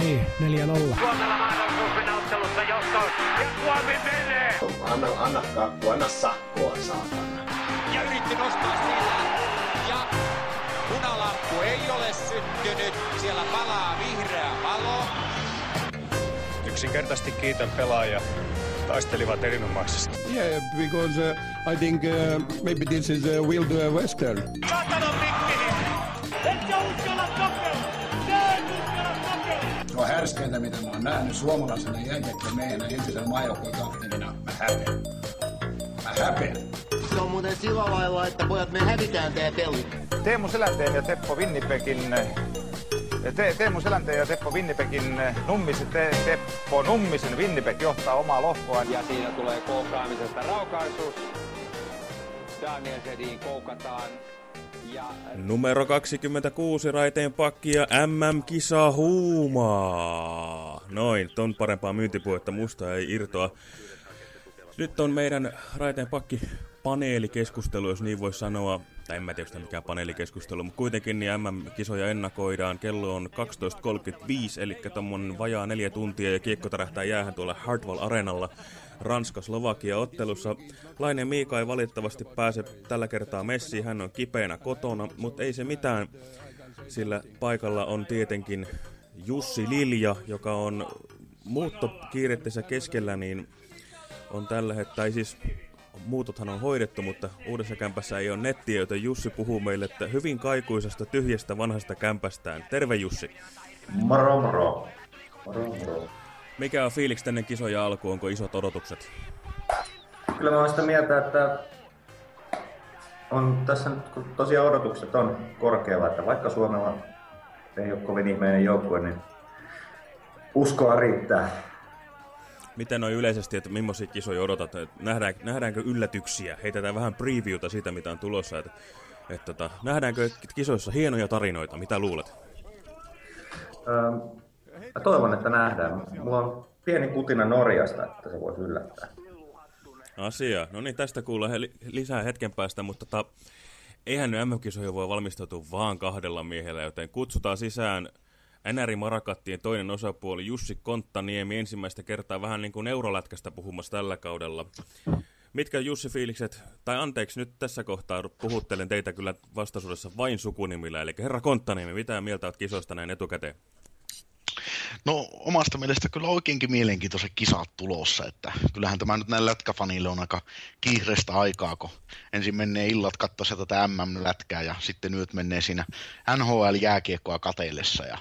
Niin, 4-0. Suomella mahdollisuus mennä ottelussa johtoon. Ja Suomi menee! Anna, anna kakku, anna sakkoa, saatana. Ja yritti nostaa siitä. Ja punalamppu ei ole syttynyt. Siellä palaa vihreä valo. Yksinkertaisesti kiitän pelaajia. Taistelivat erinomaisesti. Yeah, because uh, I think uh, maybe this is a Wild uh, Western. Saatana Mikkeli! Härskeintä, mitä mä oon nähnyt suomalaisena jääkiekkomeijänä entisenä maajoukkojen kapteenina. Mä häpeän. Mä häpeän. Se on muuten sillä lailla, että pojat me hävitään tää peli. Teemu Selänteen ja Teppo Winnipegin Te, Teemu Selänteen ja Teppo Winnipegin Nummisen, te, Teppo Nummisen Winnipeg johtaa omaa lohkoaan. Ja siinä tulee koukkaamisesta raukaisuus. Daniel Sedin koukataan. Ja... Numero 26 raiteen pakki ja MM-kisa huumaa. Noin, ton parempaa myyntipuhetta musta ei irtoa. Nyt on meidän raiteen pakki paneelikeskustelu, jos niin voi sanoa. Tai en mä tiedä, mikään paneelikeskustelu, mutta kuitenkin niin MM-kisoja ennakoidaan. Kello on 12.35, eli tuommoinen vajaa neljä tuntia ja kiekko tärähtää jäähän tuolla Hartwall Arenalla. Ranska-Slovakia ottelussa. Laine Miika ei valitettavasti pääse tällä kertaa messiin, hän on kipeänä kotona, mutta ei se mitään, sillä paikalla on tietenkin Jussi Lilja, joka on muuttokiirettisessä keskellä, niin on tällä hetkellä, siis muutothan on hoidettu, mutta uudessa kämpässä ei ole nettiä, joten Jussi puhuu meille että hyvin kaikuisesta tyhjästä vanhasta kämpästään. Terve Jussi. Moro moro. Moro moro. Mikä on fiiliksi tänne kisoja alku? Onko isot odotukset? Kyllä mä olen sitä mieltä, että on tässä nyt, kun tosiaan odotukset on korkealla, että vaikka Suomella ei ole kovin ihmeinen joukkue, niin uskoa riittää. Miten on yleisesti, että millaisia kisoja odotat? Nähdään, nähdäänkö yllätyksiä? Heitetään vähän previewta siitä, mitä on tulossa. Että, että, tota, nähdäänkö kisoissa hienoja tarinoita? Mitä luulet? Öö, mä toivon, että nähdään. Mulla on pieni kutina Norjasta, että se voisi yllättää. Asia. No niin, tästä kuullaan lisää hetken päästä, mutta tota, eihän nyt MM-kisoja voi valmistautua vaan kahdella miehellä, joten kutsutaan sisään NRI Marakattien toinen osapuoli Jussi Konttaniemi ensimmäistä kertaa vähän niin kuin eurolätkästä puhumassa tällä kaudella. Mitkä Jussi fiilikset, tai anteeksi nyt tässä kohtaa puhuttelen teitä kyllä vastaisuudessa vain sukunimillä, eli herra Konttaniemi, mitä mieltä olet kisoista näin etukäteen? No omasta mielestä kyllä oikeinkin mielenkiintoiset kisat tulossa, että kyllähän tämä nyt näin lätkäfanille on aika kiireistä aikaa, kun ensin menee illat katsoa tätä MM-lätkää ja sitten yöt menee siinä NHL-jääkiekkoa kateellessa ja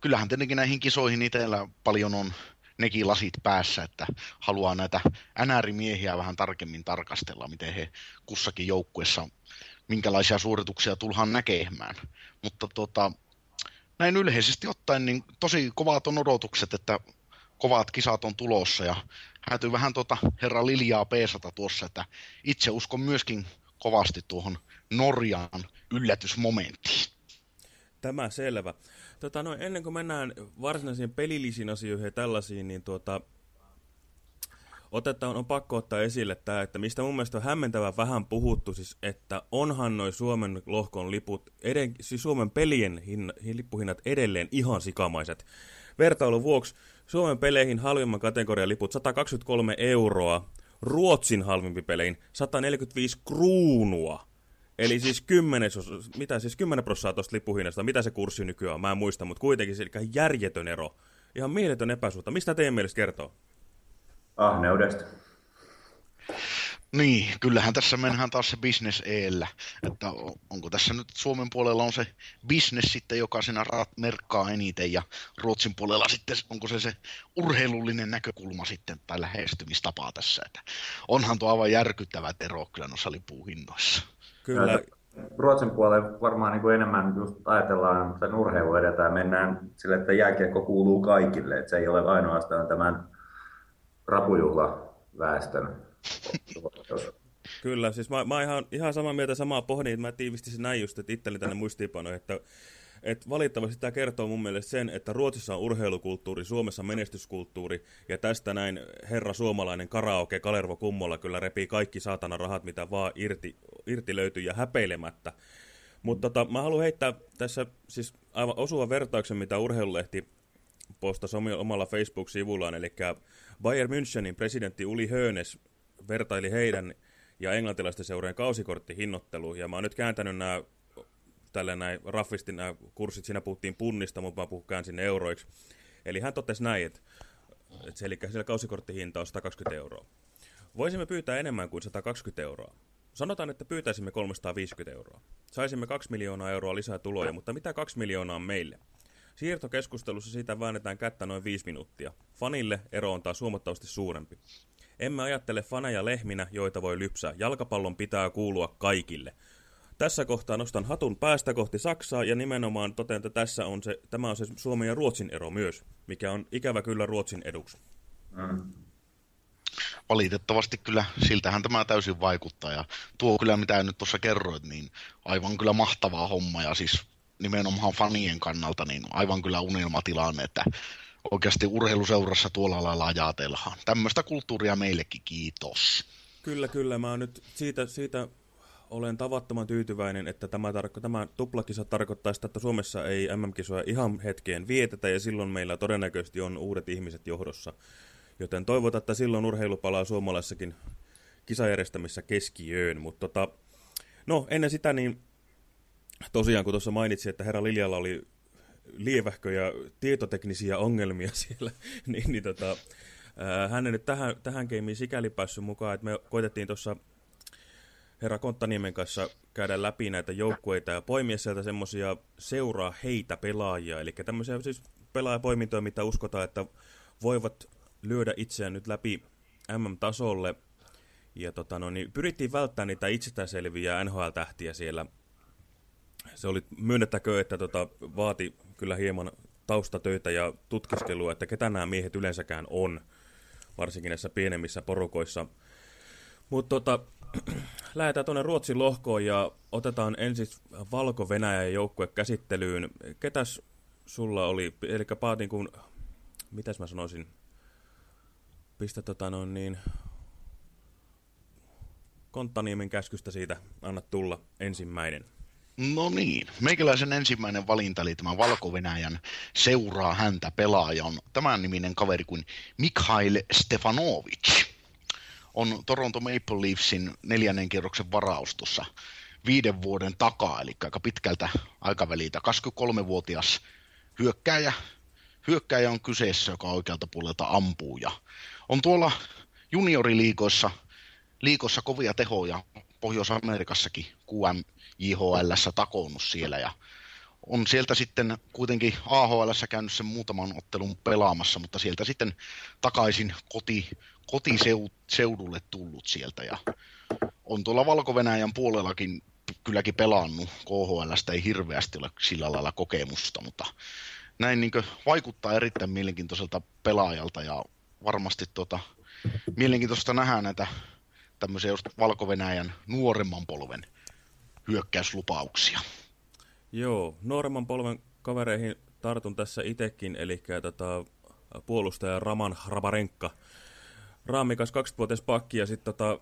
kyllähän tietenkin näihin kisoihin itsellä paljon on nekin lasit päässä, että haluaa näitä NR-miehiä vähän tarkemmin tarkastella, miten he kussakin joukkuessa, minkälaisia suorituksia tullaan näkemään. Mutta tota, näin yleisesti ottaen niin tosi kovat on odotukset, että kovat kisat on tulossa ja häätyy vähän tuota herra Liljaa peesata tuossa, että itse uskon myöskin kovasti tuohon Norjan yllätysmomenttiin. Tämä selvä. Tota, no, ennen kuin mennään varsinaisiin pelillisiin asioihin ja tällaisiin, niin tuota, otetaan, on pakko ottaa esille tämä, että mistä mun mielestä on hämmentävän vähän puhuttu, siis että onhan noin Suomen lohkon liput, eden, siis Suomen pelien hinna, lippuhinnat edelleen ihan sikamaiset. Vertailun vuoksi Suomen peleihin halvimman kategorian liput 123 euroa, Ruotsin halvimpi pelein 145 kruunua. Eli siis 10, mitä siis 10 prosenttia tuosta lippuhinnasta, mitä se kurssi nykyään on, mä en muista, mutta kuitenkin se järjetön ero. Ihan mieletön epäsuhta. Mistä teidän mielestä kertoo? Ahneudesta. Niin, kyllähän tässä mennään taas se business eellä, että onko tässä nyt Suomen puolella on se business sitten, joka siinä merkkaa eniten ja Ruotsin puolella sitten onko se se urheilullinen näkökulma sitten tai lähestymistapa tässä, että onhan tuo aivan järkyttävä ero kyllä noissa lipuhinnoissa. Kyllä. Ruotsin puolella varmaan niin kuin enemmän just ajatellaan sen urheilu edetään, mennään sille, että jääkiekko kuuluu kaikille, että se ei ole ainoastaan tämän rapujuhla väestön. Kyllä, siis mä, mä ihan, ihan samaa mieltä samaa pohdin, että mä tiivistisin näin just, että itselleni tänne muistiinpanoja, että et valitettavasti tämä kertoo mun mielestä sen, että Ruotsissa on urheilukulttuuri, Suomessa menestyskulttuuri, ja tästä näin herra suomalainen karaoke Kalervo Kummolla kyllä repii kaikki saatana rahat, mitä vaan irti, irti löytyy ja häpeilemättä. Mutta tota, mä haluan heittää tässä siis aivan osuva vertauksen, mitä urheilulehti postasi omalla Facebook-sivullaan, eli Bayern Münchenin presidentti Uli Hönes vertaili heidän ja englantilaisten seurojen kausikorttihinnoitteluun, ja mä oon nyt kääntänyt nämä tällä näin raffisti nämä kurssit, siinä puhuttiin punnista, mutta mä puhun käänsin euroiksi. Eli hän totesi näin, että, että se, eli siellä kausikorttihinta on 120 euroa. Voisimme pyytää enemmän kuin 120 euroa. Sanotaan, että pyytäisimme 350 euroa. Saisimme 2 miljoonaa euroa lisää tuloja, mutta mitä 2 miljoonaa on meille? Siirtokeskustelussa siitä väännetään kättä noin 5 minuuttia. Fanille ero on taas huomattavasti suurempi. Emme ajattele faneja lehminä, joita voi lypsää. Jalkapallon pitää kuulua kaikille. Tässä kohtaa nostan hatun päästä kohti Saksaa ja nimenomaan totean, että tässä on se, tämä on se Suomen ja Ruotsin ero myös, mikä on ikävä kyllä Ruotsin eduksi. Mm valitettavasti kyllä siltähän tämä täysin vaikuttaa. Ja tuo kyllä, mitä nyt tuossa kerroit, niin aivan kyllä mahtavaa homma. Ja siis nimenomaan fanien kannalta, niin aivan kyllä unelmatilanne, että oikeasti urheiluseurassa tuolla lailla ajatellaan. Tämmöistä kulttuuria meillekin, kiitos. Kyllä, kyllä. Mä nyt siitä, siitä olen tavattoman tyytyväinen, että tämä, tarko tämä tuplakisa tarkoittaa sitä, että Suomessa ei MM-kisoja ihan hetkeen vietetä, ja silloin meillä todennäköisesti on uudet ihmiset johdossa. Joten toivotaan, että silloin urheilu palaa suomalaisessakin kisajärjestämissä keskiöön. Mutta tota, no ennen sitä niin tosiaan kun tuossa mainitsin, että herra Liljalla oli lievähköjä tietoteknisiä ongelmia siellä, niin, niin tota, hän ei nyt tähän, tähän keimiin sikäli päässyt mukaan, että me koitettiin tuossa herra Konttaniemen kanssa käydä läpi näitä joukkueita ja poimia sieltä semmoisia seuraa heitä pelaajia, eli tämmöisiä siis pelaajapoimintoja, mitä uskotaan, että voivat lyödä itseään nyt läpi MM-tasolle. Ja tota, no, niin pyrittiin välttämään niitä itsestäänselviä NHL-tähtiä siellä. Se oli, myönnettäkö, että tota, vaati kyllä hieman taustatöitä ja tutkiskelua, että ketä nämä miehet yleensäkään on, varsinkin näissä pienemmissä porukoissa. Mutta tota, lähdetään tuonne Ruotsin lohkoon ja otetaan ensin Valko-Venäjän joukkue käsittelyyn. Ketäs sulla oli, eli Paatin kun, mitäs mä sanoisin, pistä tota noin niin, Konttaniemen käskystä siitä anna tulla ensimmäinen. No niin, meikäläisen ensimmäinen valinta eli tämä valko seuraa häntä pelaaja on tämän niminen kaveri kuin Mikhail Stefanovic. On Toronto Maple Leafsin neljännen kierroksen varaustossa viiden vuoden takaa, eli aika pitkältä aikaväliltä. 23-vuotias hyökkääjä, hyökkääjä on kyseessä, joka oikealta puolelta ampuu ja on tuolla junioriliikoissa liikossa kovia tehoja Pohjois-Amerikassakin QM JHL takonnut siellä ja on sieltä sitten kuitenkin AHL käynyt sen muutaman ottelun pelaamassa, mutta sieltä sitten takaisin koti, kotiseudulle tullut sieltä ja on tuolla valko puolellakin kylläkin pelannut. KHL ei hirveästi ole sillä lailla kokemusta, mutta näin niin vaikuttaa erittäin mielenkiintoiselta pelaajalta ja varmasti tota, mielenkiintoista nähdä näitä tämmöisiä just valko nuoremman polven hyökkäyslupauksia. Joo, nuoremman polven kavereihin tartun tässä itekin, eli tota, puolustaja Raman Rabarenkka. Raamikas 20-vuotias pakki ja sitten tota,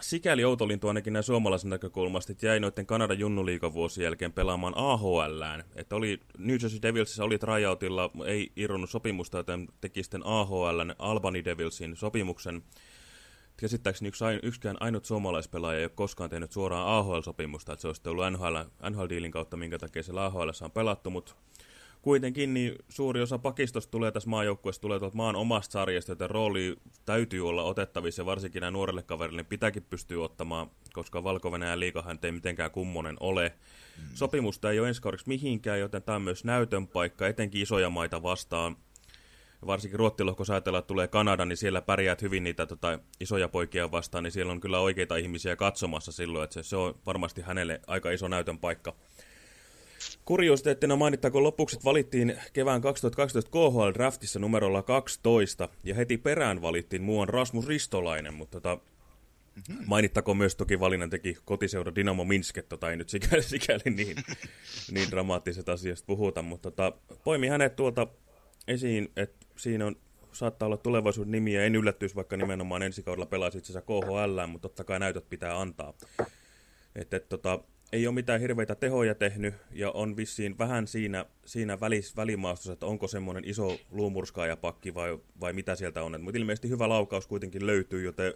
sikäli outolintu ainakin näin suomalaisen näkökulmasta, että jäi noiden Kanadan junnuliikan vuosien jälkeen pelaamaan AHLään. Että oli, New Jersey Devilsissa oli tryoutilla, ei irronnut sopimusta, joten teki sitten AHLn Albany Devilsin sopimuksen. Käsittääkseni yksi, yksikään ainut suomalaispelaaja ei ole koskaan tehnyt suoraan AHL-sopimusta, että se olisi ollut NHL, NHL-diilin kautta, minkä takia se AHL on pelattu, mutta kuitenkin niin suuri osa pakistosta tulee tässä maajoukkueessa tulee tuolta maan omasta sarjasta, joten rooli täytyy olla otettavissa ja varsinkin nämä nuorelle kaverille niin pitääkin pystyä ottamaan, koska valko liikahan ei mitenkään kummonen ole. Mm. Sopimusta ei ole ensi kaudeksi mihinkään, joten tämä on myös näytön paikka, etenkin isoja maita vastaan. Varsinkin ruottilohko ajatellaan, että tulee Kanada, niin siellä pärjäät hyvin niitä tota, isoja poikia vastaan, niin siellä on kyllä oikeita ihmisiä katsomassa silloin, että se, se on varmasti hänelle aika iso näytön paikka. Kuriositeettina mainittakoon lopuksi, että valittiin kevään 2012 KHL-draftissa numerolla 12, ja heti perään valittiin muuan Rasmus Ristolainen, mutta tota, mm-hmm. mainittakoon myös toki valinnan teki kotiseura Dynamo Minsk, tota, ei nyt sikäli, sikäli niin, niin dramaattiset asiasta puhuta, mutta tota, poimi hänet tuolta esiin, että siinä on, saattaa olla tulevaisuuden nimiä, en yllättyisi vaikka nimenomaan ensi kaudella pelaisi itse asiassa KHL, mutta totta kai näytöt pitää antaa. Että et, tota, ei ole mitään hirveitä tehoja tehnyt ja on vissiin vähän siinä, siinä välis, välimaastossa, että onko semmoinen iso luumurskaajapakki vai, vai mitä sieltä on. Mutta ilmeisesti hyvä laukaus kuitenkin löytyy, joten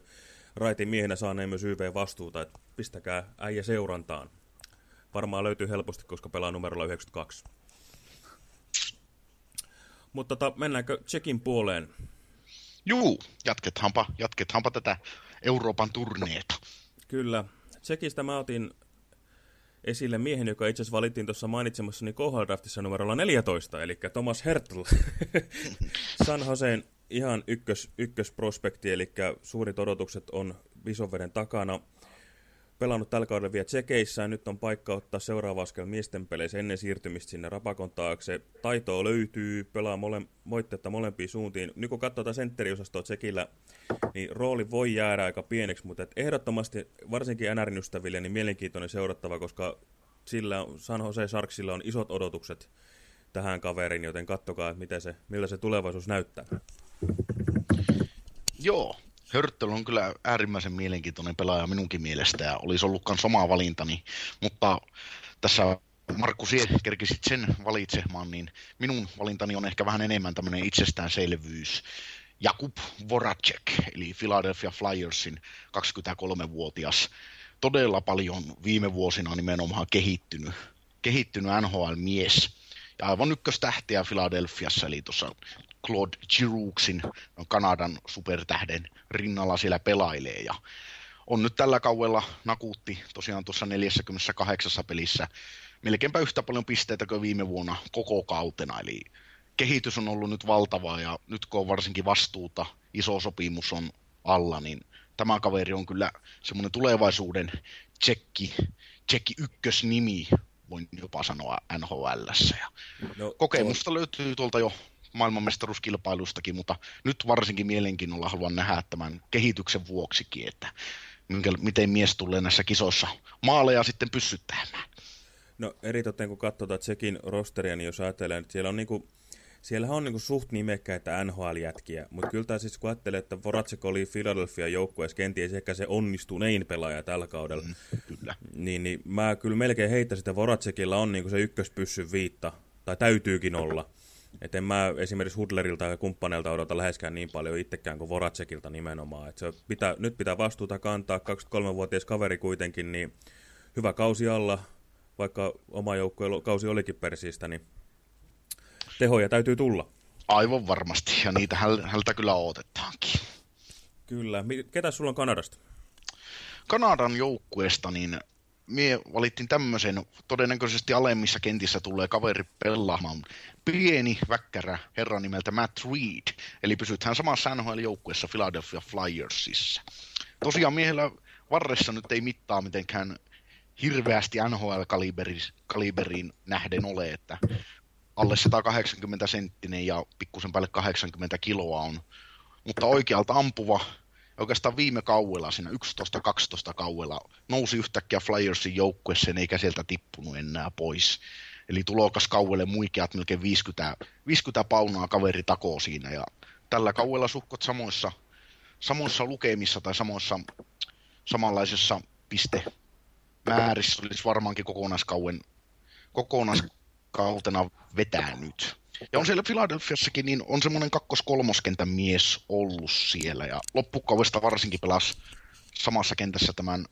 raitin miehenä saaneen myös YV vastuuta, että pistäkää äijä seurantaan. Varmaan löytyy helposti, koska pelaa numerolla 92. Mutta tota, mennäänkö Tsekin puoleen? Juu, jatketaanpa, jatketaanpa tätä Euroopan turneeta. Kyllä. Tsekistä mä otin esille miehen, joka itse asiassa valittiin tuossa mainitsemassani KHL-draftissa numerolla 14, eli Thomas Hertl. San Joseen ihan ykkös, ykkösprospekti, eli suurit odotukset on Visoveden takana. Pelannut tällä kaudella vielä tsekeissä, nyt on paikka ottaa seuraava askel miesten peleissä ennen siirtymistä sinne Rapakon taakse. Taitoa löytyy, pelaa mole, moittetta molempiin suuntiin. Nyt kun katsotaan sentteriosastoa tsekillä, niin rooli voi jäädä aika pieneksi, mutta ehdottomasti varsinkin NRin ystäville niin mielenkiintoinen seurattava, koska sillä San Jose Sharksilla on isot odotukset tähän kaveriin, joten kattokaa, että miten se, millä se tulevaisuus näyttää. Joo, Hörttel on kyllä äärimmäisen mielenkiintoinen pelaaja minunkin mielestä ja olisi ollutkaan sama valintani, mutta tässä Markku, kerkisit sen valitsemaan, niin minun valintani on ehkä vähän enemmän tämmöinen itsestäänselvyys. Jakub Voracek, eli Philadelphia Flyersin 23-vuotias, todella paljon viime vuosina nimenomaan kehittynyt, kehittynyt NHL-mies. Ja aivan ykköstähtiä Philadelphiassa, eli tuossa Claude Girouxin, Kanadan supertähden rinnalla siellä pelailee. Ja on nyt tällä kaudella nakuutti tosiaan tuossa 48 pelissä melkeinpä yhtä paljon pisteitä kuin viime vuonna koko kautena. Eli kehitys on ollut nyt valtavaa ja nyt kun on varsinkin vastuuta, iso sopimus on alla, niin tämä kaveri on kyllä semmoinen tulevaisuuden tsekki, tsekki ykkösnimi, voin jopa sanoa NHLssä. Ja no, kokemusta to... löytyy tuolta jo maailmanmestaruuskilpailustakin, mutta nyt varsinkin mielenkiinnolla haluan nähdä tämän kehityksen vuoksikin, että minkä, miten mies tulee näissä kisoissa maaleja sitten pyssyttämään. No eritoten kun katsotaan Tsekin rosteria, niin jos ajattelee, että siellä on niinku, siellähän on niinku suht nimekkäitä NHL-jätkiä, mutta kyllä tämä siis kun ajattelee, että Voracek oli Philadelphia joukkueessa kenties ehkä se onnistunein pelaaja tällä kaudella, mm, kyllä. Niin, niin mä kyllä melkein heittäisin, että Voracekilla on niinku se ykköspyssy viitta, tai täytyykin olla. Et en mä esimerkiksi Hudlerilta ja kumppaneilta odota läheskään niin paljon itsekään kuin Voracekilta nimenomaan. Et se pitää, nyt pitää vastuuta kantaa, 23-vuotias kaveri kuitenkin, niin hyvä kausi alla, vaikka oma joukkueen kausi olikin persistä, niin tehoja täytyy tulla. Aivan varmasti, ja niitä hältä kyllä odotetaankin. Kyllä. Ketä sulla on Kanadasta? Kanadan joukkueesta, niin mie valittiin tämmöisen todennäköisesti alemmissa kentissä tulee kaveri pelaamaan. Pieni väkkärä herra nimeltä Matt Reed, eli pysytään samassa NHL-joukkueessa Philadelphia Flyersissa. Tosiaan miehellä varressa nyt ei mittaa mitenkään hirveästi NHL-kaliberiin nähden ole, että alle 180 senttinen ja pikkusen päälle 80 kiloa on, mutta oikealta ampuva, oikeastaan viime kauella, siinä 11-12 kauella, nousi yhtäkkiä Flyersin joukkueeseen eikä sieltä tippunut enää pois. Eli tulokas kauelle muikeat melkein 50, 50 paunaa kaveri takoo siinä ja tällä kauella sukkot samoissa, samoissa lukemissa tai samoissa samanlaisessa piste määrissä olisi varmaankin kokonaiskauen, kokonaiskautena vetänyt. Ja on siellä Philadelphiassakin, niin on semmoinen kakkos-kolmoskentän mies ollut siellä. Ja loppukaudesta varsinkin pelasi samassa kentässä tämän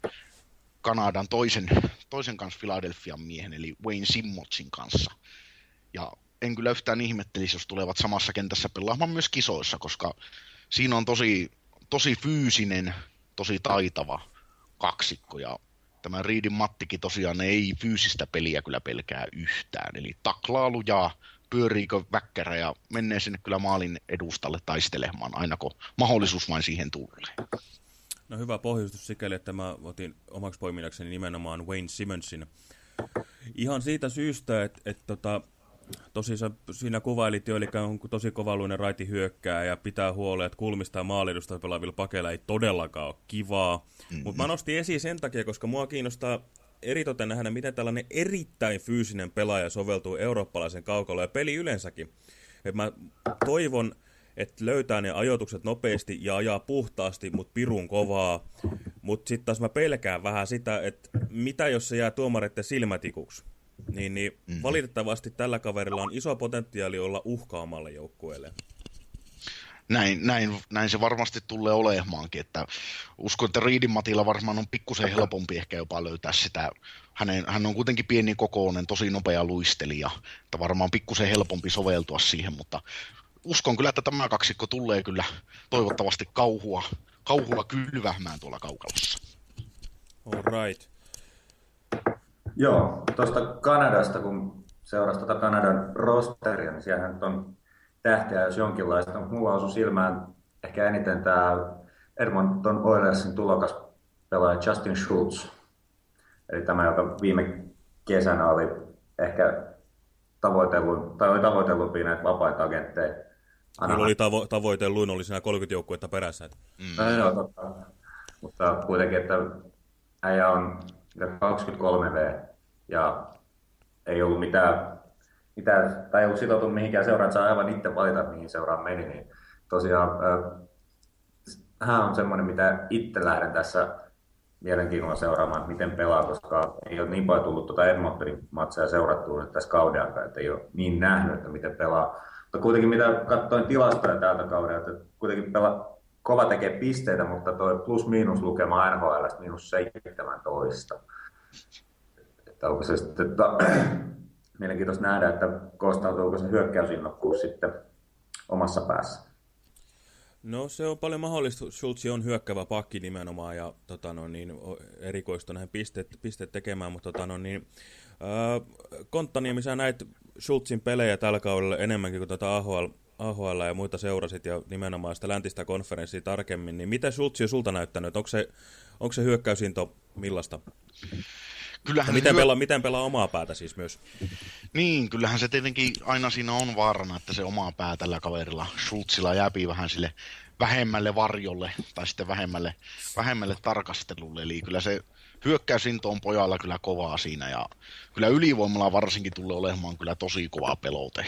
Kanadan toisen, toisen kanssa Philadelphian miehen, eli Wayne Simmotsin kanssa. Ja en kyllä yhtään ihmettelisi, jos tulevat samassa kentässä pelaamaan myös kisoissa, koska siinä on tosi, tosi fyysinen, tosi taitava kaksikko. Ja tämä Riidin Mattikin tosiaan ei fyysistä peliä kyllä pelkää yhtään. Eli taklaa lujaa, pyöriikö väkkärä ja menee sinne kyllä maalin edustalle taistelemaan, aina kun mahdollisuus vain siihen tulee. No hyvä pohjustus sikäli, että mä otin omaksi poiminnakseni nimenomaan Wayne Simonsin. Ihan siitä syystä, että, että tota, tosissaan siinä kuvailit jo, eli on tosi kovaluinen raiti hyökkää ja pitää huolea, että kulmista ja maalidusta pelaavilla pakeilla ei todellakaan ole kivaa. Mm -hmm. Mutta mä nostin esiin sen takia, koska mua kiinnostaa eritoten nähdä, miten tällainen erittäin fyysinen pelaaja soveltuu eurooppalaisen kaukaloon ja peli yleensäkin. Et mä toivon, että löytää ne ajoitukset nopeasti ja ajaa puhtaasti, mutta pirun kovaa. Mutta sitten taas mä pelkään vähän sitä, että mitä jos se jää tuomareiden silmätikuksi. Niin, niin mm-hmm. valitettavasti tällä kaverilla on iso potentiaali olla uhkaamalle joukkueelle. Näin, näin, näin se varmasti tulee olemaankin, että uskon, että Riidin Matilla varmaan on pikkusen helpompi ehkä jopa löytää sitä. Hänen, hän on kuitenkin pieni kokoinen, tosi nopea luistelija, että varmaan pikkusen helpompi soveltua siihen, mutta uskon kyllä, että tämä kaksikko tulee kyllä toivottavasti kauhua, kauhua kylvähmään tuolla kaukalossa. All right. Joo, tuosta Kanadasta, kun seurasi tuota Kanadan rosteria, niin siellähän on tähtiä jos jonkinlaista, mutta mulla osui silmään ehkä eniten tämä Edmonton Oilersin tulokas pelaaja Justin Schultz. Eli tämä, joka viime kesänä oli ehkä tavoitellut, tai oli tavoitellut näitä vapaita agentteja. Kyllä oli tavo tavoitelluin, oli siinä 30 joukkuetta perässä. Että... Mm. No, joo, totta. Mutta kuitenkin, että äijä on 23V ja ei ollut mitään, mitään tai ei ollut sitoutunut mihinkään seuraan, että saa aivan itse valita, mihin seuraan meni. Niin tosiaan äh, hän on semmoinen, mitä itse lähden tässä mielenkiinnolla seuraamaan, miten pelaa, koska ei ole niin paljon tullut tuota Edmontonin matseja seurattua nyt tässä kauden aikana, että ei ole niin nähnyt, että miten pelaa. Mutta kuitenkin mitä katsoin tilastoja tältä kaudelta, että kuitenkin pelaa, kova tekee pisteitä, mutta tuo plus-miinus lukema NHL miinus 17. Että onko se sitten, että, mielenkiintoista nähdä, että koostautuuko se hyökkäysinnokkuus sitten omassa päässä. No se on paljon mahdollista. Schultz on hyökkävä pakki nimenomaan ja tota, no, niin, erikoista näihin pisteet, pisteet tekemään, mutta tota, no, niin, äh, Konttaniemi, sä näit Schultzin pelejä tällä kaudella enemmänkin kuin tuota AHL, AHL ja muita seurasit ja nimenomaan sitä läntistä konferenssia tarkemmin, niin mitä Schultz on sulta näyttänyt? Onko se, onko se hyökkäysinto millaista? Kyllähän miten, hyö... pelaa, miten pelaa omaa päätä siis myös? Niin, kyllähän se tietenkin aina siinä on vaarana, että se omaa pää tällä kaverilla Schultzilla jääpi vähän sille vähemmälle varjolle tai sitten vähemmälle, vähemmälle tarkastelulle. Eli kyllä se hyökkäysinto on pojalla kyllä kovaa siinä ja kyllä ylivoimalla varsinkin tulee olemaan kyllä tosi kova pelote,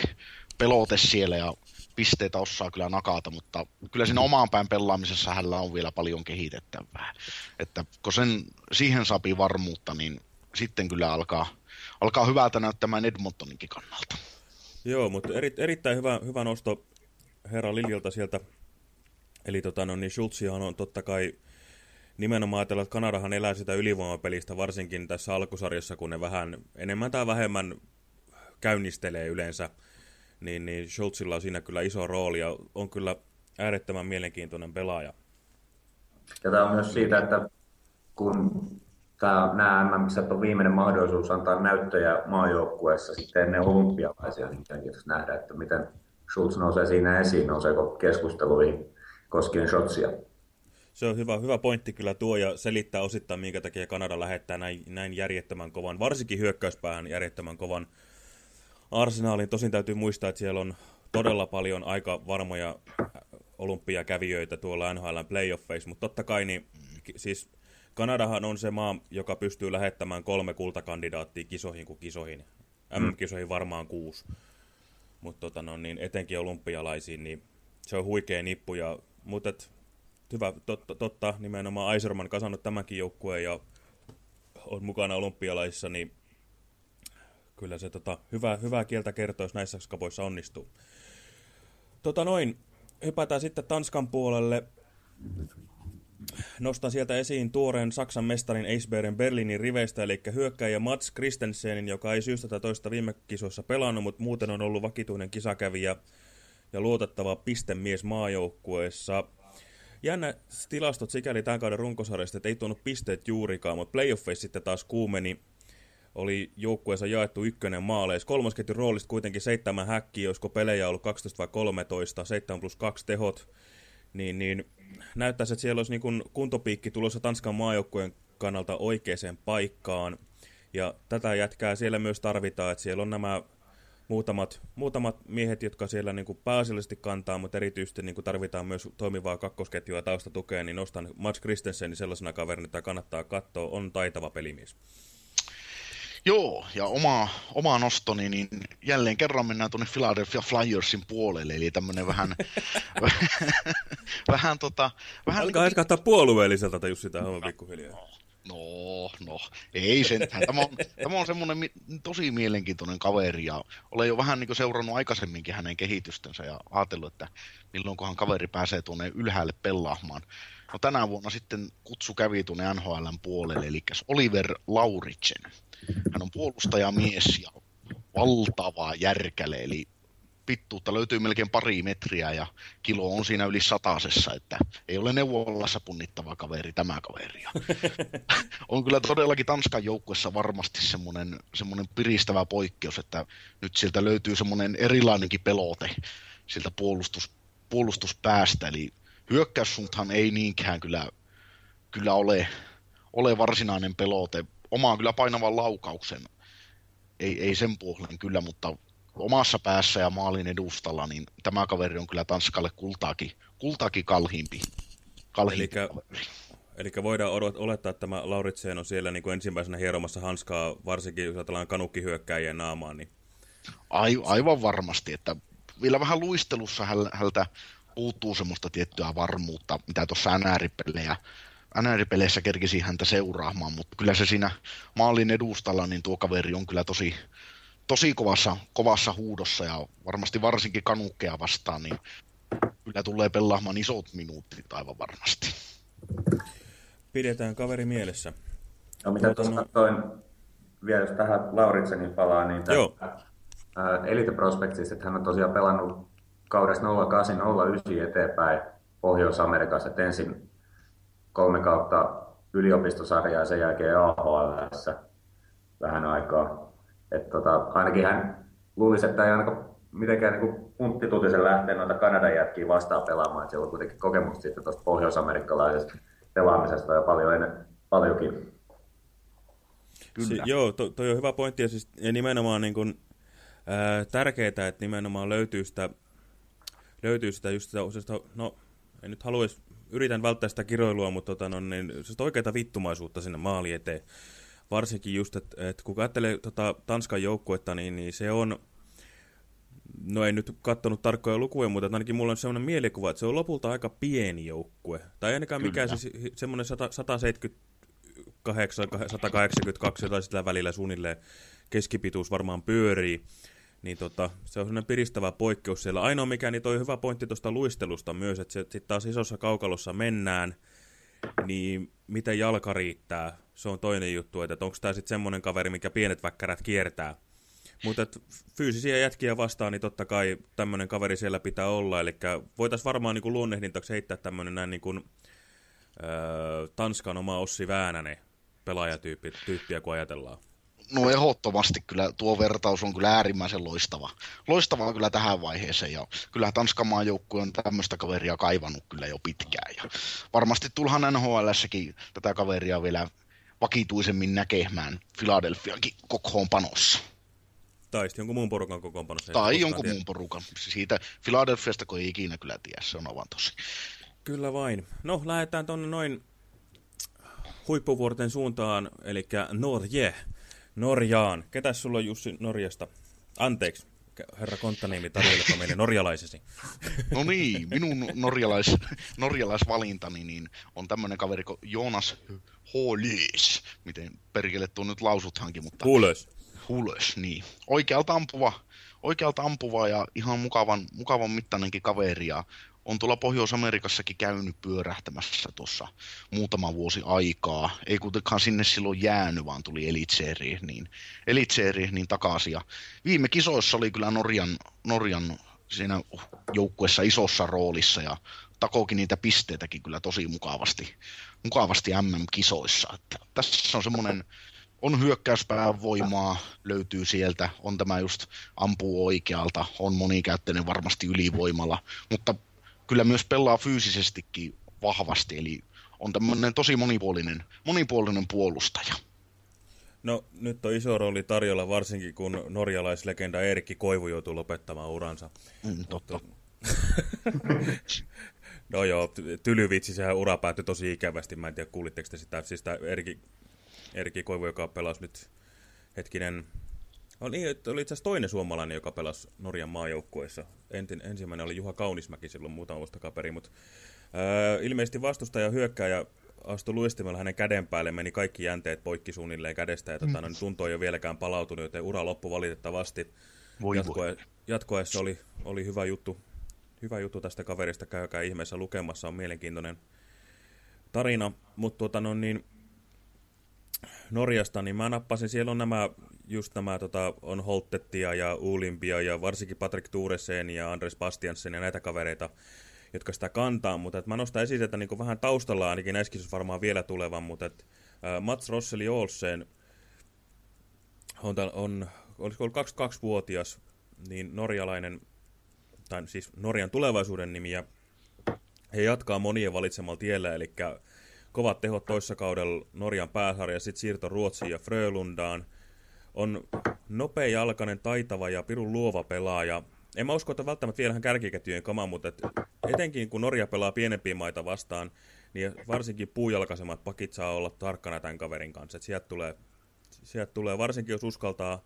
pelote siellä ja pisteitä osaa kyllä nakata, mutta kyllä siinä omaan päin pelaamisessa hänellä on vielä paljon kehitettävää. Että kun sen, siihen saapii varmuutta, niin sitten kyllä alkaa, alkaa hyvältä näyttämään Edmontoninkin kannalta. Joo, mutta eri, erittäin hyvä, hyvä nosto herra Liljolta sieltä. Eli tota, no, niin Schultzihan on totta kai nimenomaan ajatella, että Kanadahan elää sitä ylivoimapelistä, varsinkin tässä alkusarjassa, kun ne vähän enemmän tai vähemmän käynnistelee yleensä, niin, niin Schultzilla on siinä kyllä iso rooli ja on kyllä äärettömän mielenkiintoinen pelaaja. Ja tämä on myös siitä, että kun tämä, nämä MM on viimeinen mahdollisuus antaa näyttöjä maajoukkueessa sitten ennen olympialaisia, niin mielenkiintoista nähdä, että miten Schultz nousee siinä esiin, nouseeko keskusteluihin koskien shotsia. Se on hyvä, hyvä pointti kyllä tuo ja selittää osittain, minkä takia Kanada lähettää näin, näin järjettömän kovan, varsinkin hyökkäyspäähän järjettömän kovan arsenaalin. Tosin täytyy muistaa, että siellä on todella paljon aika varmoja olympiakävijöitä tuolla NHL playoffeissa, mutta totta kai niin, siis Kanadahan on se maa, joka pystyy lähettämään kolme kultakandidaattia kisoihin kuin kisoihin. MM-kisoihin varmaan kuusi. Mutta tota no, niin etenkin olympialaisiin, niin se on huikea nippu. Ja, mutta et, hyvä, totta, totta, nimenomaan Aiserman kasannut tämänkin joukkueen ja on mukana olympialaisissa, niin kyllä se tota, hyvä, hyvää kieltä kertoo, jos näissä skapoissa onnistuu. Tota noin, hypätään sitten Tanskan puolelle nostan sieltä esiin tuoreen Saksan mestarin Eisbären Berliinin riveistä, eli hyökkäjä Mats Christensenin, joka ei syystä tai toista viime kisoissa pelannut, mutta muuten on ollut vakituinen kisakävijä ja luotettava pistemies maajoukkueessa. Jännä tilastot sikäli tämän kauden runkosarjasta, että ei tuonut pisteet juurikaan, mutta playoffeissa sitten taas kuumeni. Oli joukkueessa jaettu ykkönen maaleissa. Kolmosketjun roolista kuitenkin seitsemän häkkiä, olisiko pelejä ollut 12 vai 13, 7 plus 2 tehot. Niin, niin näyttäisi, että siellä olisi niin kuntopiikki tulossa Tanskan maajoukkueen kannalta oikeaan paikkaan. Ja tätä jätkää siellä myös tarvitaan, että siellä on nämä muutamat, muutamat miehet, jotka siellä niin pääasiallisesti kantaa, mutta erityisesti niin tarvitaan myös toimivaa kakkosketjua taustatukea, niin nostan Mats Christensenin sellaisena kaverina, että kannattaa katsoa, on taitava pelimies. Joo, ja oma, oma nostoni, niin jälleen kerran mennään tuonne Philadelphia Flyersin puolelle, eli tämmöinen vähän, vähän tota... Vähän Alkaa niin... katsoa puolueelliselta tai just sitä homma pikkuhiljaa. No, no, ei sentään. Tämä on, tämä on semmoinen tosi mielenkiintoinen kaveri ja olen jo vähän niin seurannut aikaisemminkin hänen kehitystänsä ja ajatellut, että milloinkohan kaveri pääsee tuonne ylhäälle pelaamaan. No tänä vuonna sitten kutsu kävi tuonne NHLn puolelle, eli Oliver Lauritsen. Hän on puolustajamies ja valtava järkäle, eli pittuutta löytyy melkein pari metriä ja kilo on siinä yli satasessa, että ei ole neuvolassa punnittava kaveri tämä kaveri. on kyllä todellakin Tanskan joukkuessa varmasti semmoinen, semmoinen piristävä poikkeus, että nyt sieltä löytyy semmoinen erilainenkin pelote sieltä puolustus, puolustuspäästä, eli hyökkäyssuuntaan ei niinkään kyllä, kyllä ole, ole varsinainen pelote. Omaa kyllä painavan laukauksen, ei, ei sen puolen kyllä, mutta omassa päässä ja maalin edustalla, niin tämä kaveri on kyllä Tanskalle kultaakin, kultaakin kalhimpi. kalhimpi Eli voidaan olettaa, että tämä Lauritseen on siellä niin kuin ensimmäisenä hieromassa hanskaa, varsinkin jos ajatellaan kanukkihyökkäjien naamaan. Niin... Ai, aivan varmasti, että vielä vähän luistelussa hältä puuttuu semmoista tiettyä varmuutta, mitä tuossa NR-pelejä NR-peleissä kerkisi häntä seuraamaan, mutta kyllä se siinä maalin edustalla, niin tuo kaveri on kyllä tosi, tosi kovassa, kovassa huudossa ja varmasti varsinkin kanukkeja vastaan, niin kyllä tulee pelaamaan isot minuutit aivan varmasti. Pidetään kaveri mielessä. No mitä tuossa katsoin, vielä jos tähän Lauritsenin palaa, niin Joo. Elite Prospectsissa, että hän on tosiaan pelannut kaudesta 08-09 eteenpäin Pohjois-Amerikassa, että ensin kolme kautta yliopistosarjaa ja sen jälkeen AHL vähän aikaa. Et tota, ainakin hän luulisi, että ei ainakaan mitenkään niin punttitutisen lähteä noita Kanadan jätkiä vastaan pelaamaan. Et siellä on kuitenkin kokemusta sitten tuosta pohjoisamerikkalaisesta pelaamisesta ja paljon ennen, paljonkin. Kyllä. Si joo, to, toi on hyvä pointti ja, siis, ja nimenomaan niin kun, ää, tärkeää, että nimenomaan löytyy sitä, löytyy sitä just sitä, sitä no en nyt haluaisi, yritän välttää sitä kiroilua, mutta tota, no, niin, se oikeaa vittumaisuutta sinne maali eteen. Varsinkin just, että et kun ajattelee tota, Tanskan joukkuetta, niin, niin se on, no en nyt katsonut tarkkoja lukuja, mutta ainakin mulla on sellainen mielikuva, että se on lopulta aika pieni joukkue. Tai ainakaan mikään siis semmoinen 178, 182 tai sitä välillä suunnilleen keskipituus varmaan pyörii. Niin tota, se on sellainen piristävä poikkeus siellä. Ainoa mikä, niin toi hyvä pointti tuosta luistelusta myös, että sitten taas isossa kaukalossa mennään, niin miten jalka riittää, se on toinen juttu, että onko tämä sitten semmoinen kaveri, mikä pienet väkkärät kiertää. Mutta fyysisiä jätkiä vastaan, niin totta kai tämmöinen kaveri siellä pitää olla, eli voitaisiin varmaan niin luonnehdintaksi heittää tämmöinen näin niin kuin, öö, Tanskan oma Ossi Väänänen pelaajatyyppiä, kun ajatellaan. No ehdottomasti kyllä tuo vertaus on kyllä äärimmäisen loistava. Loistava kyllä tähän vaiheeseen ja kyllä Tanskan maajoukkue on tämmöistä kaveria kaivannut kyllä jo pitkään. Ja varmasti tulhan NHLssäkin tätä kaveria vielä vakituisemmin näkemään Philadelphiankin kokoonpanossa. Tai sitten jonkun muun porukan kokoonpanossa. Tai jonkun tiedä. muun porukan. Siitä Philadelphiasta kun ei ikinä kyllä tiedä, se on aivan tosi. Kyllä vain. No, lähdetään tuonne noin huippuvuorten suuntaan, eli Norje. Norjaan. Ketäs sulla on Jussi Norjasta? Anteeksi, herra Konttaniemi, tarjoilepa meille norjalaisesi. No niin, minun norjalais, norjalaisvalintani niin on tämmöinen kaveri kuin Jonas Hollis. Miten perkele tuon nyt lausuthankin, mutta... Hules. Hules, niin. Oikealta ampuva, oikealta ampuva ja ihan mukavan, mukavan mittainenkin kaveri ja on tuolla Pohjois-Amerikassakin käynyt pyörähtämässä tuossa muutama vuosi aikaa. Ei kuitenkaan sinne silloin jäänyt, vaan tuli Elitseeriin niin, Elitseeriin niin takaisin. Ja viime kisoissa oli kyllä Norjan, Norjan siinä joukkuessa isossa roolissa ja takokin niitä pisteitäkin kyllä tosi mukavasti, mukavasti MM-kisoissa. Että tässä on semmoinen, on hyökkäyspään voimaa, löytyy sieltä, on tämä just ampuu oikealta, on monikäyttöinen varmasti ylivoimalla, mutta kyllä myös pelaa fyysisestikin vahvasti, eli on tämmöinen tosi monipuolinen, monipuolinen puolustaja. No nyt on iso rooli tarjolla, varsinkin kun norjalaislegenda Erkki Koivu joutuu lopettamaan uransa. Mm, totta. no joo, tylyvitsi, sehän ura päättyi tosi ikävästi. Mä en tiedä, kuulitteko te sitä. Siis tämä Erkki, Erkki Koivu, joka pelasi nyt hetkinen, oli, niin, että oli itse asiassa toinen suomalainen, joka pelasi Norjan maajoukkueessa. Entin, ensimmäinen oli Juha Kaunismäki silloin muutama vuosta kaperi, mutta ää, ilmeisesti vastustaja hyökkääjä astui luistimella hänen käden päälle, meni kaikki jänteet poikki suunnilleen kädestä ja tota, mm. no, tunto ei ole vieläkään palautunut, joten ura loppu valitettavasti. Voi Jatkoe, jatkoessa oli, oli hyvä juttu, hyvä juttu tästä kaverista, käykää ihmeessä lukemassa, on mielenkiintoinen tarina, mutta tuota, no, niin, Norjasta, niin mä nappasin, siellä on nämä, just nämä, tota, on Holtettia ja Ulimpia ja varsinkin Patrick Tuuresen ja Andres Bastiansen ja näitä kavereita, jotka sitä kantaa, mutta et mä nostan esiin, että niin vähän taustalla ainakin näissäkin varmaan vielä tulevan, mutta et, äh, Mats Rosseli Olsen on, on olisiko ollut 22-vuotias, niin norjalainen, tai siis Norjan tulevaisuuden nimi, ja he jatkaa monien valitsemalla tiellä, eli kovat tehot toissa kaudella Norjan pääsarja, sitten siirto Ruotsiin ja Frölundaan. On nopea-jalkainen, taitava ja pirun luova pelaaja. En mä usko, että välttämättä vielä ihan kärkiketjujen kama, mutta et etenkin kun Norja pelaa pienempiä maita vastaan, niin varsinkin puujalkaisemmat pakit saa olla tarkkana tämän kaverin kanssa. Et sieltä tulee, sieltä tulee, varsinkin jos uskaltaa,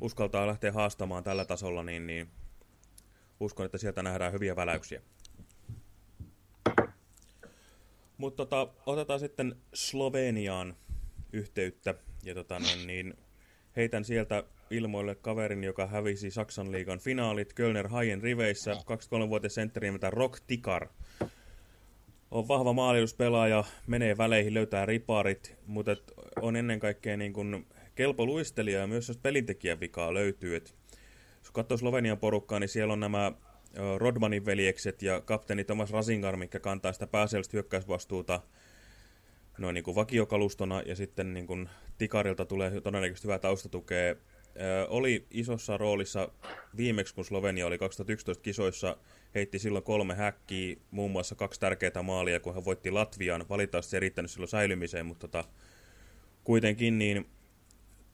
uskaltaa lähteä haastamaan tällä tasolla, niin, niin uskon, että sieltä nähdään hyviä väläyksiä. Mutta tota, otetaan sitten Sloveniaan yhteyttä. Ja tota, no, niin, heitän sieltä ilmoille kaverin, joka hävisi Saksan liigan finaalit Kölner Haien riveissä. 23-vuotias sentteri nimeltä Rock Tikar. On vahva maaliuspelaaja, menee väleihin, löytää riparit, mutta on ennen kaikkea niin kuin kelpo luistelija ja myös jos pelintekijän vikaa löytyy. Et, jos katsoo Slovenian porukkaa, niin siellä on nämä Rodmanin veljekset ja kapteeni Thomas Rasingar, mikä kantaa sitä pääasiallista hyökkäysvastuuta noin niin kuin vakiokalustona, ja sitten niin kuin Tikarilta tulee todennäköisesti hyvää taustatukea. Ö, oli isossa roolissa viimeksi, kun Slovenia oli 2011 kisoissa, heitti silloin kolme häkkiä, muun muassa kaksi tärkeää maalia, kun hän voitti Latvian. Valitettavasti se ei riittänyt silloin säilymiseen, mutta tota, kuitenkin niin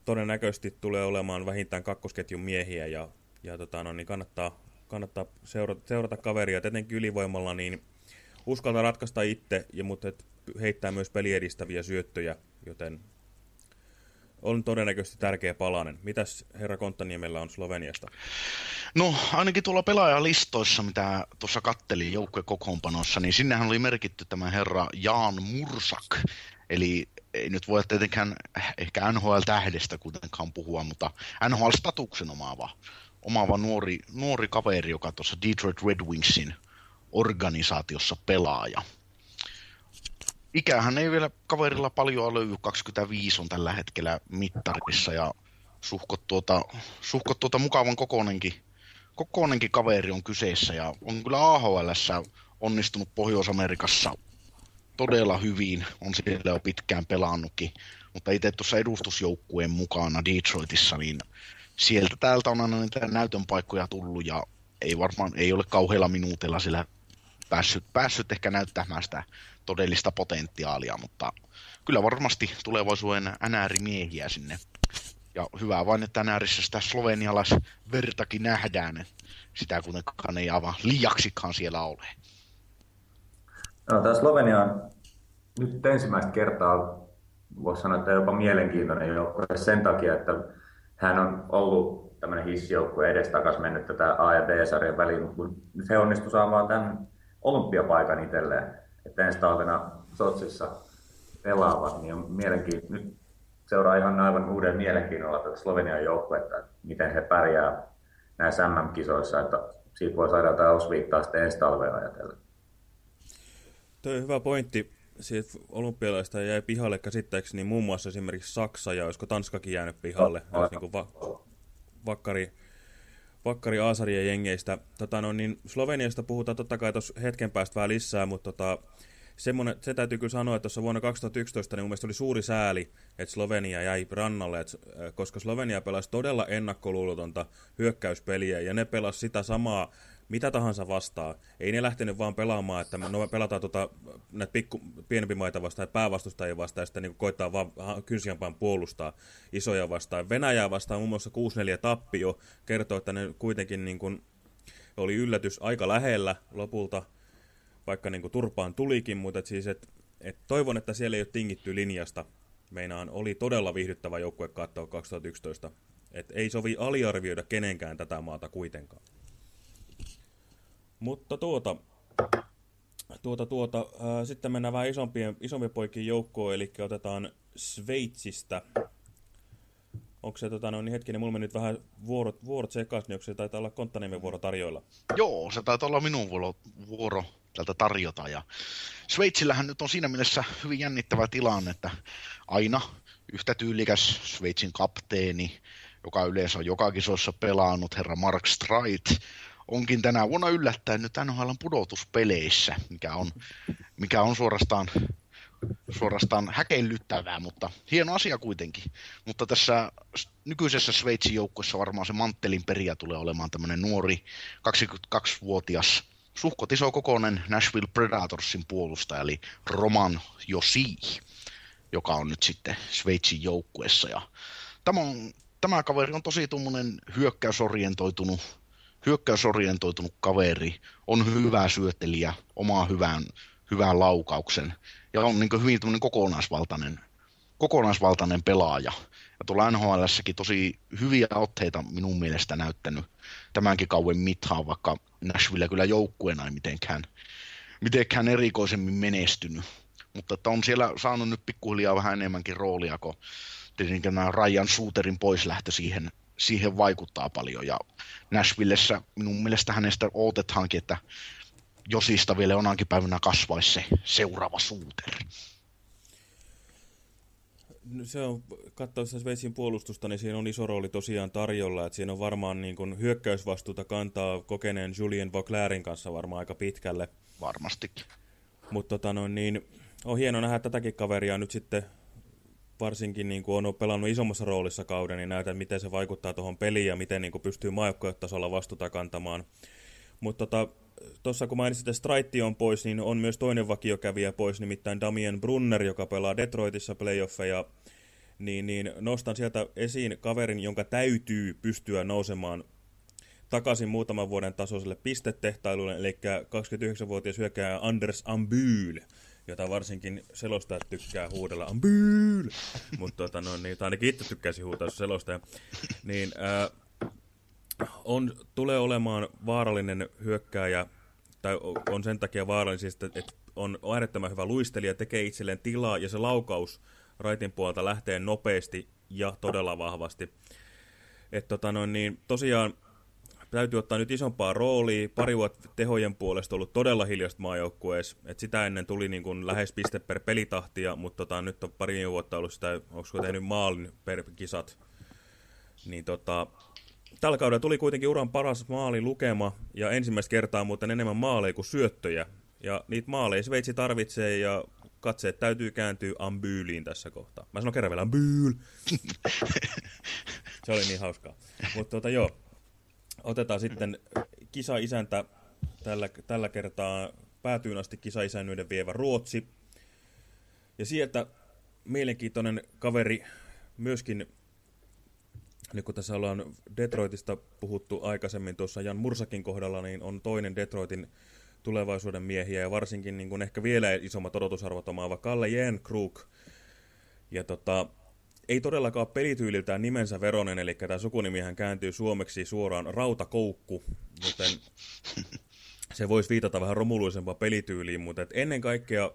todennäköisesti tulee olemaan vähintään kakkosketjun miehiä, ja, ja tota, no, niin kannattaa kannattaa seurata, seurata kaveria. etenkin ylivoimalla niin uskaltaa ratkaista itse, ja, mutta et heittää myös peliedistäviä syöttöjä, joten on todennäköisesti tärkeä palanen. Mitäs herra Konttaniemellä on Sloveniasta? No ainakin tuolla pelaajalistoissa, mitä tuossa kattelin joukkuekokoonpanossa, niin sinnehän oli merkitty tämä herra Jaan Mursak. Eli ei nyt voi tietenkään ehkä NHL-tähdestä kuitenkaan puhua, mutta NHL-statuksen omaava omaava nuori, nuori kaveri, joka tuossa Detroit Red Wingsin organisaatiossa pelaaja. Ikähän ei vielä kaverilla paljon löydy, 25 on tällä hetkellä mittarissa ja suhkot tuota, suhkot tuota mukavan kokoinenkin, kokoinenkin kaveri on kyseessä ja on kyllä AHL onnistunut Pohjois-Amerikassa todella hyvin, on siellä jo pitkään pelannutkin, mutta itse tuossa edustusjoukkueen mukana Detroitissa, niin sieltä täältä on aina niitä näytön paikkoja tullut ja ei varmaan, ei ole kauheilla minuutilla sillä päässyt, päässyt ehkä näyttämään sitä todellista potentiaalia, mutta kyllä varmasti tulevaisuuden NR-miehiä sinne. Ja hyvä vain, että NRissä sitä slovenialaisvertakin nähdään, sitä kuitenkaan ei aivan liiaksikaan siellä ole. No, tämä Slovenia on nyt ensimmäistä kertaa, voisi sanoa, että jopa mielenkiintoinen joukkue sen takia, että hän on ollut tämmöinen hissijoukkue edestakas mennyt tätä A- ja B-sarjan väliin, mutta kun se onnistui saamaan tämän olympiapaikan itselleen, että ensi talvena Sotsissa pelaavat, niin on mielenkiintoista. Nyt seuraa ihan aivan uuden mielenkiinnolla tätä Slovenian joukkuetta, että miten he pärjää näissä MM-kisoissa, että siitä voi saada jotain osviittaa sitten ensi talvea ajatellen. Tuo on hyvä pointti siitä olympialaista jäi pihalle käsittääkseni muun muassa esimerkiksi Saksa ja olisiko Tanskakin jäänyt pihalle, no, niin kuin va vakkari, vakkari Aasarien jengeistä. Tota, no, niin Sloveniasta puhutaan totta kai tuossa hetken päästä vähän lisää, mutta tota, semmoinen, se täytyy kyllä sanoa, että tuossa vuonna 2011 niin mun mielestä oli suuri sääli, että Slovenia jäi rannalle, että, koska Slovenia pelasi todella ennakkoluulotonta hyökkäyspeliä, ja ne pelasi sitä samaa mitä tahansa vastaa. Ei ne lähtenyt vaan pelaamaan, että no, me pelataan tota, näitä pikku, pienempi maita vastaan, päävastustajia vastaan, ja sitten niin koittaa vaan kynsiämpään puolustaa isoja vastaan. Venäjää vastaan muun muassa 6-4 tappio kertoo, että ne kuitenkin niin kuin, oli yllätys aika lähellä lopulta, vaikka niin kuin turpaan tulikin, mutta siis, et, et toivon, että siellä ei ole tingitty linjasta Meinaan oli todella viihdyttävä joukkue katsoa 2011. Et ei sovi aliarvioida kenenkään tätä maata kuitenkaan. Mutta tuota, tuota, tuota ää, sitten mennään vähän isompien, isompien poikien joukkoon, eli otetaan Sveitsistä. Onko se, tota, no, niin hetkinen, mulla meni nyt vähän vuorot, vuorot sekaisin, niin onko se taitaa olla Konttaniemen vuoro tarjoilla? Joo, se taitaa olla minun vuoro, vuoro tältä tarjota. Ja Sveitsillähän nyt on siinä mielessä hyvin jännittävä tilanne, että aina yhtä tyylikäs Sveitsin kapteeni, joka yleensä on joka kisoissa pelannut, herra Mark Streit, onkin tänä vuonna yllättäen nyt NHL pudotuspeleissä, mikä on, mikä on suorastaan, suorastaan häkellyttävää, mutta hieno asia kuitenkin. Mutta tässä nykyisessä Sveitsin joukkueessa varmaan se manttelin peria tulee olemaan tämmöinen nuori 22-vuotias suhkot iso kokoinen Nashville Predatorsin puolustaja, eli Roman Josi, joka on nyt sitten Sveitsin joukkueessa. Ja tämä, on, tämä kaveri on tosi tuommoinen hyökkäysorientoitunut, hyökkäysorientoitunut kaveri, on hyvä syöttelijä, omaa hyvän, hyvän laukauksen ja on niin hyvin kokonaisvaltainen, kokonaisvaltainen pelaaja. Ja tuolla NHLssäkin tosi hyviä otteita minun mielestä näyttänyt tämänkin kauden mittaan, vaikka Nashville kyllä joukkueena ei mitenkään, mitenkään erikoisemmin menestynyt. Mutta että on siellä saanut nyt pikkuhiljaa vähän enemmänkin roolia, kun tietenkin tämä Ryan Suuterin poislähtö siihen, siihen vaikuttaa paljon. Ja Nashvillessä minun mielestä hänestä odotetaankin, että Josista vielä jonakin päivänä kasvaisi se seuraava Suuter. No se on, katsoessa Sveitsin puolustusta, niin siinä on iso rooli tosiaan tarjolla, että siinä on varmaan niin kuin hyökkäysvastuuta kantaa kokeneen Julien Vauclairin kanssa varmaan aika pitkälle. Varmastikin. Mutta tota no, niin, on hieno nähdä tätäkin kaveria nyt sitten varsinkin niin kuin on pelannut isommassa roolissa kauden, niin näytän, miten se vaikuttaa tuohon peliin ja miten niin kuin pystyy maajoukkojen vastuuta kantamaan. Mutta tota, tuossa kun mainitsit, että Straitti on pois, niin on myös toinen vakiokävijä pois, nimittäin Damien Brunner, joka pelaa Detroitissa playoffeja. Niin, niin nostan sieltä esiin kaverin, jonka täytyy pystyä nousemaan takaisin muutaman vuoden tasoiselle pistetehtailulle, eli 29-vuotias hyökkääjä Anders Ambyl, jota varsinkin selostajat tykkää huudella Ambyl, mutta tota, no, niin, ainakin itse tykkäisi huutaa selostaja. Niin, ää, on, tulee olemaan vaarallinen hyökkääjä, tai on sen takia vaarallinen, että on äärettömän hyvä luistelija, tekee itselleen tilaa, ja se laukaus raitin puolta lähtee nopeasti ja todella vahvasti. Et tota noin, niin, tosiaan täytyy ottaa nyt isompaa roolia. Pari vuotta tehojen puolesta ollut todella hiljaista maajoukkueessa. Et sitä ennen tuli niin kuin lähes piste per pelitahtia, mutta tota, nyt on pari vuotta ollut sitä, onko tehnyt maalin per kisat. Niin tota, Tällä kaudella tuli kuitenkin uran paras maali lukema ja ensimmäistä kertaa muuten enemmän maaleja kuin syöttöjä. Ja niitä maaleja Sveitsi tarvitsee ja katseet täytyy kääntyä ambyyliin tässä kohtaa. Mä sanon kerran vielä ambyyl. Se oli niin hauskaa. Mutta tota joo, otetaan sitten kisa-isäntä tällä, tällä kertaa päätyyn asti kisa-isännyyden vievä Ruotsi. Ja sieltä mielenkiintoinen kaveri myöskin nyt kun tässä ollaan Detroitista puhuttu aikaisemmin tuossa Jan Mursakin kohdalla, niin on toinen Detroitin tulevaisuuden miehiä ja varsinkin niin kuin ehkä vielä isommat odotusarvot omaava Kalle Jänkruk. Ja tota, ei todellakaan pelityyliltään nimensä veronen, eli tämä sukunimihän kääntyy suomeksi suoraan rautakoukku, joten se voisi viitata vähän romuluisempaa pelityyliin, mutta ennen kaikkea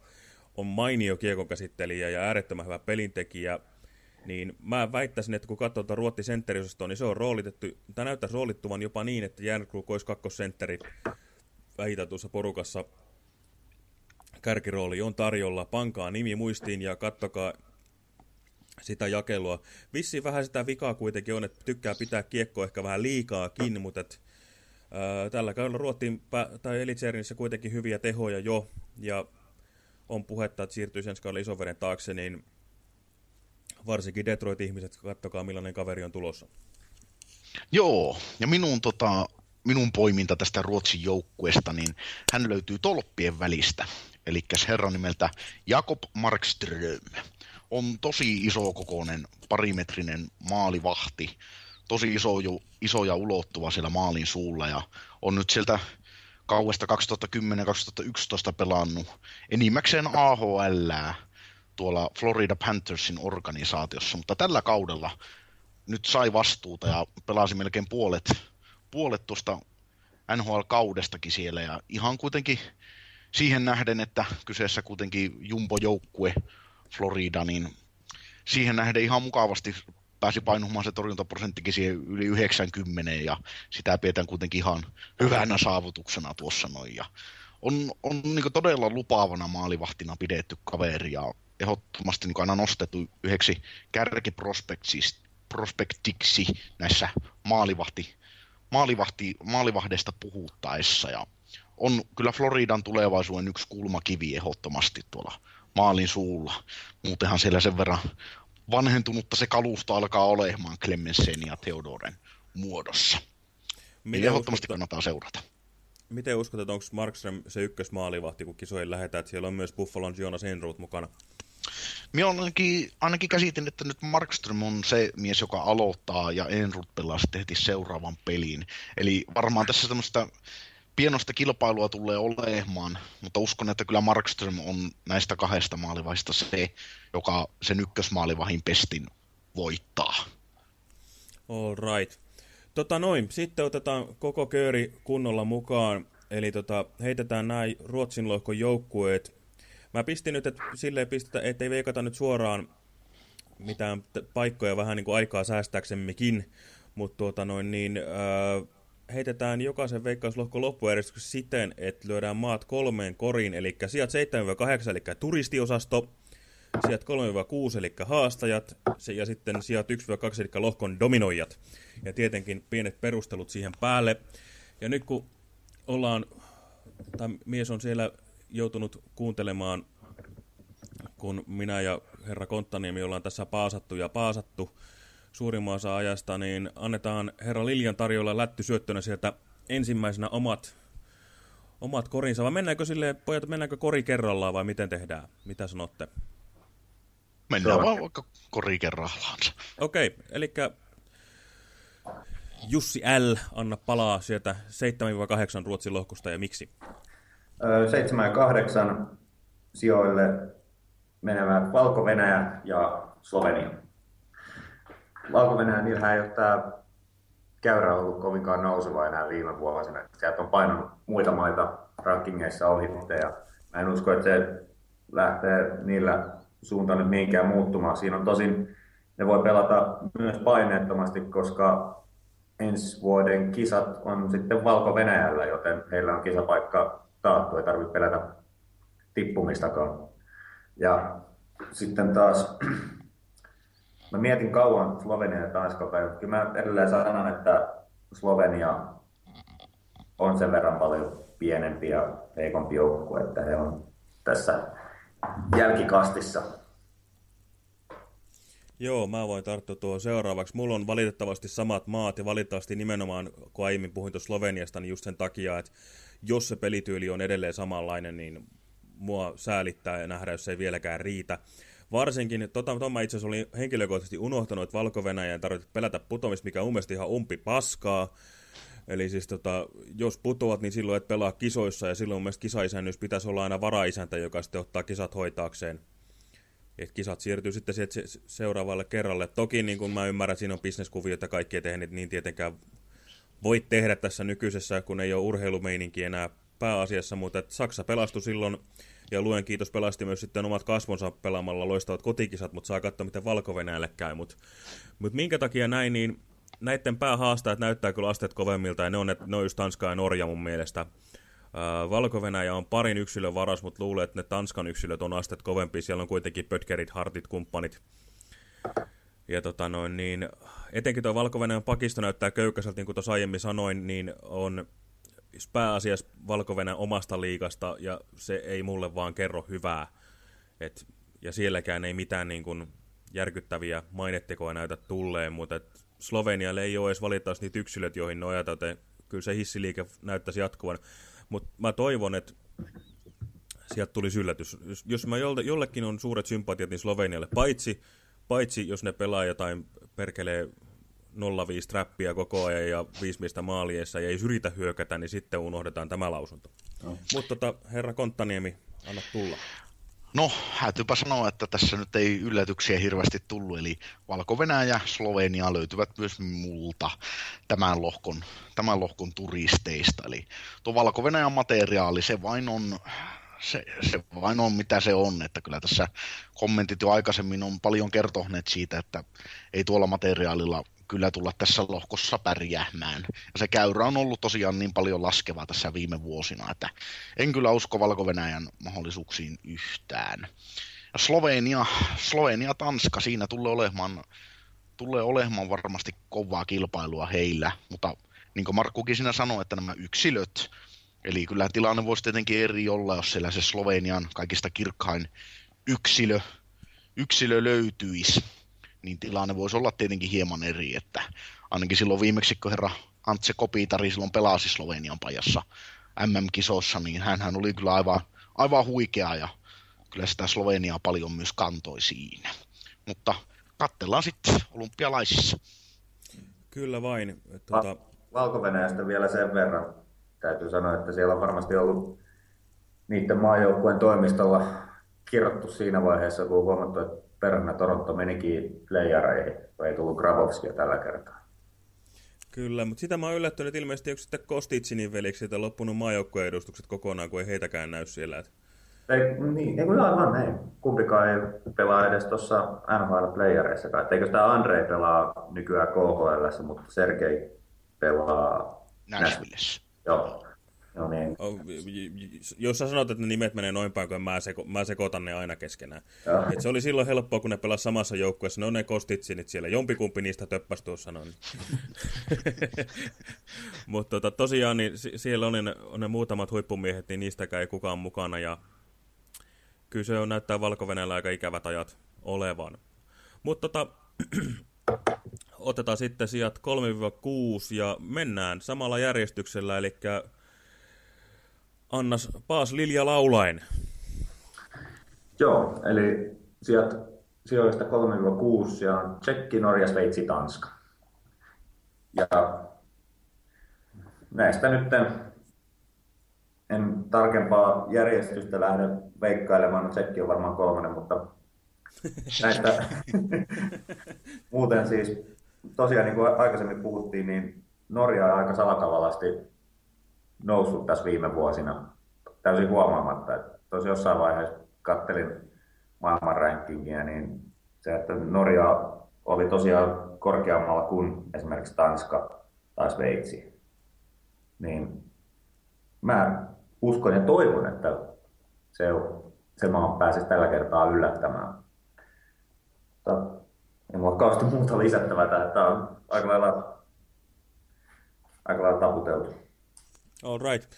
on mainio kiekonkäsittelijä ja äärettömän hyvä pelintekijä, niin mä väittäisin, että kun katsotaan Ruotti sentteriosastoa, niin se on roolitettu, tämä näyttää roolittuvan jopa niin, että Järnkruk olisi kakkosentteri vähitatussa porukassa. Kärkirooli on tarjolla, pankaa nimi muistiin ja kattokaa sitä jakelua. Vissiin vähän sitä vikaa kuitenkin on, että tykkää pitää kiekko ehkä vähän liikaakin, mutta et, ää, tällä kaudella Ruottiin tai Elitserinissä kuitenkin hyviä tehoja jo, ja on puhetta, että siirtyy sen skaalin isoveren taakse, niin varsinkin Detroit-ihmiset, kattokaa millainen kaveri on tulossa. Joo, ja minun, tota, minun poiminta tästä Ruotsin joukkueesta, niin hän löytyy tolppien välistä. Eli herran nimeltä Jakob Markström. On tosi iso kokoinen, parimetrinen maalivahti, tosi iso, iso ja ulottuva siellä maalin suulla ja on nyt sieltä kauesta 2010-2011 pelannut enimmäkseen AHL tuolla Florida Panthersin organisaatiossa, mutta tällä kaudella nyt sai vastuuta ja pelasi melkein puolet, puolet tuosta NHL-kaudestakin siellä. Ja ihan kuitenkin siihen nähden, että kyseessä kuitenkin jumbo-joukkue Florida, niin siihen nähden ihan mukavasti pääsi painumaan se torjuntaprosenttikin siihen yli 90 ja sitä pidetään kuitenkin ihan hyvänä saavutuksena tuossa noin. Ja on, on niin todella lupaavana maalivahtina pidetty kaveri ja ehdottomasti niin aina nostettu yhdeksi kärkiprospektiksi näissä maalivahti, maalivahti, maalivahdesta puhuttaessa. Ja on kyllä Floridan tulevaisuuden yksi kulmakivi ehdottomasti tuolla maalin suulla. Muutenhan siellä sen verran vanhentunutta se kalusto alkaa olemaan Clemensen ja Theodoren muodossa. Miten ehdottomasti kannattaa seurata. Miten uskot, että onko Markström se ykkösmaalivahti, kun kisoihin lähdetään, että siellä on myös Buffalon Jonas Enroth mukana? Minä ainakin, ainakin käsitin, että nyt Markström on se mies, joka aloittaa ja Enroth pelaa sitten heti seuraavan peliin. Eli varmaan tässä tämmöistä pienosta kilpailua tulee olemaan, mutta uskon, että kyllä Markström on näistä kahdesta maalivahista se, joka sen ykkösmaalivahin pestin voittaa. All right. Tota noin, sitten otetaan koko kööri kunnolla mukaan, eli tota, heitetään nämä Ruotsin lohkon joukkueet. Mä pistin nyt, että silleen pistetä, ettei veikata nyt suoraan mitään paikkoja vähän niin kuin aikaa säästääksemmekin, mutta tuota noin niin, äh, heitetään jokaisen veikkauslohkon loppujärjestyksessä siten, että lyödään maat kolmeen koriin, eli sijat 7-8, eli turistiosasto, sijat 3-6, eli haastajat, ja sitten sijat 1-2, eli lohkon dominoijat. Ja tietenkin pienet perustelut siihen päälle. Ja nyt kun ollaan, tai mies on siellä joutunut kuuntelemaan, kun minä ja herra Konttaniemi ollaan tässä paasattu ja paasattu, suurimman osa ajasta, niin annetaan herra Liljan tarjolla lätty syöttönä sieltä ensimmäisenä omat, omat korinsa. Vai mennäänkö sille pojat, mennäänkö kori kerrallaan vai miten tehdään? Mitä sanotte? Mennään vaan vaikka kori kerrallaan. Okei, okay, eli Jussi L, anna palaa sieltä 7-8 Ruotsin lohkusta ja miksi? 7 ja 8 sijoille menevät Valko-Venäjä ja Slovenia valko niillä ei ole tämä käyrä ollut kovinkaan nouseva enää viime vuosina. Sieltä on painanut muita maita rankingeissa ohi ja mä en usko, että se lähtee niillä suuntaan nyt mihinkään muuttumaan. Siinä on tosin, ne voi pelata myös paineettomasti, koska ensi vuoden kisat on sitten Valko-Venäjällä, joten heillä on kisapaikka taattu, ei tarvitse pelätä tippumistakaan. Ja sitten taas Mä mietin kauan Slovenia ja Tanska Kyllä mä edelleen sanon, että Slovenia on sen verran paljon pienempi ja heikompi joukkue, että he on tässä jälkikastissa. Joo, mä voin tarttua tuohon seuraavaksi. Mulla on valitettavasti samat maat ja valitettavasti nimenomaan, kun aiemmin puhuin tuossa Sloveniasta, niin just sen takia, että jos se pelityyli on edelleen samanlainen, niin mua säälittää ja nähdä, jos se ei vieläkään riitä. Varsinkin, tota, tota mä itse asiassa olin henkilökohtaisesti unohtanut, että Valko-Venäjän tarvitsee pelätä putoamista, mikä on mielestäni ihan umpi paskaa. Eli siis tota, jos putoat, niin silloin et pelaa kisoissa, ja silloin mun mielestä kisaisännys pitäisi olla aina varaisäntä, joka sitten ottaa kisat hoitaakseen. Et kisat siirtyy sitten sieltä seuraavalle kerralle. Toki niin kun mä ymmärrän, siinä on bisneskuviot ja kaikki tehnyt, niin tietenkään voi tehdä tässä nykyisessä, kun ei ole urheilumeininki enää pääasiassa, mutta Saksa pelastui silloin ja luen kiitos pelasti myös sitten omat kasvonsa pelaamalla loistavat kotikisat, mutta saa katsoa, miten valko käy. Mutta mut minkä takia näin, niin näiden päähaastajat näyttää kyllä asteet kovemmilta, ja ne on, ne on just Tanska ja Norja mun mielestä. valko on parin yksilön varas, mutta luulen, että ne Tanskan yksilöt on asteet kovempi. Siellä on kuitenkin pötkerit, hartit, kumppanit. Ja tota noin, niin, etenkin tuo valko pakisto näyttää köykäiseltä, niin kuin tuossa aiemmin sanoin, niin on pääasiassa valko omasta liikasta ja se ei mulle vaan kerro hyvää. Et, ja sielläkään ei mitään niin kuin, järkyttäviä mainettekoja näytä tulleen, mutta et Slovenialle ei ole edes valitettavasti niitä yksilöt, joihin nojata, joten kyllä se hissiliike näyttäisi jatkuvan. Mutta mä toivon, että sieltä tulisi yllätys. Jos, jos mä jolle, jollekin on suuret sympatiat, niin Slovenialle, paitsi, paitsi jos ne pelaa jotain perkelee 0-5 trappia koko ajan ja 5 mistä maaliessa ja ei yritä hyökätä, niin sitten unohdetaan tämä lausunto. No. Mutta tota, herra Konttaniemi, anna tulla. No, täytyypä sanoa, että tässä nyt ei yllätyksiä hirveästi tullut, eli valko ja Slovenia löytyvät myös multa tämän lohkon, tämän lohkon turisteista. Eli tuo valko materiaali, se vain on se, se vain on mitä se on, että kyllä tässä kommentit jo aikaisemmin on paljon kertoneet siitä, että ei tuolla materiaalilla kyllä tulla tässä lohkossa pärjäämään. Ja se käyrä on ollut tosiaan niin paljon laskeva tässä viime vuosina, että en kyllä usko valko mahdollisuuksiin yhtään. Ja Slovenia, Slovenia, Tanska, siinä tulee olemaan, tulee olemaan varmasti kovaa kilpailua heillä, mutta niin kuin Markkukin siinä sanoi, että nämä yksilöt, eli kyllä tilanne voisi tietenkin eri olla, jos siellä se Slovenian kaikista kirkkain yksilö, yksilö löytyisi niin tilanne voisi olla tietenkin hieman eri, että ainakin silloin viimeksi, kun herra Antse Kopitari silloin pelasi Slovenian pajassa MM-kisossa, niin hän oli kyllä aivan, aivan huikea ja kyllä sitä Sloveniaa paljon myös kantoi siinä. Mutta katsellaan sitten olympialaisissa. Kyllä vain. Tuota... valko vielä sen verran täytyy sanoa, että siellä on varmasti ollut niiden maajoukkueen toimistolla kirjoittu siinä vaiheessa, kun on huomattu, että perhana Toronto menikin playareihin, kun ei tullut Grabowskia tällä kertaa. Kyllä, mutta sitä mä oon yllättynyt, että ilmeisesti onko sitten Kostitsinin veliksi, että loppunut maajoukkojen edustukset kokonaan, kun ei heitäkään näy siellä. Että... Ei, niin, ei aivan näin. Kumpikaan ei pelaa edes tuossa NHL-playereissa. Eikö sitä Andre pelaa nykyään KHL, mutta Sergei pelaa Nashvillessä. Joo. No niin. Jos sä sanot, että ne nimet menee noin päin, kun mä, seko, mä sekoitan ne aina keskenään. Et se oli silloin helppoa, kun ne pelasivat samassa joukkueessa. Ne on ne kostitsinit siellä. Jompikumpi niistä töppäsi tuossa noin. Mutta tota, tosiaan niin siellä on ne, on ne muutamat huippumiehet, niin niistäkään ei kukaan mukana. Ja kyllä se on näyttää valko aika ikävät ajat olevan. Mutta tota, otetaan sitten sijat 3-6 ja mennään samalla järjestyksellä, eli Annas Paas Lilja Laulain. Joo, eli sijat, sijoista 3-6 ja on Tsekki, Norja, Sveitsi, Tanska. Ja näistä nyt en tarkempaa järjestystä lähde veikkailemaan, no Tsekki on varmaan kolmannen, mutta näistä muuten siis tosiaan niin kuin aikaisemmin puhuttiin, niin Norja on aika salakavallasti noussut tässä viime vuosina täysin huomaamatta. Tosi jossain vaiheessa kattelin maailman rankingia, niin se, että Norja oli tosiaan korkeammalla kuin esimerkiksi Tanska tai Sveitsi, niin mä uskon ja toivon, että se, se maa pääsisi tällä kertaa yllättämään. Mutta ei mulla kauheasti muuta lisättävää, että on aika lailla, aika lailla taputeltu. All right.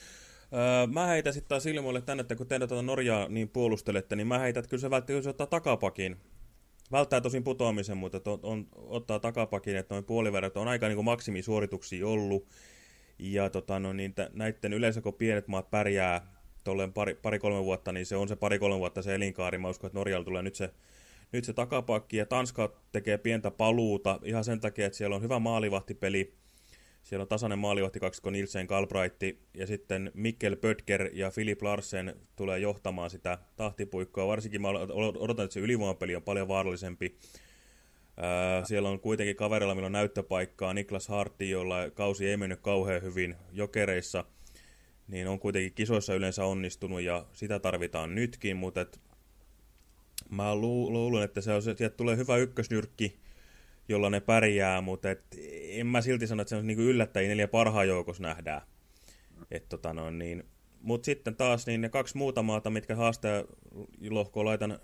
Öö, mä heitän sitten taas ilmoille tänne, että kun te tätä Norjaa niin puolustelette, niin mä heitän, että kyllä se välttämättä ottaa takapakin. Välttää tosin putoamisen, mutta on, on, ottaa takapakin, että noin puoliverrat on aika niin maksimisuorituksia ollut. Ja tota, no, niin näiden yleensä kun pienet maat pärjää pari-kolme pari, vuotta, niin se on se pari-kolme vuotta se elinkaari. Mä uskon, että Norjalla tulee nyt se, nyt se takapakki. Ja Tanska tekee pientä paluuta ihan sen takia, että siellä on hyvä maalivahtipeli siellä on tasainen maalivahti kaksikko Nilsen Galbraitti ja sitten Mikkel Böttger ja Philip Larsen tulee johtamaan sitä tahtipuikkoa. Varsinkin mä odotan, että se ylivoimapeli on paljon vaarallisempi. siellä on kuitenkin kaverilla, millä on näyttöpaikkaa. Niklas Hartti, jolla kausi ei mennyt kauhean hyvin jokereissa, niin on kuitenkin kisoissa yleensä onnistunut ja sitä tarvitaan nytkin, mutta et mä luulen, että se on, sieltä tulee hyvä ykkösnyrkki jolla ne pärjää, mutta et, en mä silti sano, että se on niin yllättäjiä neljä parhaan joukossa nähdään. Et, tota no, niin, mutta sitten taas niin ne kaksi muuta maata, mitkä haastajalohkoon laitan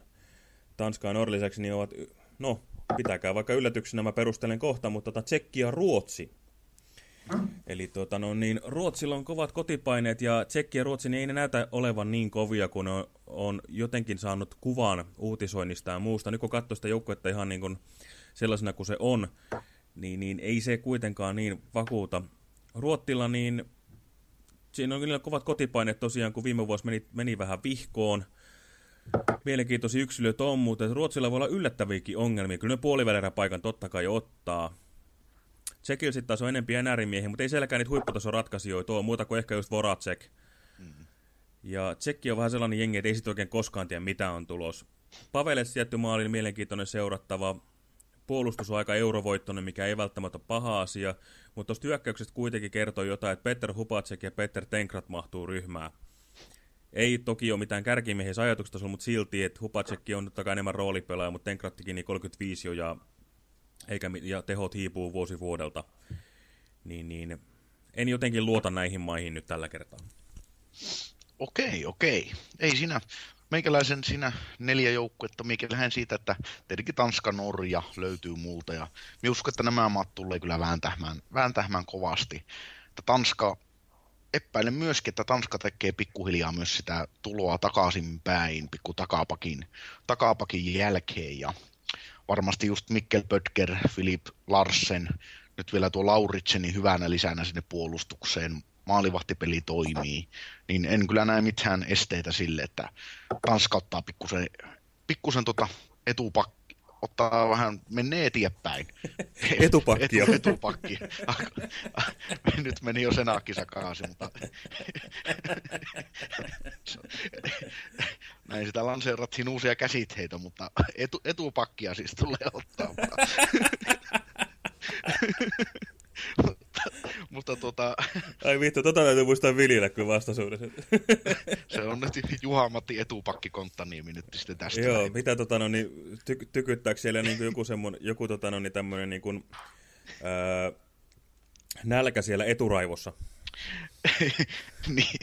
Tanskaan Norliseksi, niin ovat, no pitäkää vaikka yllätyksenä, mä perustelen kohta, mutta tota, Tsekki ja Ruotsi. Eli tuota, no, niin, Ruotsilla on kovat kotipaineet ja Tsekki ja Ruotsi niin ei näytä olevan niin kovia, kun on, on jotenkin saanut kuvan uutisoinnista ja muusta. Nyt kun katsoo sitä joukkuetta ihan niin kuin sellaisena kuin se on, niin, niin ei se kuitenkaan niin vakuuta. Ruottilla niin siinä on kyllä kovat kotipaineet tosiaan, kun viime vuosi meni, meni vähän vihkoon. Mielenkiintoisia yksilöitä on, mutta Ruotsilla voi olla yllättäviäkin ongelmia. Kyllä ne paikan totta kai ottaa. Tsekillä sitten taas on enempi NR-miehiä, mutta ei sielläkään niitä huipputason ratkaisijoita ole, muuta kuin ehkä just Voracek. Mm -hmm. Ja Tsekki on vähän sellainen jengi, että ei sit oikein koskaan tiedä, mitä on tulos. Paveles jätty maalin mielenkiintoinen seurattava. Puolustus on aika eurovoittoinen, mikä ei välttämättä ole paha asia, mutta tuosta hyökkäyksestä kuitenkin kertoo jotain, että Peter Hupacek ja Peter Tenkrat mahtuu ryhmään. Ei toki ole mitään kärkimiehiä ajatuksesta, mutta silti, että Hupacekki on totta kai enemmän roolipelaaja, mutta Tenkrattikin niin 35 jo ja, eikä, ja tehot hiipuu vuosi vuodelta. Niin, niin, en jotenkin luota näihin maihin nyt tällä kertaa. Okei, okei. Ei siinä, meikäläisen siinä neljä joukkuetta, mikä lähden siitä, että tietenkin Tanska, Norja löytyy multa ja minä uskon, että nämä maat tulee kyllä vääntämään, vääntämään kovasti. Että Tanska, epäilen myöskin, että Tanska tekee pikkuhiljaa myös sitä tuloa takaisin päin, pikku takapakin, takapakin jälkeen. Ja varmasti just Mikkel Pöttger, Filip Larsen, nyt vielä tuo Lauritseni hyvänä lisänä sinne puolustukseen, maalivahtipeli toimii, niin en kyllä näe mitään esteitä sille, että Tanska ottaa pikkusen, pikkusen tota etupakki, ottaa vähän, menee eteenpäin. Etupakki Etu, etupakki. Nyt meni jo senaakin sakaisin, mutta näin sitä lanseerattiin uusia käsitteitä, mutta etu, etupakkia siis tulee ottaa. mutta tota... Ai vittu, tota täytyy muistaa viljellä kyllä vastaisuudessa. se on nyt Juha-Matti Etupakki Konttaniemi nyt sitten tästä. Joo, näin. mitä tota no, niin, ty tykyttääkö siellä niin kuin joku semmoinen, joku tota no, niin tämmöinen niin kuin, ää, nälkä siellä eturaivossa? niin,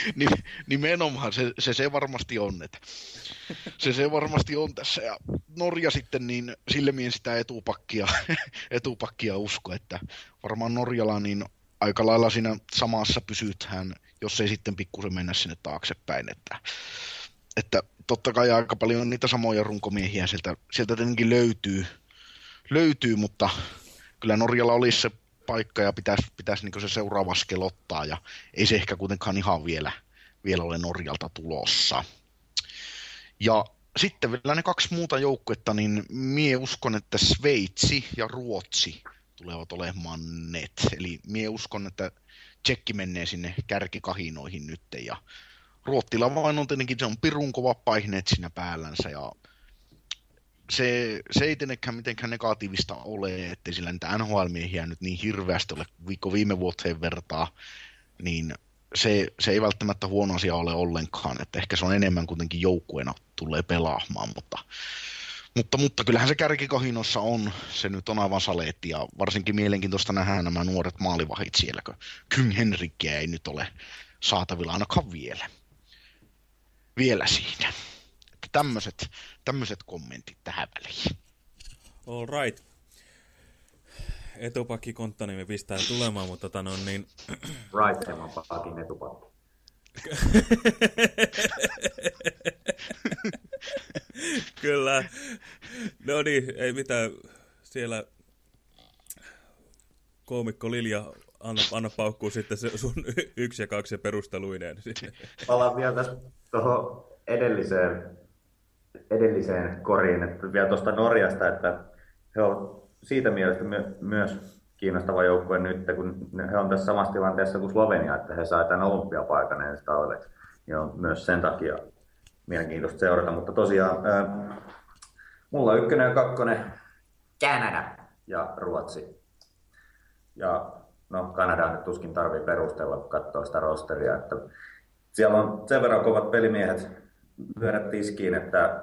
nimenomaan se, se, se varmasti on, että se, se varmasti on tässä. Ja Norja sitten, niin silmien sitä etupakkia, etupakkia usko, että varmaan Norjalla niin aika lailla siinä samassa pysytään, jos ei sitten pikkusen mennä sinne taaksepäin. Että, että totta kai aika paljon niitä samoja runkomiehiä sieltä, sieltä tietenkin löytyy, löytyy, mutta kyllä Norjalla olisi se paikka ja pitäisi, pitäisi niin se seuraava askel ottaa ja ei se ehkä kuitenkaan ihan vielä, vielä ole Norjalta tulossa. Ja sitten vielä ne kaksi muuta joukkuetta, niin mie uskon, että Sveitsi ja Ruotsi tulevat olemaan net. Eli mie uskon, että Tsekki menee sinne kärkikahinoihin nyt ja Ruottilla vain on tietenkin, se on pirun kova paineet siinä päällänsä ja se, se ei tietenkään mitenkään negatiivista ole, ettei sillä niitä NHL-miehiä nyt niin hirveästi ole viikko viime vuoteen vertaa, niin se, se ei välttämättä huono asia ole ollenkaan, että ehkä se on enemmän kuitenkin joukkueena tulee pelaamaan, mutta, mutta, mutta kyllähän se kärkikahinossa on, se nyt on aivan saleetti ja varsinkin mielenkiintoista nähdä nämä nuoret maalivahit siellä, kun Kym Henrikkiä ei nyt ole saatavilla ainakaan vielä. Vielä siinä. Että tämmöiset, tämmöiset kommentit tähän väliin. All right etupakki Konttanimi pistää tulemaan, mutta tota no niin... Right pakin etupakki. Kyllä. No niin, ei mitään. Siellä koomikko Lilja, anna, anna paukkuu sitten se sun yksi ja kaksi perusteluineen. Palaan vielä tässä tuohon edelliseen, edelliseen koriin, että vielä tuosta Norjasta, että he ovat siitä mielestä my- myös kiinnostava joukkue nyt, kun he on tässä samassa tilanteessa kuin Slovenia, että he saivat tämän olympiapaikan ensi talveksi. Ja on myös sen takia mielenkiintoista seurata. Mutta tosiaan, äh, mulla on ykkönen ja kakkonen Kanada ja Ruotsi. Ja no, Kanada nyt tuskin tarvii perustella, kun katsoo sitä rosteria. Että siellä on sen verran kovat pelimiehet lyödä tiskiin, että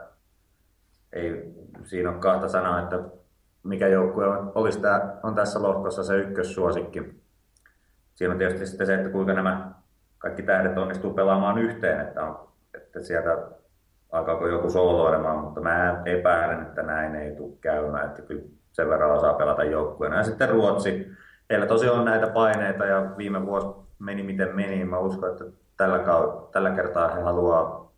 ei siinä ole kahta sanaa, että mikä joukkue on, olisi tämä, on tässä lohkossa se ykkössuosikki. Siinä on tietysti sitten se, että kuinka nämä kaikki tähdet onnistuu pelaamaan yhteen, että, on, että sieltä alkaako joku sooloilemaan, mutta mä epäilen, että näin ei tule käymään, että kyllä sen verran osaa pelata joukkueena. Ja sitten Ruotsi, heillä tosiaan on näitä paineita ja viime vuosi meni miten meni, mä uskon, että tällä, tällä kertaa he haluaa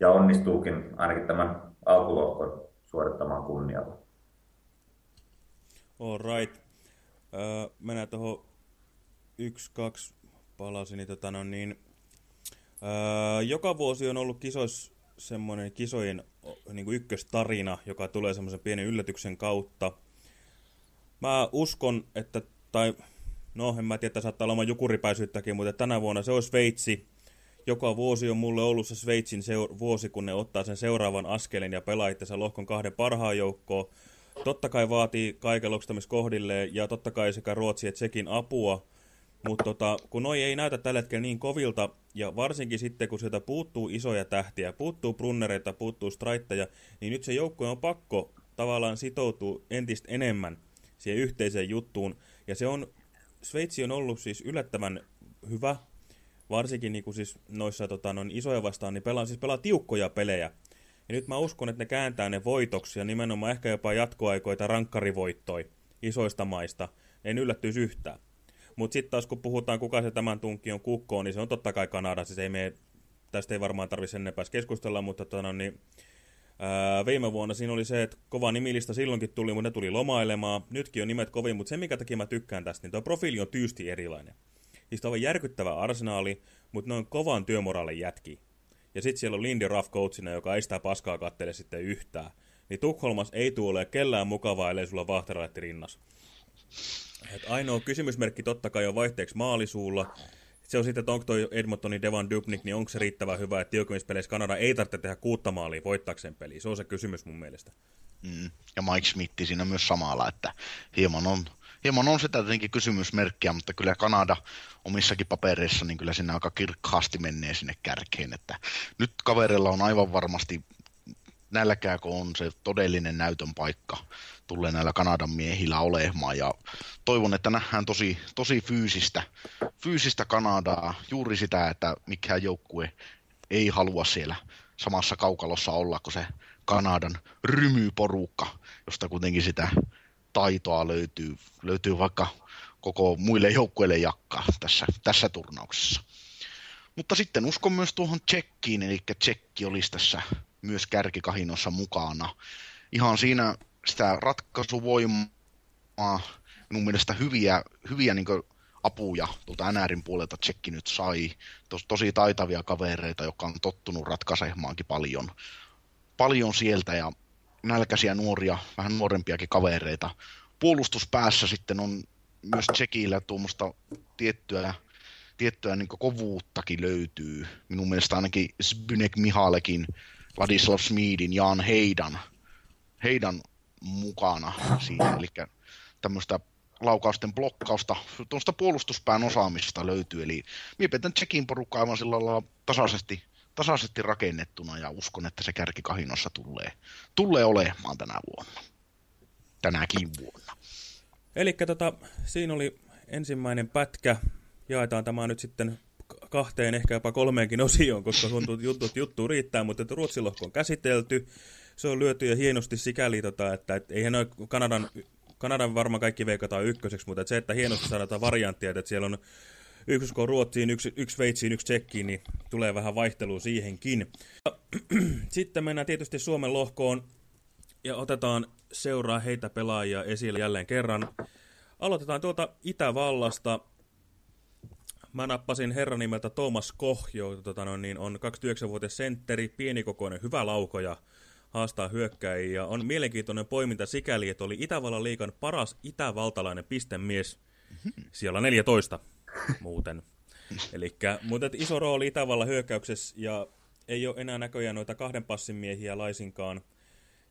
ja onnistuukin ainakin tämän alkulohkon suorittamaan kunnialla. All right. Mennään tuohon yksi, kaksi palasin, niin, tota, no, niin joka vuosi on ollut kisois semmoinen kisojen niin kuin ykköstarina, joka tulee semmoisen pienen yllätyksen kautta. Mä uskon, että, tai no en mä tiedä, että saattaa olla jukuripäisyyttäkin, mutta tänä vuonna se olisi Sveitsi, joka vuosi on mulle ollut se Sveitsin vuosi, kun ne ottaa sen seuraavan askelin ja pelaa itse lohkon kahden parhaan joukkoon. Totta kai vaatii kaiken ja totta kai sekä Ruotsi että sekin apua, mutta tota, kun noi ei näytä tällä hetkellä niin kovilta, ja varsinkin sitten kun sieltä puuttuu isoja tähtiä, puuttuu brunnereita, puuttuu straitteja, niin nyt se joukko on pakko tavallaan sitoutua entistä enemmän siihen yhteiseen juttuun. Ja se on, Sveitsi on ollut siis yllättävän hyvä, varsinkin niin siis noissa tota, noin isoja vastaan, niin pelaa, siis pelaa tiukkoja pelejä. Ja nyt mä uskon, että ne kääntää ne voitoksi ja nimenomaan ehkä jopa jatkoaikoita rankkarivoittoi isoista maista. En yllättyisi yhtään. Mutta sitten taas kun puhutaan, kuka se tämän tunkion kukkoon, niin se on totta kai Kanada. Siis ei me, tästä ei varmaan tarvitse enempää keskustella, mutta tota, no, niin, ää, viime vuonna siinä oli se, että kova nimilista silloinkin tuli, mutta ne tuli lomailemaan. Nytkin on nimet kovin, mutta se mikä takia mä tykkään tästä, niin tuo profiili on tyysti erilainen. Siis on järkyttävä arsenaali, mutta ne on kovan työmoraalin jätki. Ja sitten siellä on Lindy Ruff coachina, joka ei sitä paskaa kattele sitten yhtään. Niin Tukholmas ei tule kellään mukavaa, ellei sulla vahteraletti rinnas. Et ainoa kysymysmerkki totta kai on vaihteeksi maalisuulla. Se on sitten, että onko toi Edmontonin Devan Dubnik, niin onko se riittävän hyvä, että tiukemmispeleissä Kanada ei tarvitse tehdä kuutta maalia voittaakseen peliä. Se on se kysymys mun mielestä. Mm. Ja Mike Smith siinä myös samalla, että hieman on, hieman on sitä tietenkin kysymysmerkkiä, mutta kyllä Kanada omissakin papereissa, niin kyllä sinne aika kirkkaasti menee sinne kärkeen, että nyt kaverilla on aivan varmasti nälkää, kun on se todellinen näytön paikka tulee näillä Kanadan miehillä olemaan. Ja toivon, että nähdään tosi, tosi fyysistä, fyysistä Kanadaa, juuri sitä, että mikään joukkue ei halua siellä samassa kaukalossa olla kuin se Kanadan rymyporukka, josta kuitenkin sitä taitoa löytyy, löytyy vaikka koko muille joukkueille jakkaa tässä, tässä turnauksessa. Mutta sitten uskon myös tuohon Tsekkiin, eli Tsekki olisi tässä myös kärkikahinossa mukana. Ihan siinä sitä ratkaisuvoimaa, minun mielestä hyviä, hyviä niin apuja tuolta NRin puolelta Tsekki nyt sai. Tos, tosi taitavia kavereita, jotka on tottunut ratkaisemaankin paljon, paljon sieltä ja nälkäisiä nuoria, vähän nuorempiakin kavereita. Puolustuspäässä sitten on myös Tsekillä tuommoista tiettyä, tiettyä niin kovuuttakin löytyy. Minun mielestä ainakin Zbynek Mihalekin, Ladislav Smidin, Jan Heidan, Heidan mukana siinä, eli tämmöistä laukausten blokkausta, tuosta puolustuspään osaamista löytyy, eli miepetän Tsekin porukka aivan sillä lailla tasaisesti, tasaisesti rakennettuna ja uskon, että se kärkikahinossa tulee, tulee olemaan tänä vuonna, tänäkin vuonna. Eli tota, siinä oli ensimmäinen pätkä, jaetaan tämä nyt sitten kahteen, ehkä jopa kolmeenkin osioon, koska juttu, juttu, juttu riittää, mutta Ruotsilohko on käsitelty, se on lyöty ja hienosti sikäli, tota, että et, eihän ole Kanadan, Kanadan varmaan kaikki veikataan ykköseksi, mutta et se, että hienosti saadaan varianttia, että siellä on yksi usko Ruotsiin, yksi, yksi Sveitsiin, yksi Tsekkiin, niin tulee vähän vaihtelua siihenkin. Sitten mennään tietysti Suomen lohkoon ja otetaan seuraa heitä pelaajia esille jälleen kerran. Aloitetaan tuolta Itävallasta. Mä nappasin herran nimeltä Thomas Koh, joka tota, no, niin on 29-vuotias sentteri, pienikokoinen, hyvä laukoja haastaa hyökkäjiä. On mielenkiintoinen poiminta sikäli, että oli Itävallan liikan paras itävaltalainen pistemies. Siellä 14 muuten. Elikkä, mutta iso rooli Itävallan hyökkäyksessä ja ei ole enää näköjään noita kahden passin miehiä laisinkaan,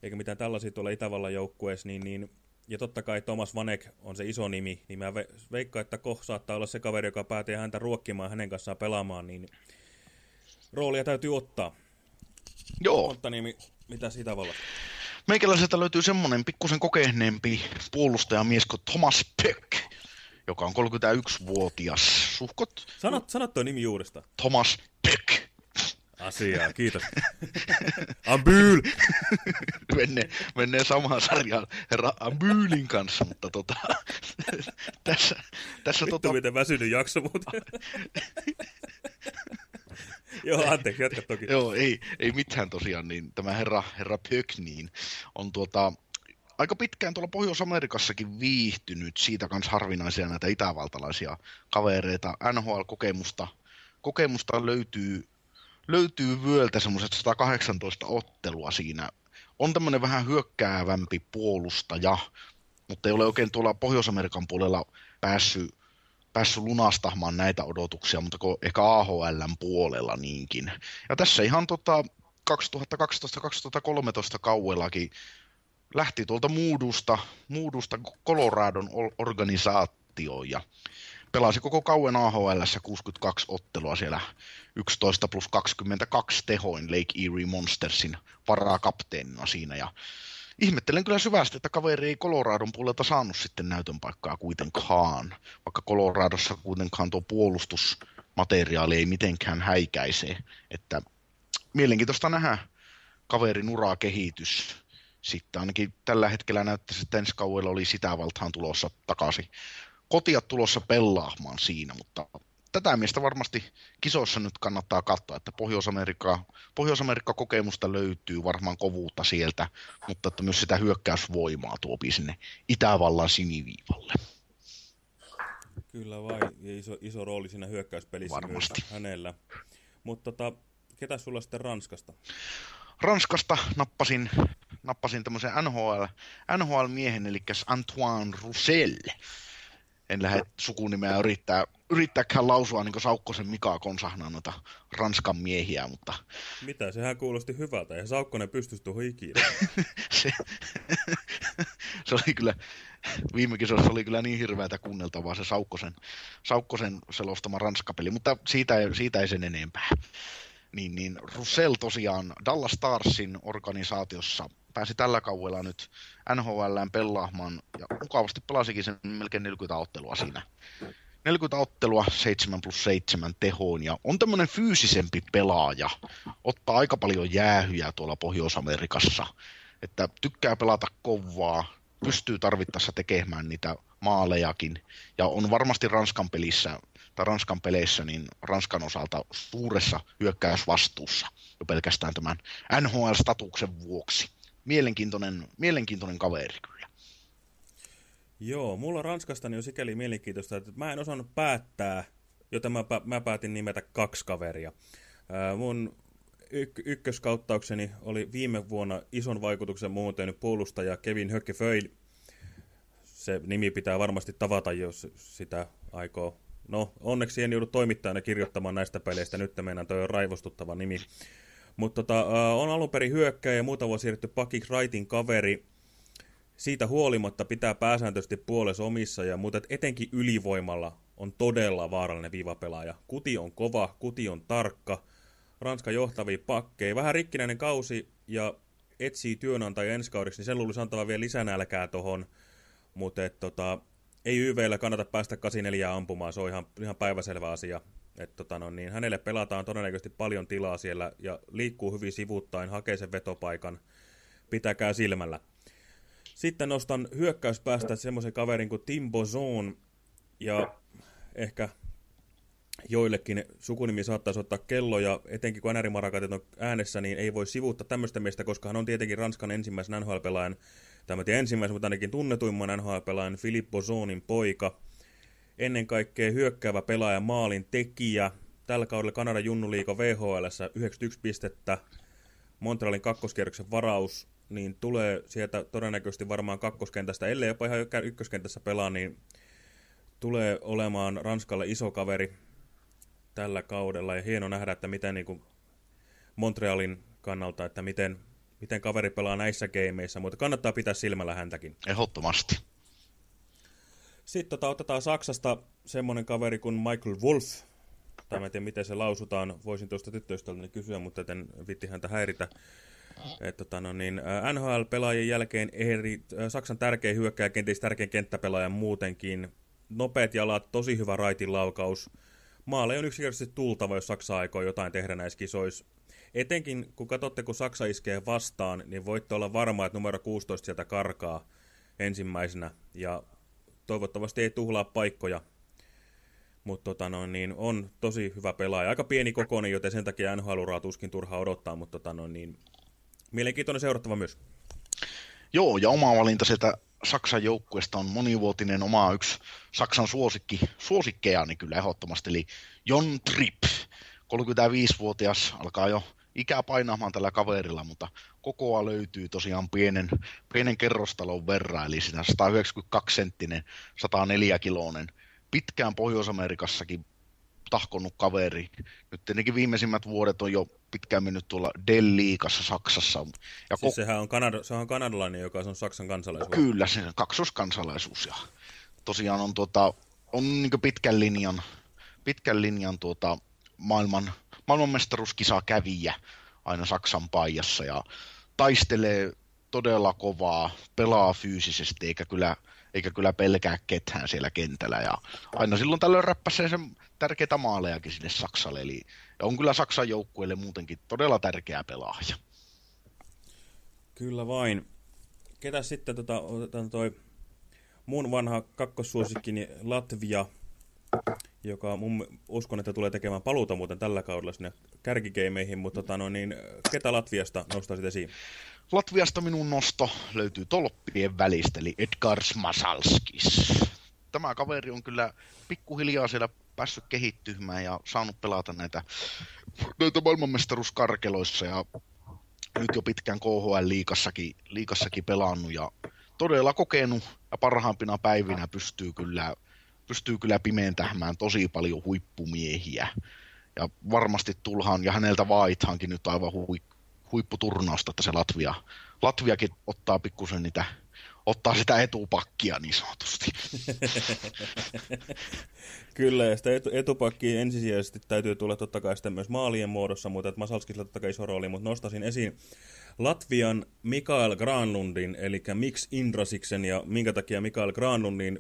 eikä mitään tällaisia tuolla Itävallan joukkueessa, niin, niin ja totta kai Thomas Vanek on se iso nimi, niin mä ve veikkaan, että Koh saattaa olla se kaveri, joka päätee häntä ruokkimaan hänen kanssaan pelaamaan, niin roolia täytyy ottaa. Joo. Monttaniemi, mitä siitä vallasta? Meikäläiseltä löytyy semmonen pikkusen kokeneempi puolustajamies kuin Thomas Pöck, joka on 31-vuotias. Suhkot? Sanot, sanot toi nimi juuresta. Thomas Pöck. Asiaa, kiitos. Ambyl! menee, menee samaan sarjaan herra Ambylin kanssa, mutta tota, tässä, tässä Vittu, tota... miten väsynyt jakso muuten. Joo, anteeksi, jatka toki. Joo, ei, ei mitään tosiaan, niin tämä herra, herra Pök, niin on tuota, aika pitkään tuolla Pohjois-Amerikassakin viihtynyt, siitä kanssa harvinaisia näitä itävaltalaisia kavereita. NHL-kokemusta kokemusta löytyy, löytyy vyöltä semmoiset 118 ottelua siinä. On tämmöinen vähän hyökkäävämpi puolustaja, mutta ei ole oikein tuolla Pohjois-Amerikan puolella päässyt päässyt lunastamaan näitä odotuksia, mutta ehkä AHLn puolella niinkin. Ja tässä ihan tota 2012-2013 kauellakin lähti tuolta Muudusta, Muudusta Coloradon organisaatioon ja pelasi koko kauen AHL 62 ottelua siellä 11 plus 22 tehoin Lake Erie Monstersin varakapteenina siinä ja ihmettelen kyllä syvästi, että kaveri ei Coloradon puolelta saanut sitten näytön paikkaa kuitenkaan, vaikka Coloradossa kuitenkaan tuo puolustusmateriaali ei mitenkään häikäise, että mielenkiintoista nähdä kaverin uraa kehitys. Sitten ainakin tällä hetkellä näyttäisi, että ensi kaudella oli sitä valtaan tulossa takaisin kotia tulossa pelaamaan siinä, mutta tätä miestä varmasti kisoissa nyt kannattaa katsoa, että Pohjois-Amerikka, Pohjois-Amerikka-kokemusta löytyy varmaan kovuutta sieltä, mutta että myös sitä hyökkäysvoimaa tuopii sinne Itävallan siniviivalle. Kyllä vai, ja iso, iso rooli siinä hyökkäyspelissä Varmasti. hänellä. Mutta tota, ketä sulla sitten Ranskasta? Ranskasta nappasin, nappasin tämmöisen NHL, NHL-miehen, eli Antoine Roussel en lähde sukunimeä yrittää, yrittääkään lausua niin Saukkosen Mika konsahnaa noita Ranskan miehiä, mutta... Mitä, sehän kuulosti hyvältä, ja Saukkonen pystyisi tuohon ikinä. se, se oli kyllä, viime kisossa oli kyllä niin hirveätä kuunneltavaa se Saukkosen, Saukkosen selostama Ranskapeli, mutta siitä siitä ei sen enempää. Niin, niin Russell tosiaan Dallas Starsin organisaatiossa pääsi tällä kaudella nyt NHLään pelaamaan ja mukavasti pelasikin sen melkein 40 ottelua siinä. 40 ottelua 7 plus 7 tehoon ja on tämmöinen fyysisempi pelaaja, ottaa aika paljon jäähyjä tuolla Pohjois-Amerikassa, että tykkää pelata kovaa, pystyy tarvittaessa tekemään niitä maalejakin ja on varmasti Ranskan pelissä tai Ranskan peleissä niin Ranskan osalta suuressa hyökkäysvastuussa jo pelkästään tämän NHL-statuksen vuoksi mielenkiintoinen, mielenkiintoinen kaveri kyllä. Joo, mulla Ranskasta niin on sikäli mielenkiintoista, että mä en osannut päättää, joten mä, mä päätin nimetä kaksi kaveria. Ää, mun yk ykköskauttaukseni oli viime vuonna ison vaikutuksen muun tehnyt puolustaja Kevin Höckeföil. Se nimi pitää varmasti tavata, jos sitä aikoo. No, onneksi en joudu toimittajana kirjoittamaan näistä peleistä. Nyt mennään, toi on raivostuttava nimi. Mutta tota, on alun perin hyökkäjä ja muuta vuosi siirrytty pakiksi Raitin kaveri. Siitä huolimatta pitää pääsääntöisesti puolessa omissa, ja, mutta etenkin ylivoimalla on todella vaarallinen viivapelaaja. Kuti on kova, kuti on tarkka, Ranska johtavia pakkeja. Vähän rikkinäinen kausi ja etsii työnantaja ensi kaudeksi, niin sen luulisi antava vielä lisänälkää tuohon. Mutta tota, ei YVllä kannata päästä 84 ampumaan, se on ihan, ihan päiväselvä asia. Et, tota, no, niin, hänelle pelataan todennäköisesti paljon tilaa siellä ja liikkuu hyvin sivuttain, hakee sen vetopaikan, pitäkää silmällä. Sitten nostan hyökkäyspäästä semmoisen kaverin kuin Tim Bozon ja ehkä joillekin sukunimi saattaisi ottaa kello ja etenkin kun NR-marakatit on äänessä, niin ei voi sivuuttaa tämmöistä miestä, koska hän on tietenkin Ranskan ensimmäisen NHL-pelaajan, tämä ensimmäisen, mutta ainakin tunnetuimman NHL-pelaajan Philippe Bozonin poika – ennen kaikkea hyökkäävä pelaaja maalin tekijä. Tällä kaudella Kanadan Junnuliiga VHL 91 pistettä, Montrealin kakkoskierroksen varaus, niin tulee sieltä todennäköisesti varmaan kakkoskentästä, ellei jopa ihan ykköskentässä pelaa, niin tulee olemaan Ranskalle iso kaveri tällä kaudella. Ja hieno nähdä, että miten niin kuin Montrealin kannalta, että miten, miten kaveri pelaa näissä gameissa, mutta kannattaa pitää silmällä häntäkin. Ehdottomasti. Sitten tota, otetaan Saksasta semmoinen kaveri kuin Michael Wolf. Tai en tiedä, miten se lausutaan. Voisin tuosta tyttöystävältäni kysyä, mutta en vitti häntä häiritä. Et, tota, no niin, NHL-pelaajien jälkeen eri, Saksan tärkein hyökkääjä, kenties tärkein kenttäpelaaja muutenkin. Nopeat jalat, tosi hyvä raitin laukaus. Maalle on yksinkertaisesti tultava, jos Saksa aikoo jotain tehdä näissä kisoissa. Etenkin kun katsotte, kun Saksa iskee vastaan, niin voitte olla varma, että numero 16 sieltä karkaa ensimmäisenä. Ja toivottavasti ei tuhlaa paikkoja. Mutta tota no, niin on tosi hyvä pelaaja. Aika pieni kokoinen, joten sen takia NHL-uraa tuskin turhaa odottaa, mutta tota no, niin, mielenkiintoinen seurattava myös. Joo, ja oma valinta sieltä Saksan joukkueesta on monivuotinen oma yksi Saksan suosikki, suosikkejani kyllä ehdottomasti, eli Jon Tripp. 35-vuotias, alkaa jo ikää painamaan tällä kaverilla, mutta kokoa löytyy tosiaan pienen, pienen kerrostalon verran, eli siinä 192 senttinen, 104 kiloinen pitkään Pohjois-Amerikassakin tahkonnut kaveri. Nyt tietenkin viimeisimmät vuodet on jo pitkään mennyt tuolla Dell-liigassa Saksassa. Ja siis sehän on, Kanada, se on kanadalainen, joka on Saksan kansalaisuus. Kyllä, se on kaksoskansalaisuus. Ja tosiaan on, tuota, on niin pitkän linjan, pitkän linjan tuota, maailman, maailmanmestaruuskisaa kävijä aina Saksan paijassa ja taistelee todella kovaa, pelaa fyysisesti eikä kyllä, eikä kyllä pelkää ketään siellä kentällä. Ja aina silloin tällöin räppäsee sen tärkeitä maalejakin sinne Saksalle. Eli on kyllä Saksan joukkueelle muutenkin todella tärkeä pelaaja. Kyllä vain. Ketä sitten tota, otetaan toi mun vanha kakkossuosikkini Latvia, joka mun uskon, että tulee tekemään paluuta muuten tällä kaudella sinne kärkikeimeihin, mutta tota, no, niin, ketä Latviasta nostaisit esiin? Latviasta minun nosto löytyy tolppien välistä, eli Edgars Masalskis. Tämä kaveri on kyllä pikkuhiljaa siellä päässyt kehittymään ja saanut pelata näitä, näitä maailmanmestaruuskarkeloissa ja nyt jo pitkään KHL-liikassakin liikassakin pelannut ja todella kokenut ja parhaampina päivinä pystyy kyllä, pystyy kyllä pimentämään tosi paljon huippumiehiä. Ja varmasti tulhaan, ja häneltä vaithaankin nyt aivan hui, huipputurnausta, että se Latvia, Latviakin ottaa pikkusen niitä, ottaa sitä etupakkia niin sanotusti. Kyllä, ja sitä etu, etupakkia ensisijaisesti täytyy tulla totta kai sitten myös maalien muodossa, mutta että Masalskisella totta kai iso rooli, mutta nostasin esiin Latvian Mikael Granlundin, eli Mix Indrasiksen, ja minkä takia Mikael Granlundin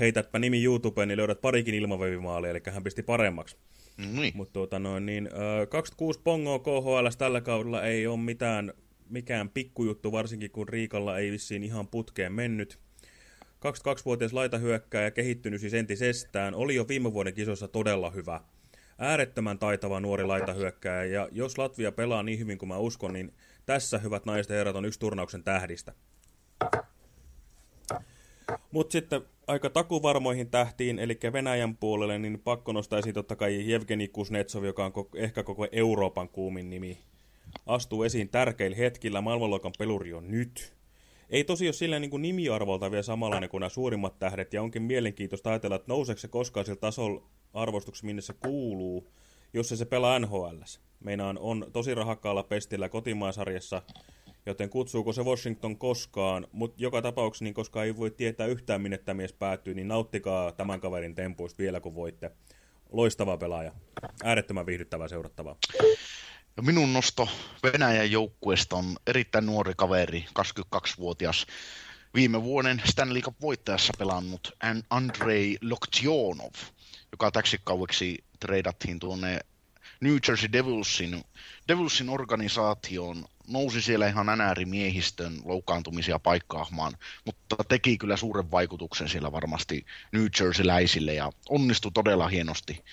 heitätpä nimi YouTubeen, niin löydät parikin ilmavevimaalia, eli hän pisti paremmaksi. Niin. Mutta tuota noin, niin, äh, 26 pongoa KHL tällä kaudella ei ole mitään, mikään pikkujuttu, varsinkin kun Riikalla ei vissiin ihan putkeen mennyt. 22-vuotias laitahyökkääjä kehittynyt siis entisestään, oli jo viime vuoden kisossa todella hyvä. Äärettömän taitava nuori laitahyökkääjä, ja jos Latvia pelaa niin hyvin kuin mä uskon, niin tässä, hyvät naiset ja herrat, on yksi turnauksen tähdistä. Mutta sitten aika takuvarmoihin tähtiin, eli Venäjän puolelle, niin pakko nostaa esiin totta kai Jevgeni Kuznetsov, joka on koko, ehkä koko Euroopan kuumin nimi. Astuu esiin tärkeillä hetkillä, maailmanluokan peluri on nyt. Ei tosi ole silleen niin kuin nimiarvolta vielä samanlainen kuin nämä suurimmat tähdet, ja onkin mielenkiintoista ajatella, että nouseeko se koskaan sillä tasolla arvostuksessa, minne se kuuluu, jos se, se pelaa NHL. Meinaan on tosi rahakkaalla pestillä kotimaasarjassa, joten kutsuuko se Washington koskaan, mutta joka tapauksessa, niin koska ei voi tietää yhtään minne tämä mies päättyy, niin nauttikaa tämän kaverin tempuista vielä kun voitte. Loistava pelaaja. Äärettömän viihdyttävää seurattavaa. Ja minun nosto Venäjän joukkueesta on erittäin nuori kaveri, 22-vuotias, viime vuoden Stanley Cup-voittajassa pelannut Andrei Loktionov, joka täksi kaueksi treidattiin tuonne New Jersey Devilsin, Devilsin organisaatioon, nousi siellä ihan NR-miehistön loukkaantumisia paikkaamaan, mutta teki kyllä suuren vaikutuksen siellä varmasti New Jerseyläisille ja onnistui todella hienosti,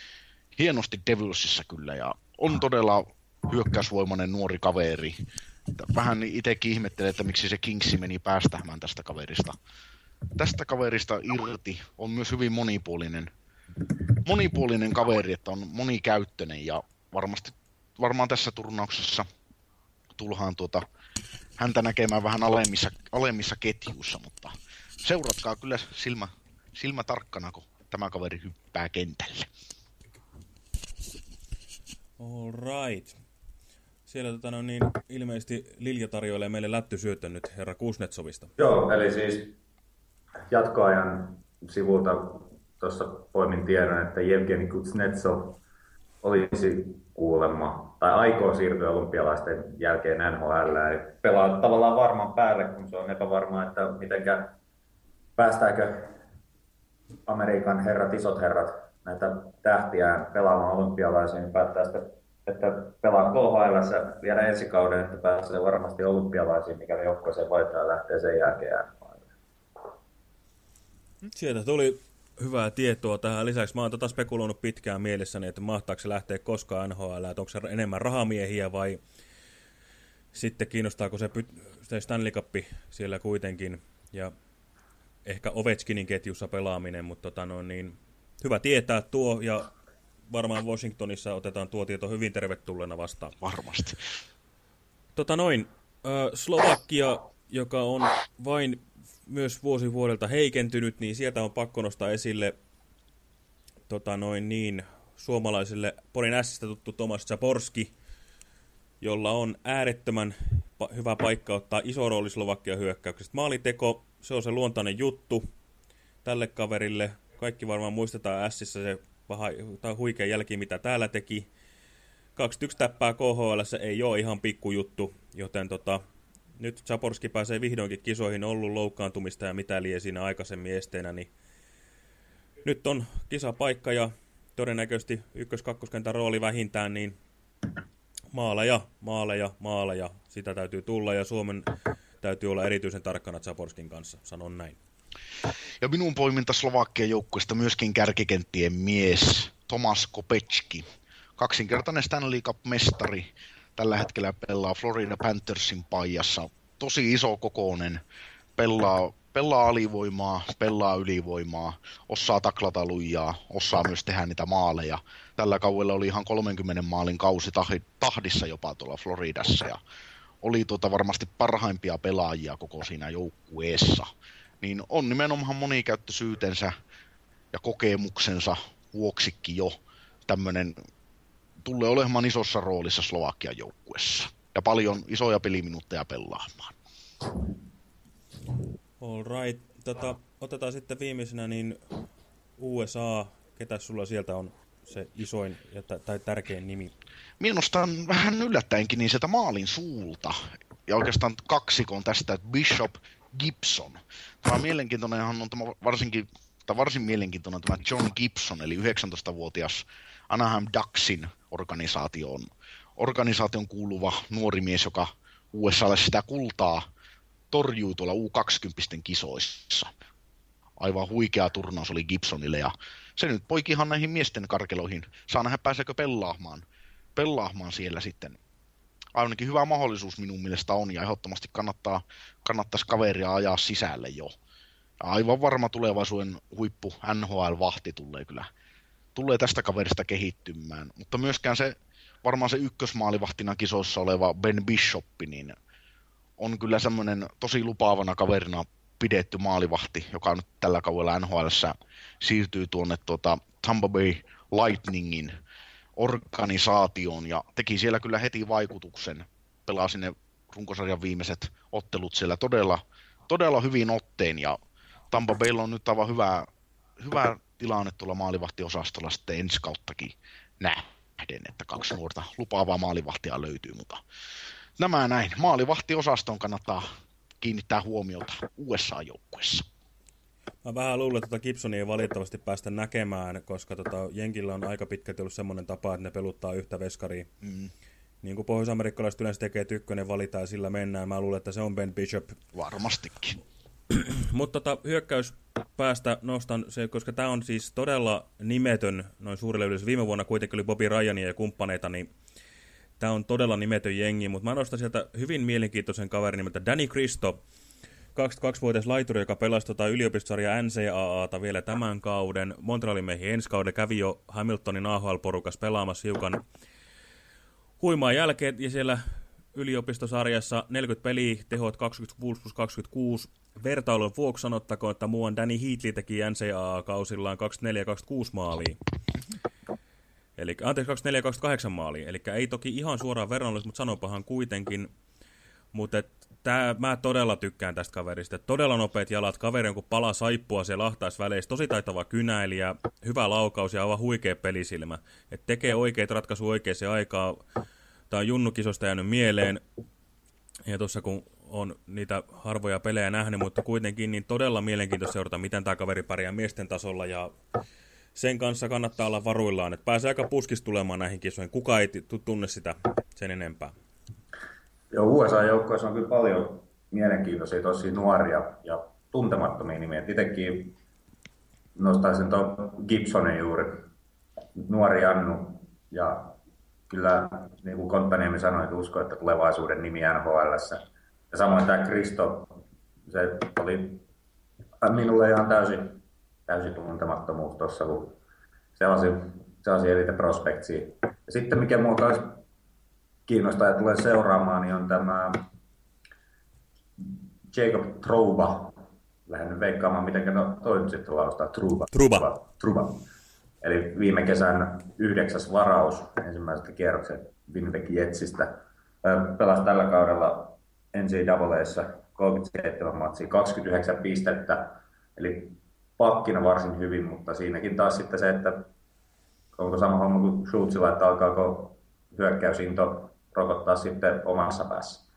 hienosti Devilsissa kyllä ja on todella hyökkäysvoimainen nuori kaveri. Vähän itsekin ihmettelee, että miksi se Kingsi meni päästämään tästä kaverista. Tästä kaverista irti on myös hyvin monipuolinen, monipuolinen kaveri, että on monikäyttöinen ja varmasti, varmaan tässä turnauksessa tullaan tuota, häntä näkemään vähän alemmissa, alemmissa ketjuissa, mutta seuratkaa kyllä silmä, silmä tarkkana, kun tämä kaveri hyppää kentälle. All right. Siellä tota, no niin, ilmeisesti Lilja tarjoilee meille lättysyötön nyt herra Kusnetsovista. Joo, eli siis jatkoajan sivulta tuossa poimin tiedon, että Jevgeni Kuznetsov olisi kuulemma, tai aikoo siirtyä olympialaisten jälkeen NHL. Eli pelaa tavallaan varman päälle, kun se on epävarmaa, että mitenkä päästääkö Amerikan herrat, isot herrat, näitä tähtiään pelaamaan olympialaisiin, niin päättää sitten, että pelaa KHL vielä ensi kauden, että pääsee varmasti olympialaisiin, mikäli joukkueeseen voittaa lähtee sen jälkeen Sieltä tuli hyvää tietoa tähän. Lisäksi mä oon tota spekuloinut pitkään mielessäni, että mahtaako se lähteä koskaan NHL, että onko se enemmän rahamiehiä vai sitten kiinnostaako se, se Stanley Cup siellä kuitenkin ja ehkä Ovechkinin ketjussa pelaaminen, mutta tota no, niin, hyvä tietää tuo ja varmaan Washingtonissa otetaan tuo tieto hyvin tervetulleena vastaan. Varmasti. Tota noin, Slovakia, joka on vain myös vuosi vuodelta heikentynyt, niin sieltä on pakko nostaa esille tota noin niin, suomalaiselle Porin Sistä tuttu Tomas Zaporski, jolla on äärettömän pa hyvä paikka ottaa iso rooli Slovakia hyökkäyksestä. Maaliteko, se on se luontainen juttu tälle kaverille. Kaikki varmaan muistetaan Sissä se paha, tai huikea jälki, mitä täällä teki. 21 täppää KHL ei ole ihan pikkujuttu, joten tota, nyt Zaporski pääsee vihdoinkin kisoihin, ollut loukkaantumista ja mitä liian siinä aikaisemmin esteenä, niin nyt on kisapaikka ja todennäköisesti ykkös-kakkoskentän rooli vähintään, niin maaleja, maaleja, maaleja, sitä täytyy tulla ja Suomen täytyy olla erityisen tarkkana Zaporskin kanssa, sanon näin. Ja minun poiminta Slovakian joukkueesta myöskin kärkikenttien mies Tomas Kopecki. Kaksinkertainen Stanley Cup-mestari. Tällä hetkellä pelaa Florida Panthersin paijassa. Tosi iso kokoinen. Pelaa, pelaa alivoimaa, pelaa ylivoimaa, osaa taklata lujaa, osaa myös tehdä niitä maaleja. Tällä kaudella oli ihan 30 maalin kausi tahdissa jopa tuolla Floridassa ja oli tuota varmasti parhaimpia pelaajia koko siinä joukkueessa niin on nimenomaan monikäyttöisyytensä ja kokemuksensa vuoksikin jo tämmöinen tulee olemaan isossa roolissa Slovakian joukkuessa. Ja paljon isoja peliminuutteja pelaamaan. All right. Tota, otetaan sitten viimeisenä niin USA. Ketä sulla sieltä on se isoin ja tai tärkein nimi? Minusta vähän yllättäenkin niin sieltä maalin suulta. Ja oikeastaan kaksikon tästä Bishop Gibson. Tämä mielenkiintoinenhan on tämä varsinkin, tai varsin mielenkiintoinen tämä John Gibson, eli 19-vuotias Anaheim Ducksin organisaation, organisaation kuuluva nuori mies, joka USAlle sitä kultaa torjui tuolla U20 kisoissa. Aivan huikea turnaus oli Gibsonille ja se nyt poikihan näihin miesten karkeloihin. Saa nähdä pääseekö pelaamaan, pelaamaan siellä sitten ainakin hyvä mahdollisuus minun mielestä on, ja ehdottomasti kannattaa, kannattaisi kaveria ajaa sisälle jo. Aivan varma tulevaisuuden huippu NHL-vahti tulee kyllä tulee tästä kaverista kehittymään, mutta myöskään se varmaan se ykkösmaalivahtina kisoissa oleva Ben Bishop, niin on kyllä semmoinen tosi lupaavana kaverina pidetty maalivahti, joka nyt tällä kaudella NHL siirtyy tuonne tuota Tampa Bay Lightningin organisaation ja teki siellä kyllä heti vaikutuksen. Pelasi ne runkosarjan viimeiset ottelut siellä todella, todella hyvin otteen ja Tampa Baylla on nyt aivan hyvä, hyvä tilanne tuolla maalivahtiosastolla sitten ensi kauttakin nähden, että kaksi nuorta lupaavaa maalivahtia löytyy, mutta nämä näin. Maalivahtiosastoon kannattaa kiinnittää huomiota USA-joukkuessa. Mä vähän luulen, että tota Gibsonia ei valitettavasti päästä näkemään, koska tota Jenkillä on aika pitkälti ollut semmoinen tapa, että ne peluttaa yhtä veskaria. Mm. Niin kuin pohjois-amerikkalaiset yleensä tekee tykkönen, valitaan ja sillä mennään. Mä luulen, että se on Ben Bishop. Varmastikin. Mutta tota, hyökkäys päästä nostan se, koska tämä on siis todella nimetön noin suurille yleisölle. Viime vuonna kuitenkin oli Bobby Ryania ja kumppaneita, niin tämä on todella nimetön jengi. Mutta mä nostan sieltä hyvin mielenkiintoisen kaverin nimeltä Danny Christo, 22-vuotias laituri, joka pelasi tota yliopistosarja NCAAta vielä tämän kauden. Montrealin meihin ensi kauden kävi jo Hamiltonin AHL-porukas pelaamassa hiukan huimaa jälkeen. Ja siellä yliopistosarjassa 40 peliä, tehot 26 plus 26. Vertailun vuoksi sanottakoon, että muuan Danny Heatley teki NCAA-kausillaan 24-26 maalia. Eli, anteeksi, 24-28 maalia. Eli ei toki ihan suoraan verrannollista, mutta sanopahan kuitenkin. Mutta tää, mä todella tykkään tästä kaverista. Todella nopeat jalat, kaveri on kuin pala saippua siellä ahtaisväleissä. Tosi taitava kynäilijä, hyvä laukaus ja aivan huikea pelisilmä. Et tekee oikeat ratkaisu oikeaan aikaan. Tämä on Junnukisosta jäänyt mieleen. Ja tuossa kun on niitä harvoja pelejä nähnyt, mutta kuitenkin niin todella mielenkiintoista seurata, miten tämä kaveri pärjää miesten tasolla. Ja sen kanssa kannattaa olla varuillaan, että pääsee aika puskista tulemaan näihin kisoihin. Kuka ei tunne sitä sen enempää. Joo, USA-joukkoissa on kyllä paljon mielenkiintoisia, tosi nuoria ja tuntemattomia nimiä. Itsekin nostaisin tuon Gibsonin juuri, nuori Annu. Ja kyllä, niin kuin Konttaniemi sanoi, että usko, että tulevaisuuden nimi NHL. Ja samoin tämä Kristo, se oli minulle ihan täysin, täysin tuntemattomuus tuossa, kun sellaisia, sellaisia elite prospektsia. Ja sitten mikä muuta olisi kiinnostaa ja tulee seuraamaan, niin on tämä Jacob Trouba. Lähden veikkaamaan, miten no, toi nyt sitten laustaa. Truba. Truba. Truba. Eli viime kesän yhdeksäs varaus ensimmäiseltä kierroksen Winnipeg Jetsistä. Pelasi tällä kaudella NCAAssa 37 matsia, 29 pistettä, eli pakkina varsin hyvin, mutta siinäkin taas sitten se, että onko sama homma kuin Schultzilla, että alkaako hyökkäysinto rokottaa sitten omassa päässä.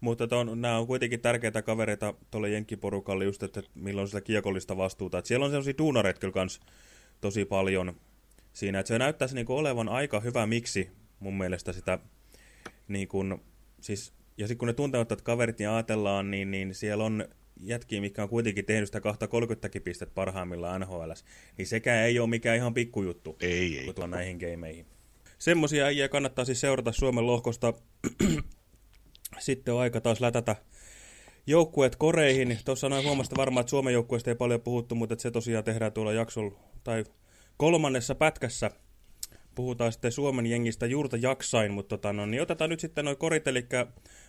Mutta on, nämä on kuitenkin tärkeitä kavereita tuolle jenkkiporukalle just, että milloin sitä kiekollista vastuuta. Että siellä on sellaisia duunareita kyllä kans tosi paljon siinä. Että se näyttäisi niin kuin olevan aika hyvä miksi mun mielestä sitä niin siis, ja sitten kun ne tuntevat, että kaverit niin ajatellaan, niin, niin siellä on jätkiä, mikä on kuitenkin tehnyt sitä 230 pistet parhaimmillaan NHL, niin sekään ei ole mikään ihan pikkujuttu, ei, ei. kun näihin gameihin. Semmoisia äijä kannattaa siis seurata Suomen lohkosta. Sitten on aika taas lätätä joukkueet koreihin. Tuossa noin huomasta varmaan, että Suomen joukkueesta ei paljon puhuttu, mutta se tosiaan tehdään tuolla jaksolla tai kolmannessa pätkässä. Puhutaan sitten Suomen jengistä juurta jaksain, mutta tota, no, niin otetaan nyt sitten noin korit, eli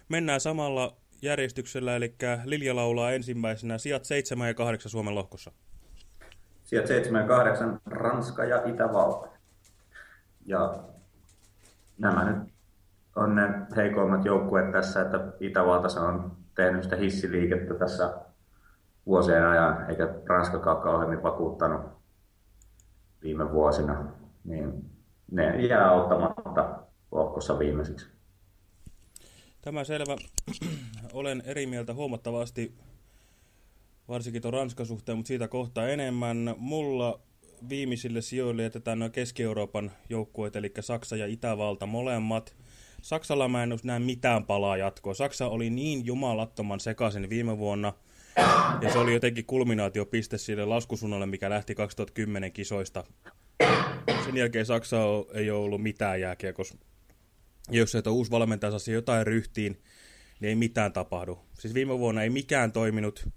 mennään samalla järjestyksellä, eli Lilja laulaa ensimmäisenä sijat 7 ja 8 Suomen lohkossa. Sijat 7 ja 8 Ranska ja Itävalta. Ja nämä nyt on ne heikoimmat joukkueet tässä, että Itävalta on tehnyt sitä hissiliikettä tässä vuosien ajan, eikä Ranskakaan kauheammin vakuuttanut viime vuosina, niin ne jää auttamatta lohkossa viimeisiksi. Tämä selvä. Olen eri mieltä huomattavasti, varsinkin tuon Ranskan suhteen, mutta siitä kohtaa enemmän. Mulla viimeisille sijoille jätetään noin Keski-Euroopan joukkueet, eli Saksa ja Itävalta molemmat. Saksalla mä en näe mitään palaa jatkoa. Saksa oli niin jumalattoman sekaisin viime vuonna, ja se oli jotenkin kulminaatiopiste sille laskusunnalle, mikä lähti 2010 kisoista. Sen jälkeen Saksa ei ole ollut mitään jääkiekossa. Jos se, että uusi valmentaja saa jotain ryhtiin, niin ei mitään tapahdu. Siis viime vuonna ei mikään toiminut.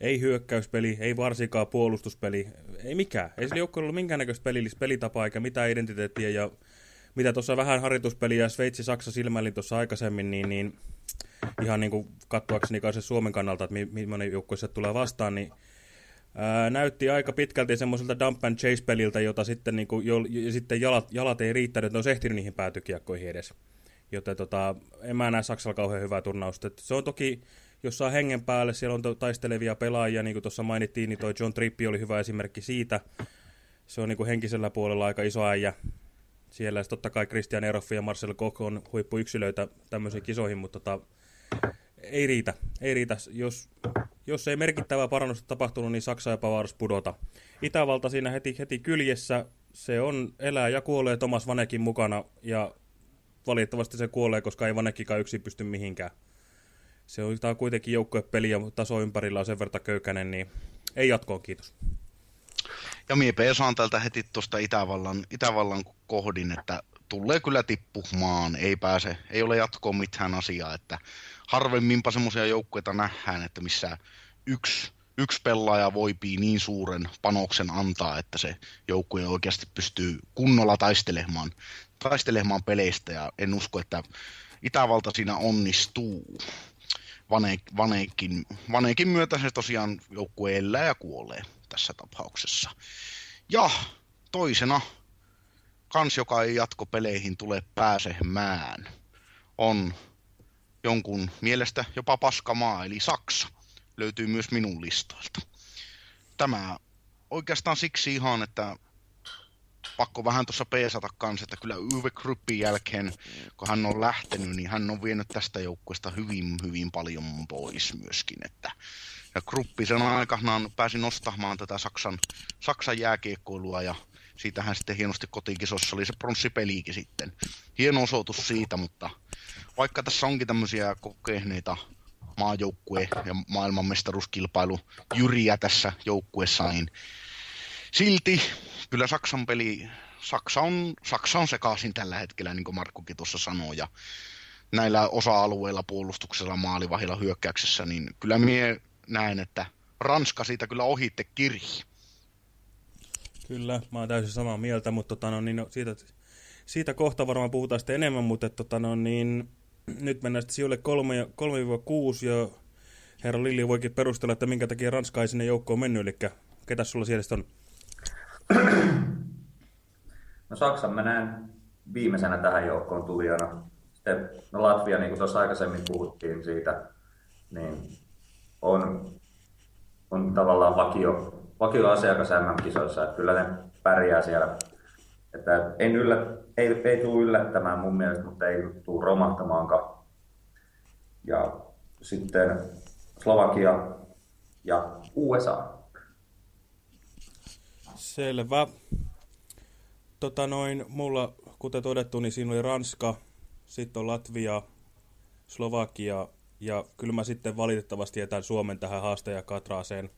Ei hyökkäyspeli, ei varsinkaan puolustuspeli, ei mikään. Ei sillä joukkueella ollut minkäännäköistä pelillistä pelitapaa eikä mitään identiteettiä. Ja mitä tuossa vähän harjoituspeliä Sveitsi-Saksa silmäilin tuossa aikaisemmin, niin, niin ihan niin kuin katsoakseni kai se Suomen kannalta, että millainen joukkue se tulee vastaan, niin ää, näytti aika pitkälti semmoiselta dump and chase-peliltä, jota sitten, niin kuin, jo, ja sitten jalat, jalat ei riittänyt, että ne olisi ehtinyt niihin päätykiekkoihin edes. Joten tota, en mä näe Saksalla kauhean hyvää turnausta. Se on toki jos saa hengen päälle, siellä on taistelevia pelaajia, niin kuin tuossa mainittiin, niin toi John Trippi oli hyvä esimerkki siitä. Se on niin kuin henkisellä puolella aika iso äijä. Siellä totta kai Christian Eroffi ja Marcel Koch on huippuyksilöitä tämmöisiin kisoihin, mutta tota, ei riitä. Ei riitä. Jos, jos ei merkittävää parannusta tapahtunut, niin Saksa jopa vaarus pudota. Itävalta siinä heti, heti kyljessä. Se on elää ja kuolee Thomas Vanekin mukana ja valitettavasti se kuolee, koska ei Vanekkikaan yksin pysty mihinkään se on, on kuitenkin joukkuepeli ja taso ympärillä on sen verran köykäinen, niin ei jatkoon, kiitos. Ja mie saan tältä heti tuosta Itävallan, Itävallan kohdin, että tulee kyllä tippumaan, ei pääse, ei ole jatkoon mitään asiaa, että harvemminpa semmoisia joukkueita nähdään, että missä yksi, yksi pelaaja voipii niin suuren panoksen antaa, että se joukkue oikeasti pystyy kunnolla taistelemaan, taistelemaan peleistä. Ja en usko, että Itävalta siinä onnistuu. Vane, Vanekin, Vanekin myötä se tosiaan joukkue elää ja kuolee tässä tapauksessa. Ja toisena kans, joka ei jatkopeleihin tule pääsemään, on jonkun mielestä jopa paskamaa, eli Saksa. Löytyy myös minun listoilta. Tämä oikeastaan siksi ihan, että pakko vähän tuossa peesata kanssa, että kyllä Uwe Kruppin jälkeen, kun hän on lähtenyt, niin hän on vienyt tästä joukkueesta hyvin, hyvin paljon pois myöskin. Että, ja Kruppi sen aikanaan pääsi nostamaan tätä Saksan, Saksan jääkiekkoilua ja siitähän sitten hienosti kotikisossa oli se pronssipeliikin sitten. Hieno osoitus siitä, mutta vaikka tässä onkin tämmöisiä kokeneita maajoukkue- ja maailmanmestaruuskilpailu jyriä tässä joukkueessa, niin silti kyllä Saksan peli, Saksa on, Saksa on sekaisin tällä hetkellä, niin kuin Markkukin tuossa sanoi, ja näillä osa-alueilla puolustuksella, maalivahilla, hyökkäyksessä, niin kyllä mie näen, että Ranska siitä kyllä ohitte kirji. Kyllä, mä oon täysin samaa mieltä, mutta tota, no, niin, no, siitä, siitä kohta varmaan puhutaan sitten enemmän, mutta tota, no, niin, nyt mennään sitten sijoille 3-6 ja herra Lilli voikin perustella, että minkä takia Ranska ei sinne joukkoon mennyt, eli ketä sulla siellä on? No Saksan mä näen viimeisenä tähän joukkoon tulijana. Sitten no Latvia, niin kuin tuossa aikaisemmin puhuttiin siitä, niin on, on tavallaan vakio, vakio asiakas MM-kisoissa, että kyllä ne pärjää siellä. Että en yllä, ei, ei tule yllättämään mun mielestä, mutta ei tule romahtamaankaan. Ja sitten Slovakia ja USA. Selvä. Tota noin, mulla, kuten todettu, niin siinä oli Ranska, sitten on Latvia, Slovakia ja kyllä mä sitten valitettavasti jätän Suomen tähän haastaja Katraaseen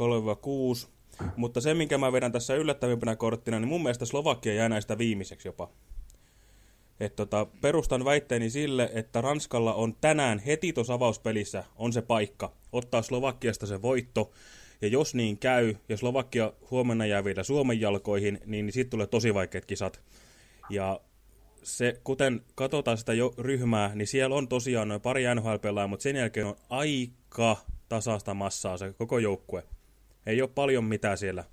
3-6. Mutta se, minkä mä vedän tässä yllättävimpänä korttina, niin mun mielestä Slovakia jää näistä viimeiseksi jopa. Et tota, perustan väitteeni sille, että Ranskalla on tänään heti tuossa avauspelissä on se paikka ottaa Slovakiasta se voitto. Ja jos niin käy, ja Slovakia huomenna jää vielä Suomen jalkoihin, niin, niin siitä tulee tosi vaikeat kisat. Ja se, kuten katsotaan sitä jo ryhmää, niin siellä on tosiaan noin pari nhl mutta sen jälkeen on aika tasaista massaa se koko joukkue. Ei ole paljon mitään siellä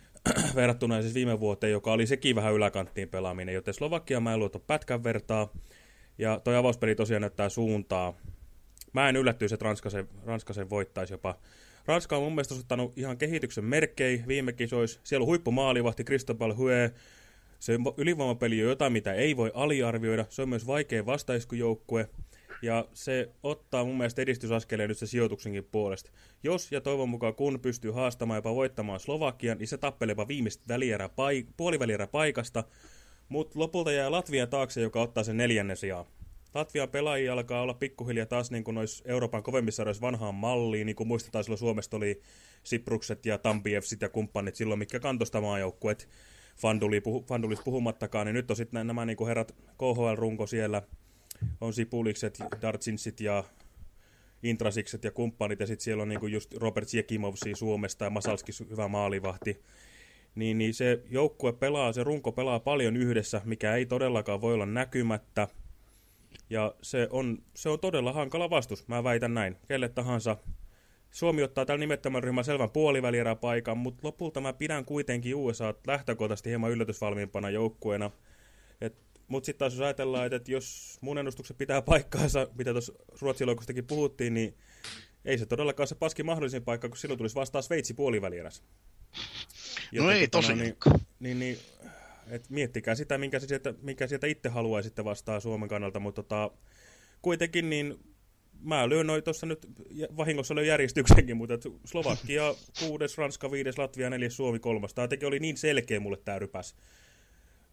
verrattuna siis viime vuoteen, joka oli sekin vähän yläkanttiin pelaaminen, joten Slovakia mä en luota pätkän vertaa, ja toi avauspeli tosiaan näyttää suuntaa. Mä en yllättyisi, että Ranska sen, Ranska sen voittaisi jopa. Ranska on mun mielestä ottanut ihan kehityksen merkkejä viime kisoissa. Siellä on huippumaalivahti Cristobal Hue. Se ylivoimapeli on jotain, mitä ei voi aliarvioida. Se on myös vaikea vastaiskujoukkue. Ja se ottaa mun mielestä edistysaskeleen nyt se sijoituksenkin puolesta. Jos ja toivon mukaan kun pystyy haastamaan jopa voittamaan Slovakian, niin se tappelee jopa viimeistä välierä paik puolivälierä paikasta. Mutta lopulta jää Latvia taakse, joka ottaa sen neljännen sijaan. Latvian pelaajia alkaa olla pikkuhiljaa taas niin kuin noissa Euroopan kovemmissa sarjoissa vanhaan malliin, niin kuin muistetaan silloin Suomesta oli Siprukset ja Tampievsit ja kumppanit silloin, mikä kantosta maajoukkuet Fanduli, puhu, Fandulis puhumattakaan, niin nyt on sitten nämä niin kuin herrat KHL-runko siellä, on Sipulikset, Dartsinsit ja Intrasikset ja kumppanit, ja sitten siellä on niin kuin just Robert Jekimovsi Suomesta ja Masalski hyvä maalivahti. Niin, niin se joukkue pelaa, se runko pelaa paljon yhdessä, mikä ei todellakaan voi olla näkymättä. Ja se on, se on todella hankala vastus, mä väitän näin. Kelle tahansa. Suomi ottaa tällä nimettömän ryhmän selvän puolivälieräpaikan, mutta lopulta mä pidän kuitenkin USA lähtökohtaisesti hieman yllätysvalmiimpana joukkueena. Mutta sitten taas jos ajatellaan, että, jos mun ennustukset pitää paikkaansa, mitä tuossa ruotsiloikostakin puhuttiin, niin ei se todellakaan se paski mahdollisin paikka, kun silloin tulisi vastaan Sveitsi puolivälierässä. No ei tota, tosi. Niin, niin, niin et miettikää sitä, minkä, se sieltä, minkä sieltä itse haluaisitte vastaa Suomen kannalta, mutta tota, kuitenkin niin mä lyön noin tuossa nyt, vahingossa löin järjestyksenkin, mutta Slovakia kuudes, Ranska viides, Latvia neljäs, Suomi kolmas. Tämä teki oli niin selkeä mulle tämä rypäs.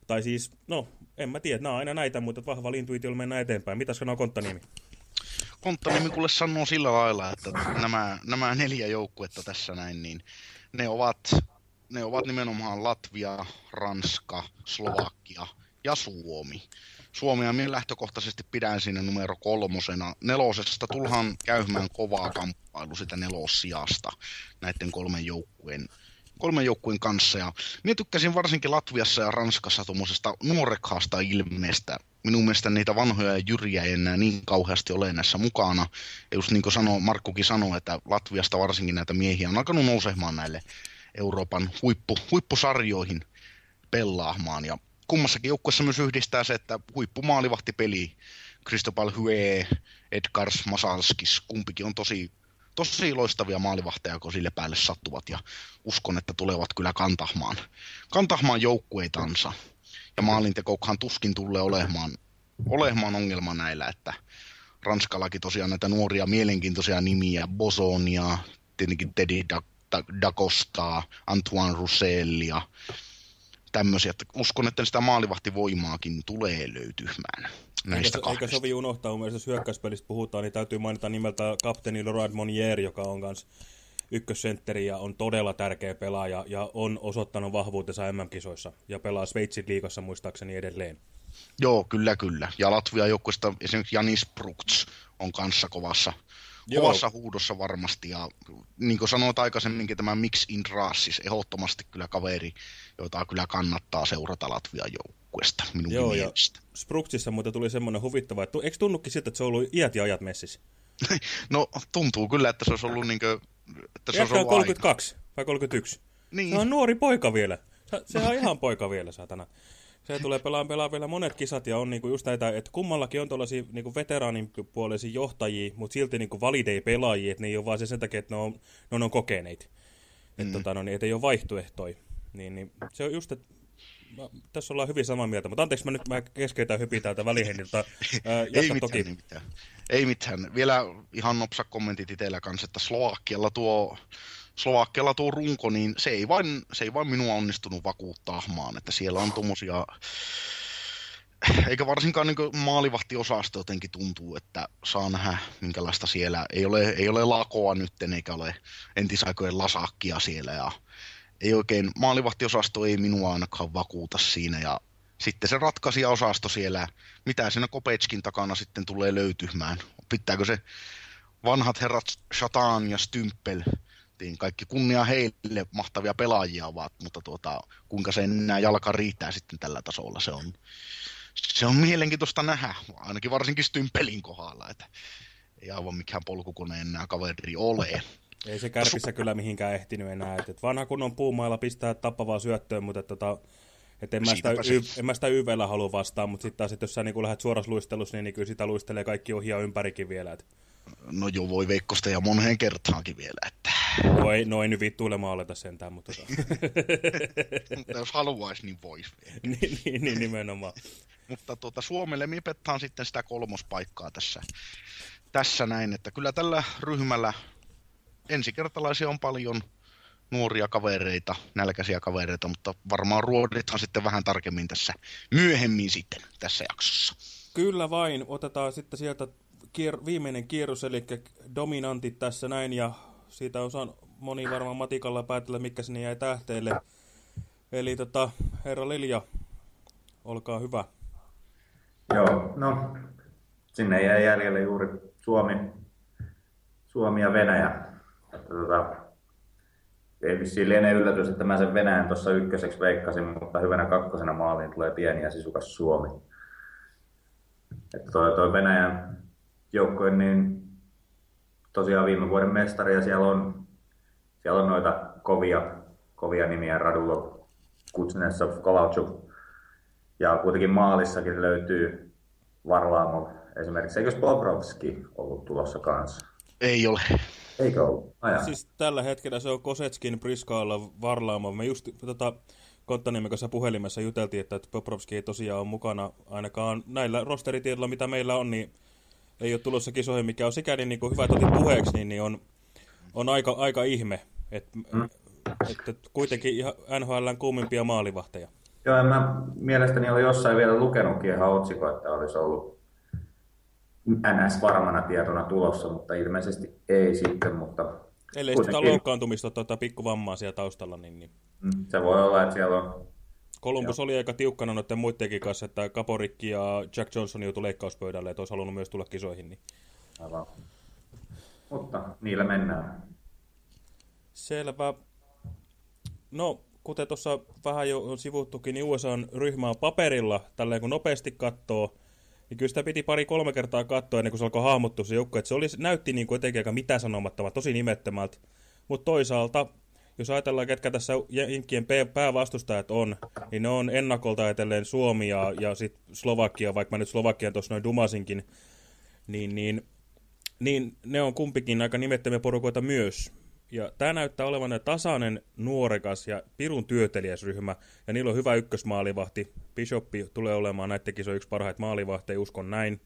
Tai siis, no, en mä tiedä, nämä on aina näitä, mutta vahvalla intuitiolla mennään eteenpäin. Mitäs sanoo Konttaniemi? Konttaniemi kuule sanoo sillä lailla, että nämä, nämä neljä joukkuetta tässä näin, niin ne ovat, ne ovat nimenomaan Latvia, Ranska, Slovakia ja Suomi. Suomea minä lähtökohtaisesti pidän siinä numero kolmosena. Nelosesta tullaan käymään kovaa kamppailu sitä nelossijasta näiden kolmen joukkueen kolmen joukkueen kanssa. Ja minä tykkäsin varsinkin Latviassa ja Ranskassa tuommoisesta nuorekhaasta ilmeestä. Minun mielestä niitä vanhoja jyriä ei enää niin kauheasti ole näissä mukana. Ja just niin kuin sanoi, Markkukin sanoi, että Latviasta varsinkin näitä miehiä on alkanut nousemaan näille Euroopan huippu, huippusarjoihin pelaamaan. Ja kummassakin joukkueessa myös yhdistää se, että huippumaalivahtipeli, Cristobal Hue, Edgars Masalskis, kumpikin on tosi tosi loistavia maalivahteja, kun sille päälle sattuvat ja uskon, että tulevat kyllä kantahmaan, kantahmaan joukkueitansa. Ja maalintekoukhan tuskin tulee olemaan, olemaan ongelma näillä, että Ranskallakin tosiaan näitä nuoria mielenkiintoisia nimiä, Bosonia, tietenkin Teddy Dacosta, Antoine Roussellia, tämmöisiä. Että uskon, että sitä maalivahtivoimaakin tulee löytymään näistä eikä, eikä sovi unohtaa, mun mielestä jos hyökkäyspelistä puhutaan, niin täytyy mainita nimeltä kapteeni Laurent Monnier, joka on myös ykkössentteri ja on todella tärkeä pelaaja ja on osoittanut vahvuutensa MM-kisoissa ja pelaa Sveitsin liigassa muistaakseni edelleen. Joo, kyllä, kyllä. Ja Latvia joukkueesta esimerkiksi Janis Brukts on kanssa kovassa, kovassa huudossa varmasti. Ja niin kuin sanoit aikaisemminkin, tämä Mix in siis ehdottomasti kyllä kaveri, jota kyllä kannattaa seurata Latvian joukkueesta minun Joo, mielestä. ja Spruksissa muuten tuli semmoinen huvittava, että eikö tunnukin siltä, että se on ollut iät ja ajat messissä? no, tuntuu kyllä, että se olisi ollut niin kuin, että se olisi ollut 32 aina. vai 31. Niin. Se on nuori poika vielä. Sehän on ihan poika vielä, satana. Se tulee pelaamaan pelaa vielä monet kisat ja on niinku just näitä, että kummallakin on tuollaisia niinku veteraanin puolisia johtajia, mutta silti niinku validei pelaajia, että ne ei ole vaan se sen takia, että ne on, ne on kokeneet. Mm. Että tota, no, niin, et ei ole vaihtoehtoja. Niin, niin, se on just, että mä, tässä ollaan hyvin samaa mieltä, mutta anteeksi mä nyt mä keskeytän hypin täältä välihendiltä. ei mitään, toki. Ei mitään. Ei mitään. Vielä ihan nopsa kommentit itsellä kanssa, että Slovakialla tuo Slovakialla tuo runko, niin se ei vain, se ei vain minua onnistunut vakuuttaa maan, että siellä on tuommoisia eikä varsinkaan niin maalivahtiosasto jotenkin tuntuu, että saa nähdä minkälaista siellä. Ei ole, ei ole lakoa nyt, eikä ole entisaikojen lasakkia siellä. Ja ei oikein, maalivahtiosasto ei minua ainakaan vakuuta siinä. Ja sitten se ratkaisijaosasto siellä, mitä siinä Kopetskin takana sitten tulee löytymään. Pitääkö se vanhat herrat Shatan ja Stympel niin kaikki kunnia heille, mahtavia pelaajia ovat, mutta tuota, kuinka se enää jalka riittää sitten tällä tasolla, se on, se on mielenkiintoista nähdä, ainakin varsinkin Stympelin kohdalla, että ei aivan mikään polkukone enää kaveri ole. Ei se kärpissä kyllä mihinkään ehtinyt enää, että vanha kunnon puumailla pistää tappavaa syöttöön, mutta tota, et en, mä sitä, y, en mä sitä YVllä halua vastaan, mutta sitten taas, että jos sä niin lähdet suorassa luistelussa, niin, niin kyllä sitä luistelee kaikki ohjaa ympärikin vielä. Et. No joo, voi Veikkosta ja moneen kertaankin vielä, että... No ei, no ei nyt vittuilemaan aleta sentään, mutta... Tota... mutta jos haluaisi, niin voisi niin, niin, niin, nimenomaan. mutta tuota, Suomelle mipettaan sitten sitä kolmospaikkaa tässä, tässä näin, että kyllä tällä ryhmällä ensikertalaisia on paljon nuoria kavereita, nälkäisiä kavereita, mutta varmaan ruodithan sitten vähän tarkemmin tässä myöhemmin sitten tässä jaksossa. Kyllä vain, otetaan sitten sieltä kier viimeinen kierros, eli dominantit tässä näin, ja siitä osaa moni varmaan matikalla päätellä, mikä sinne jäi tähteelle. Eli tota, herra Lilja, olkaa hyvä. Joo, no sinne jäi jäljelle juuri Suomi, Suomi ja Venäjä. Että, tota, ei vissiin liene yllätys, että mä sen Venäjän tuossa ykköseksi veikkasin, mutta hyvänä kakkosena maaliin tulee pieni ja sisukas Suomi. Että toi, toi Venäjän joukkue, niin tosiaan viime vuoden mestari ja siellä on, siellä on noita kovia, kovia nimiä Radulov, Kuznetsov, Kovalchuk ja kuitenkin maalissakin löytyy Varlamov esimerkiksi. Eikö Bobrovski ollut tulossa kanssa? Ei ole. Eikö ollut? Aja. Siis tällä hetkellä se on Kosetskin, Priskaalla, Varlamov. Me just tota, Konttaniemen kanssa puhelimessa juteltiin, että Bobrovski ei tosiaan ole mukana ainakaan näillä rosteritiedoilla, mitä meillä on, niin ei ole tulossa kisoihin, mikä on sikäli niin kuin hyvä otit puheeksi, niin, niin on, on aika, aika ihme, että mm. et, et kuitenkin ihan NHLn kuumimpia maalivahteja. Joo, mä mielestäni olen jossain vielä lukenutkin ihan otsikko, että olisi ollut NS varmana tietona tulossa, mutta ilmeisesti ei sitten, mutta... Ellei kuitenkin... sitä loukkaantumista tuota pikkuvammaa siellä taustalla, niin, niin... Mm, se voi olla, että siellä on Columbus oli aika tiukkana noiden muidenkin kanssa, että Kaporikki ja Jack Johnson joutui leikkauspöydälle, että olisi halunnut myös tulla kisoihin. Niin... Aivan. Mutta niillä mennään. Selvä. No, kuten tuossa vähän jo on sivuttukin, niin USA-ryhmä on paperilla, tälleen kun nopeasti katsoo, niin kyllä sitä piti pari-kolme kertaa katsoa ennen kuin se alkoi hahmottua se joukko. Että se oli, näytti niin kuin etenkin aika mitä sanomattava, tosi nimettömältä. Mutta toisaalta jos ajatellaan, ketkä tässä Jenkkien päävastustajat on, niin ne on ennakolta ajatellen Suomi ja, ja sitten Slovakia, vaikka mä nyt Slovakian tuossa noin dumasinkin, niin, niin, niin ne on kumpikin aika nimettömiä porukoita myös. Ja tämä näyttää olevan tasainen, nuorekas ja pirun työtelijäs ryhmä, ja niillä on hyvä ykkösmaalivahti. Bishoppi tulee olemaan näiden kisojen yksi parhaita maalivahteja, uskon näin.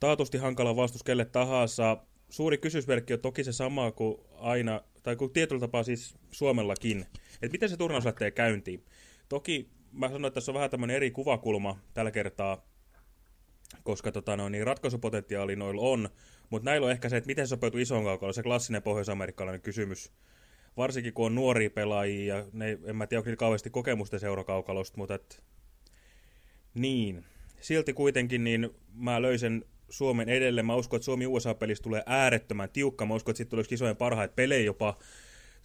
Taatusti hankala vastus kelle tahansa. Suuri kysymysmerkki on toki se sama kuin aina tai kun tietyllä tapaa siis Suomellakin, että miten se turnaus lähtee käyntiin. Toki mä sanoin, että tässä on vähän tämmöinen eri kuvakulma tällä kertaa, koska tota, no, niin ratkaisupotentiaali noilla on, mutta näillä on ehkä se, että miten sopeutuu isoon kaukalla, se klassinen pohjois-amerikkalainen kysymys. Varsinkin kun on nuoria pelaajia, ja ne, en mä tiedä, onko kauheasti kokemusta seurakaukalosta, mutta et, niin. Silti kuitenkin niin mä löysin Suomen edelleen. Mä uskon, että Suomi-USA-pelissä tulee äärettömän tiukka. Mä uskon, että sitten tulee kisojen parhaita pelejä jopa.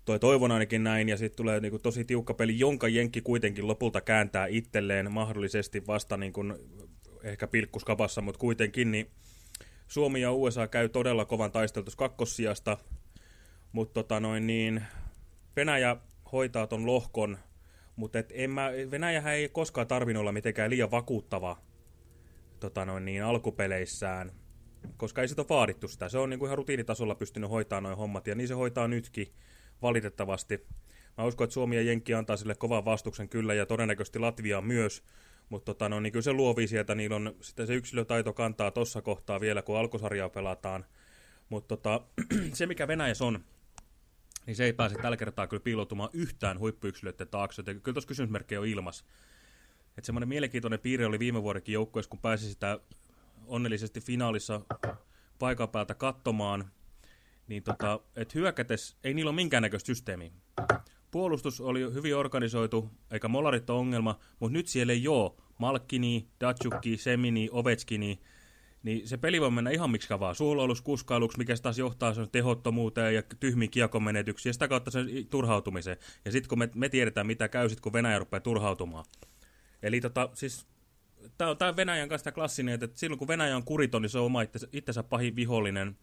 Toi toivon ainakin näin, ja sitten tulee niinku tosi tiukka peli, jonka Jenkki kuitenkin lopulta kääntää itselleen mahdollisesti vasta niinku ehkä pilkkuskapassa, mutta kuitenkin niin Suomi ja USA käy todella kovan taisteltus kakkossijasta, mutta tota noin niin, Venäjä hoitaa ton lohkon, Mutta en mä, Venäjähän ei koskaan tarvinnut olla mitenkään liian vakuuttava tota noin, niin, alkupeleissään, koska ei sitä ole vaadittu sitä. Se on niin kuin ihan rutiinitasolla pystynyt hoitamaan noin hommat, ja niin se hoitaa nytkin valitettavasti. Mä uskon, että Suomi ja Jenkki antaa sille kovan vastuksen kyllä, ja todennäköisesti Latvia myös, mutta tota, no, niin kyllä se luovii sieltä, niillä on sitten se yksilötaito kantaa tuossa kohtaa vielä, kun alkusarjaa pelataan. Mutta tota, se, mikä Venäjässä on, niin se ei pääse tällä kertaa kyllä piiloutumaan yhtään huippuyksilöiden taakse. Joten kyllä tuossa kysymysmerkkejä on ilmas. Että semmoinen mielenkiintoinen piirre oli viime vuodenkin joukkueessa, kun pääsi sitä onnellisesti finaalissa paikan päältä katsomaan, niin tota, että hyökätes ei niillä ole minkäännäköistä systeemiä. Puolustus oli hyvin organisoitu, eikä molarit ole ongelma, mutta nyt siellä ei ole Malkkini, Datsukki, Semini, Ovechkini, niin se peli voi mennä ihan miksi vaan suuloilus, kuskailuksi, mikä taas johtaa sen tehottomuuteen ja tyhmiin kiekomenetyksiin ja sitä kautta sen turhautumiseen. Ja sitten kun me, me tiedetään, mitä käy sit, kun Venäjä rupeaa turhautumaan. Eli tota, siis, tämä on, Venäjän kanssa klassinen, että silloin kun Venäjä on kuriton, niin se on oma itsensä, itsensä pahin vihollinen,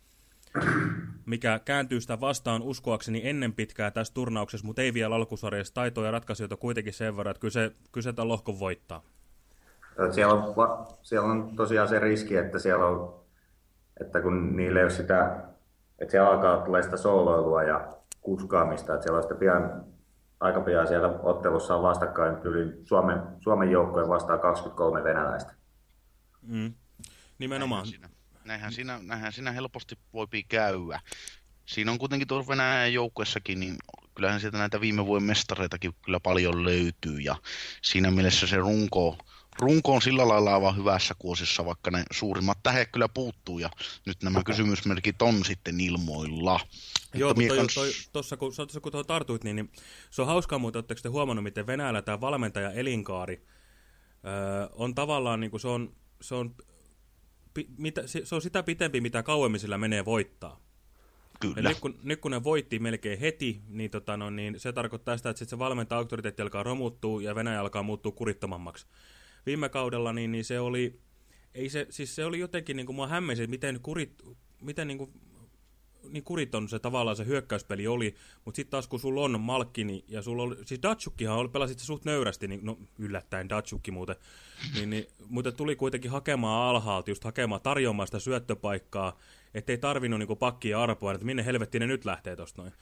mikä kääntyy sitä vastaan uskoakseni ennen pitkää tässä turnauksessa, mutta ei vielä alkusarjassa taitoja ja ratkaisijoita kuitenkin sen verran, että kyllä se, kyllä se tämän lohkon voittaa. Siellä on, siellä on tosiaan se riski, että siellä on, että kun niillä ei ole sitä, että siellä alkaa tulee sitä sooloilua ja kuskaamista, että siellä on sitä pian, aika pian siellä ottelussa on vastakkain yli Suomen, Suomen joukkojen vastaan 23 venäläistä. Mm. Nimenomaan. Siinä, näinhän, siinä, näinhän siinä helposti voi käydä. Siinä on kuitenkin tuossa Venäjän joukkuessakin, niin kyllähän sieltä näitä viime vuoden mestareitakin kyllä paljon löytyy. Ja siinä mielessä se runko, runko on sillä lailla aivan hyvässä kuosissa, vaikka ne suurimmat tähet kyllä puuttuu ja nyt nämä kysymysmerkit on sitten ilmoilla. Joo, mutta kans... tuossa kun, kun tuohon tartuit, niin, niin se on hauskaa muuten, oletteko te huomannut, miten Venäjällä tämä valmentaja elinkaari öö, on tavallaan, niin kuin se on, se on, mitä, se, on sitä pitempi, mitä kauemmin sillä menee voittaa. Kyllä. nyt, kun, nyt kun ne voitti melkein heti, niin, tota, no, niin se tarkoittaa sitä, että sit se valmentaja auktoriteetti alkaa romuttua ja Venäjä alkaa muuttua kurittomammaksi viime kaudella, niin, niin se oli, ei se, siis se oli jotenkin, niin kuin mua hämmensi, miten, kurit, miten niin kuin, niin kuriton se tavallaan se hyökkäyspeli oli, mutta sitten taas kun sulla on Malkkini ja sulla oli, siis Datsukkihan oli, pelasit se suht nöyrästi, niin, no yllättäen Datsukki muuten, niin, niin, mutta tuli kuitenkin hakemaan alhaalta, just hakemaan, tarjoamaan sitä syöttöpaikkaa, ettei tarvinnut niin pakkia arpoa, että minne helvetti ne nyt lähtee tosta noin.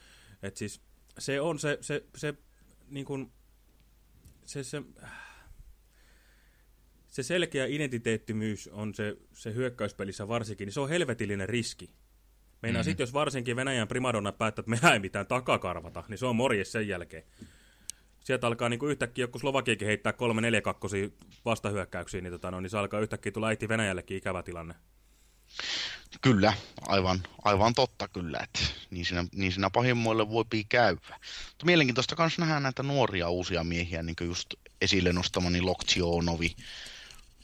Et siis se on se, se, se, niin kuin, se, se, se selkeä identiteettimyys on se, se hyökkäyspelissä varsinkin, niin se on helvetillinen riski. Meinaa mm sitten, jos varsinkin Venäjän primadonna päättää, että me ei mitään takakarvata, niin se on morjes sen jälkeen. Sieltä alkaa niin kuin yhtäkkiä joku Slovakiakin heittää kolme neljä kakkosia vastahyökkäyksiä, niin, tota, no, niin se alkaa yhtäkkiä tulla äiti Venäjällekin ikävä tilanne. Kyllä, aivan, aivan totta kyllä, että niin siinä, niin siinä pahimmoille voi käydä. Mutta mielenkiintoista myös nähdä näitä nuoria uusia miehiä, niin kuin just esille nostamani Loktionovi,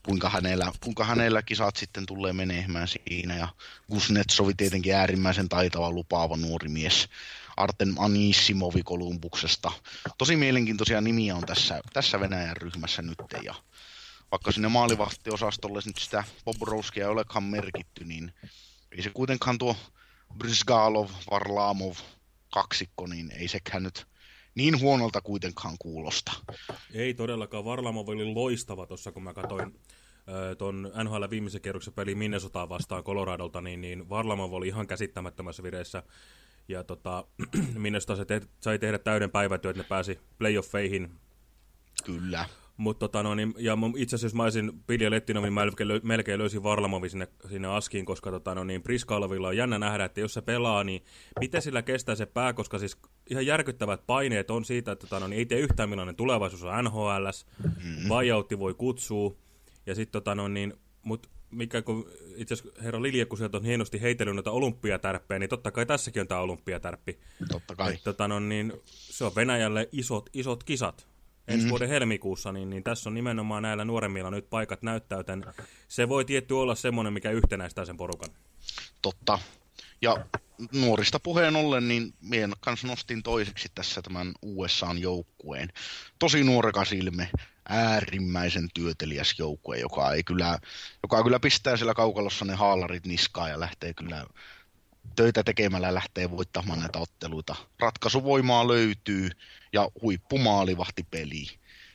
kuinka hänellä, kuinka hänellä kisat sitten tulee menemään siinä. Ja Gusnetsovi tietenkin äärimmäisen taitava, lupaava nuori mies. Arten Anissimovi Kolumbuksesta. Tosi mielenkiintoisia nimiä on tässä, tässä Venäjän ryhmässä nyt. Ja vaikka sinne maalivahtiosastolle nyt sitä Bobrowskia ei olekaan merkitty, niin ei se kuitenkaan tuo Brzgalov, Varlamov kaksikko, niin ei sekään nyt niin huonolta kuitenkaan kuulosta. Ei todellakaan. Varlamov oli loistava tuossa, kun mä katsoin tuon NHL viimeisen kerroksen peli Minnesotaan vastaan Coloradolta, niin, niin Varlamov oli ihan käsittämättömässä vireessä. Ja tota, Minnesota se te sai tehdä täyden päivätyö, että ne pääsi playoffeihin. Kyllä. Mutta tota, no, niin, ja itse asiassa jos mä olisin Pilja Lettinovin, mä melkein, melkein löysin Varlamovin sinne, sinne askiin, koska tota, no, niin Priskalovilla on jännä nähdä, että jos se pelaa, niin miten sillä kestää se pää, koska siis ihan järkyttävät paineet on siitä, että tota, no, niin ei tee yhtään millainen tulevaisuus on NHLs, mm. buyoutti voi kutsua, ja sitten tota, no, niin, mut mikä kun itse asiassa herra Lilje, kun sieltä on hienosti heitellyt noita olympiatärppejä, niin totta kai tässäkin on tämä olympiatärppi. Totta kai. Et, tota, no, niin, se on Venäjälle isot, isot kisat ensi mm. vuoden helmikuussa, niin, niin tässä on nimenomaan näillä nuoremmilla nyt paikat näyttäyten. Se voi tietty olla semmoinen, mikä yhtenäistää sen porukan. Totta. Ja nuorista puheen ollen, niin minä kanssa nostin toiseksi tässä tämän USAn-joukkueen. Tosi nuorekas ilme, äärimmäisen työteliäs joukkue, joka, ei kyllä, joka kyllä pistää siellä kaukalossa ne haalarit niskaan ja lähtee kyllä töitä tekemällä lähtee voittamaan näitä otteluita. Ratkaisuvoimaa löytyy ja huippumaalivahtipeli.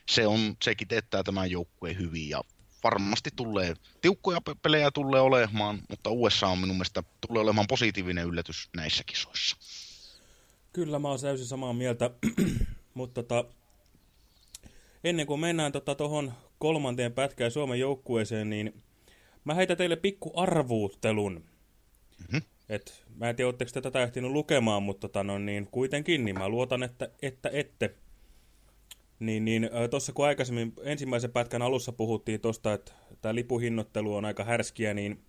Se on, sekin teettää tämän joukkueen hyvin ja varmasti tulee, tiukkoja pe- pelejä tulee olemaan, mutta USA on minun mielestä tulee olemaan positiivinen yllätys näissä kisoissa. Kyllä, mä oon täysin samaa mieltä, mutta tota, ennen kuin mennään tuohon tota, kolmanteen pätkään Suomen joukkueeseen, niin mä heitän teille pikku arvuuttelun. Mm-hmm. Et, mä en tiedä, oletteko te tätä ehtinyt lukemaan, mutta tota, no, niin, kuitenkin, niin mä luotan, että, että ette. Niin, niin tuossa kun aikaisemmin ensimmäisen pätkän alussa puhuttiin tuosta, että tämä lipuhinnoittelu on aika härskiä, niin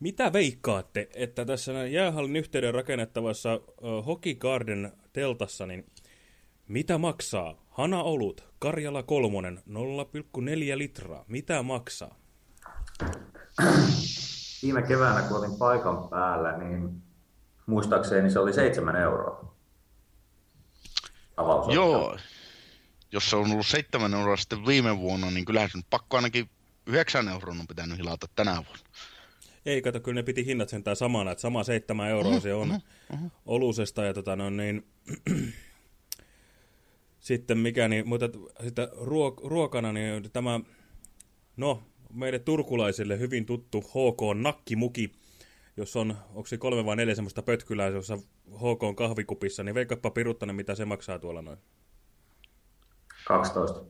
mitä veikkaatte, että tässä jäähallin yhteyden rakennettavassa uh, Hockey Garden teltassa, niin mitä maksaa Hana Olut, Karjala kolmonen, 0,4 litraa, mitä maksaa? Viime keväänä, kun olin paikan päällä, niin muistaakseni se oli 7 euroa. Avaus Joo, jos se on ollut 7 euroa sitten viime vuonna, niin kyllähän se nyt pakko ainakin 9 euroa on pitänyt hilata tänä vuonna. Ei, kato, kyllä ne piti hinnat sentään samana, että sama 7 euroa uh-huh, se on uh-huh, uh-huh. olusesta ja tota no niin... sitten mikä, niin, mutta sitten ruok, ruokana, niin tämä, no, meille turkulaisille hyvin tuttu HK Nakkimuki, jos on, onko se kolme vai neljä semmoista pötkylää, jossa HK on kahvikupissa, niin veikkaappa Piruttanen, mitä se maksaa tuolla noin. 12.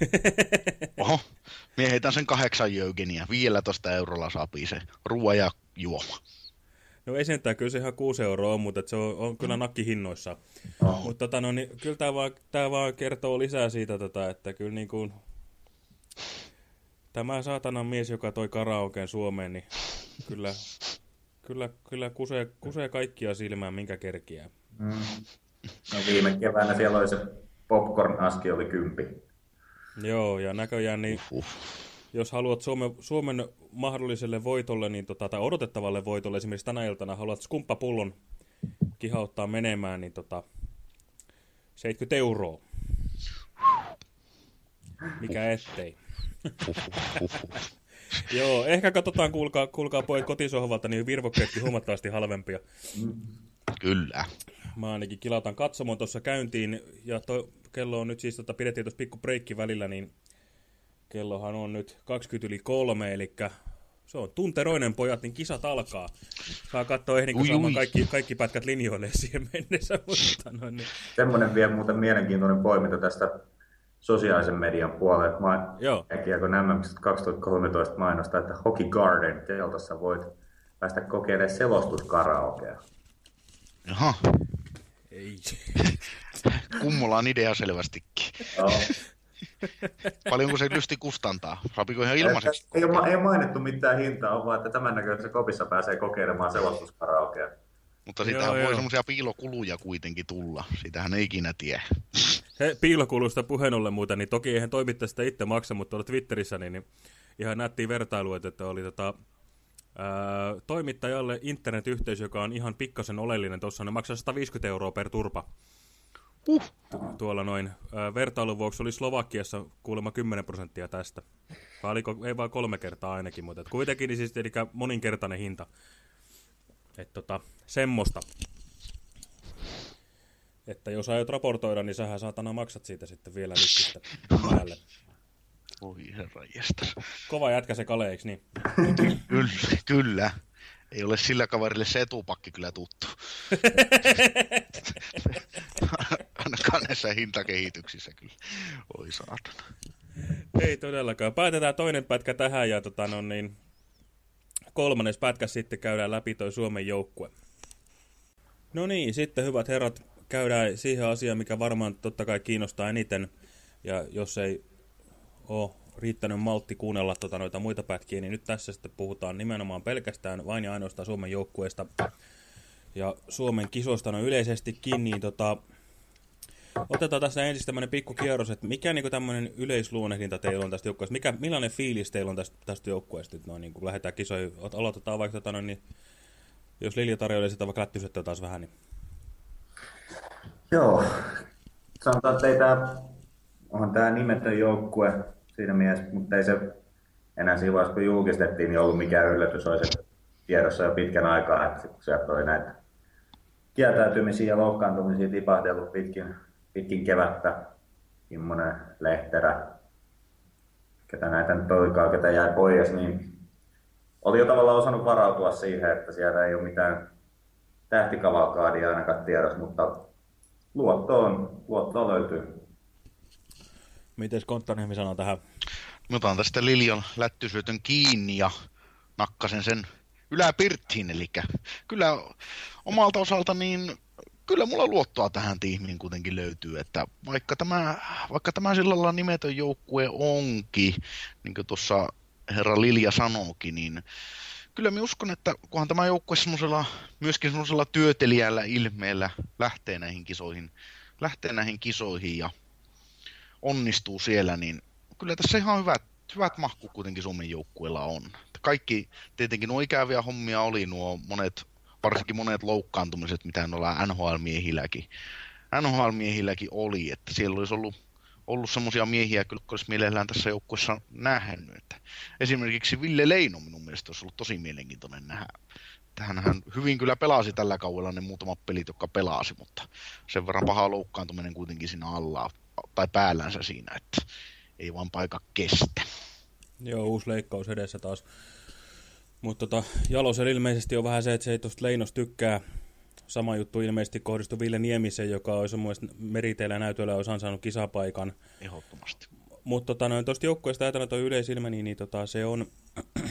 Oho, mie heitän sen kahdeksan jögeniä. 15 eurolla saapi se ruoa ja juoma. No ei sentään, kyllä se ihan 6 euroa on, mutta se on, on kyllä nakki hinnoissa. Oh. Mutta tota, no, niin, kyllä tämä vaan, tää vaan kertoo lisää siitä, tota, että kyllä niin kuin, tämä saatanan mies, joka toi karaokeen Suomeen, niin kyllä, kyllä, kyllä kusee, kusee kaikkia silmään, minkä kerkiää. Mm. No viime keväänä siellä oli se popcorn-aski oli kympi. Joo, ja näköjään niin, uh. Jos haluat Suomen, Suomen mahdolliselle voitolle, niin tota, tai odotettavalle voitolle, esimerkiksi tänä iltana haluat skumppapullon kihauttaa menemään, niin tota, 70 euroa. Mikä ettei. Joo, ehkä katsotaan, kuulkaa, kuulkaa pojat kotisohvalta, niin virvokkeetkin huomattavasti halvempia. Kyllä. Mä ainakin kilautan katsomaan tuossa käyntiin, ja to, kello on nyt siis, tota, pidettiin tuossa pikku breikki välillä, niin kellohan on nyt 20 yli kolme, eli se on tunteroinen pojat, niin kisat alkaa. Saa katsoa ehdinkö saamaan kaikki, kaikki pätkät linjoille siihen mennessä. Mutta no, niin. Semmoinen vielä muuten mielenkiintoinen poiminta tästä sosiaalisen median puolelle. Mä kun nämä 2013 mainostaa, että Hockey Garden teltassa voit päästä kokeilemaan selostuskaraokea. Jaha. Ei. Kummola on idea selvästikin. Joo. Paljonko se lysti kustantaa? Saapiko ihan ilmaiseksi? Ei, ei, ei mainittu mitään hintaa, on vaan, että tämän näköisessä kopissa pääsee kokeilemaan selostuskaraokea. Mutta sitähän joo, voi semmoisia piilokuluja kuitenkin tulla. Sitähän ei ikinä tiedä. He, piilokulusta puheen ollen muuta, niin toki eihän toimittaja sitä itse maksa, mutta tuolla Twitterissä niin, niin ihan nättiin vertailuet, että oli tota, ää, toimittajalle internetyhteisö, joka on ihan pikkasen oleellinen tuossa, ne maksaa 150 euroa per turpa. Uh. Tuolla noin. Vertailun vuoksi oli Slovakiassa kuulemma 10 prosenttia tästä. Vai oliko, ei vaan kolme kertaa ainakin, mutta et kuitenkin niin siis, eli moninkertainen hinta. Että tota, semmoista. Että jos aiot raportoida, niin sähän saatana maksat siitä sitten vielä rikkistä päälle. Voi herra jästä. Kova jätkä se Kale, eikö niin? kyllä, kyllä. Ei ole sillä kaverille se etupakki kyllä tuttu. Ainakaan näissä hintakehityksissä kyllä. Oi saatana. Ei todellakaan. Päätetään toinen pätkä tähän ja tota, no niin, kolmannes pätkä sitten käydään läpi toi Suomen joukkue. No niin, sitten hyvät herrat, käydään siihen asiaan, mikä varmaan totta kai kiinnostaa eniten. Ja jos ei ole riittänyt maltti kuunnella tota noita muita pätkiä, niin nyt tässä sitten puhutaan nimenomaan pelkästään vain ja ainoastaan Suomen joukkueesta. Ja Suomen kisoista no yleisestikin, niin tota, otetaan tässä ensin tämmöinen pikku kierros, että mikä niin tämmöinen yleisluonnehdinta teillä on tästä joukkueesta? Mikä, millainen fiilis teillä on tästä, tästä joukkueesta? No, niin kun lähdetään kisoihin, aloitetaan vaikka, tota, no, niin, jos Lilja tarjoilee sitä vaikka lättysettä taas vähän, niin... Joo, sanotaan, että ei tämä, onhan tämä nimetön joukkue siinä mielessä, mutta ei se enää siinä vaiheessa, kun julkistettiin, niin ollut mikään yllätys. Olisi tiedossa jo pitkän aikaa, että kun sieltä oli näitä kieltäytymisiä ja loukkaantumisia tipahdellut pitkin, pitkin kevättä, Immonen, Lehterä, ketä näitä nyt olikaan, ketä jäi pois, niin oli jo tavallaan osannut varautua siihen, että siellä ei ole mitään tähtikavalkaadia ainakaan tiedossa, mutta luotto, on, luotto löytyy. Miten Konttaniemi sanoo tähän? Mä otan tästä Lilian lättysyötön kiinni ja nakkasen sen yläpirttiin, eli kyllä omalta osalta niin kyllä mulla luottoa tähän tiimiin kuitenkin löytyy, että vaikka tämä, vaikka tämä sillä lailla nimetön joukkue onkin, niin kuin tuossa herra Lilja sanookin, niin kyllä mä uskon, että kunhan tämä joukkue semmoisella, myöskin semmoisella työtelijällä ilmeellä lähtee näihin kisoihin, lähtee näihin kisoihin ja onnistuu siellä, niin kyllä tässä ihan hyvät, hyvät mahku kuitenkin Suomen joukkueella on. Kaikki tietenkin nuo ikäviä hommia oli nuo monet, varsinkin monet loukkaantumiset, mitä noilla NHL-miehilläkin, NHL-miehilläkin oli, että siellä olisi ollut, ollut semmoisia miehiä, kyllä olisi mielellään tässä joukkueessa nähnyt. Että esimerkiksi Ville Leino minun mielestä olisi ollut tosi mielenkiintoinen nähdä. Tähän hän hyvin kyllä pelasi tällä kaudella ne muutamat pelit, jotka pelasi, mutta sen verran paha loukkaantuminen kuitenkin siinä alla tai päällänsä siinä, että ei vaan paikka kestä. Joo, uusi leikkaus edessä taas. Mutta tota, Jalosel ilmeisesti on vähän se, että se ei tuosta Leinos tykkää. Sama juttu ilmeisesti kohdistui Ville Niemiseen, joka olisi mun meriteillä näytöllä olisi ansainnut kisapaikan. Ehdottomasti. Mutta tota, noin tuosta joukkueesta ajatellaan tuo yleisilmä, niin, niin tota, se on...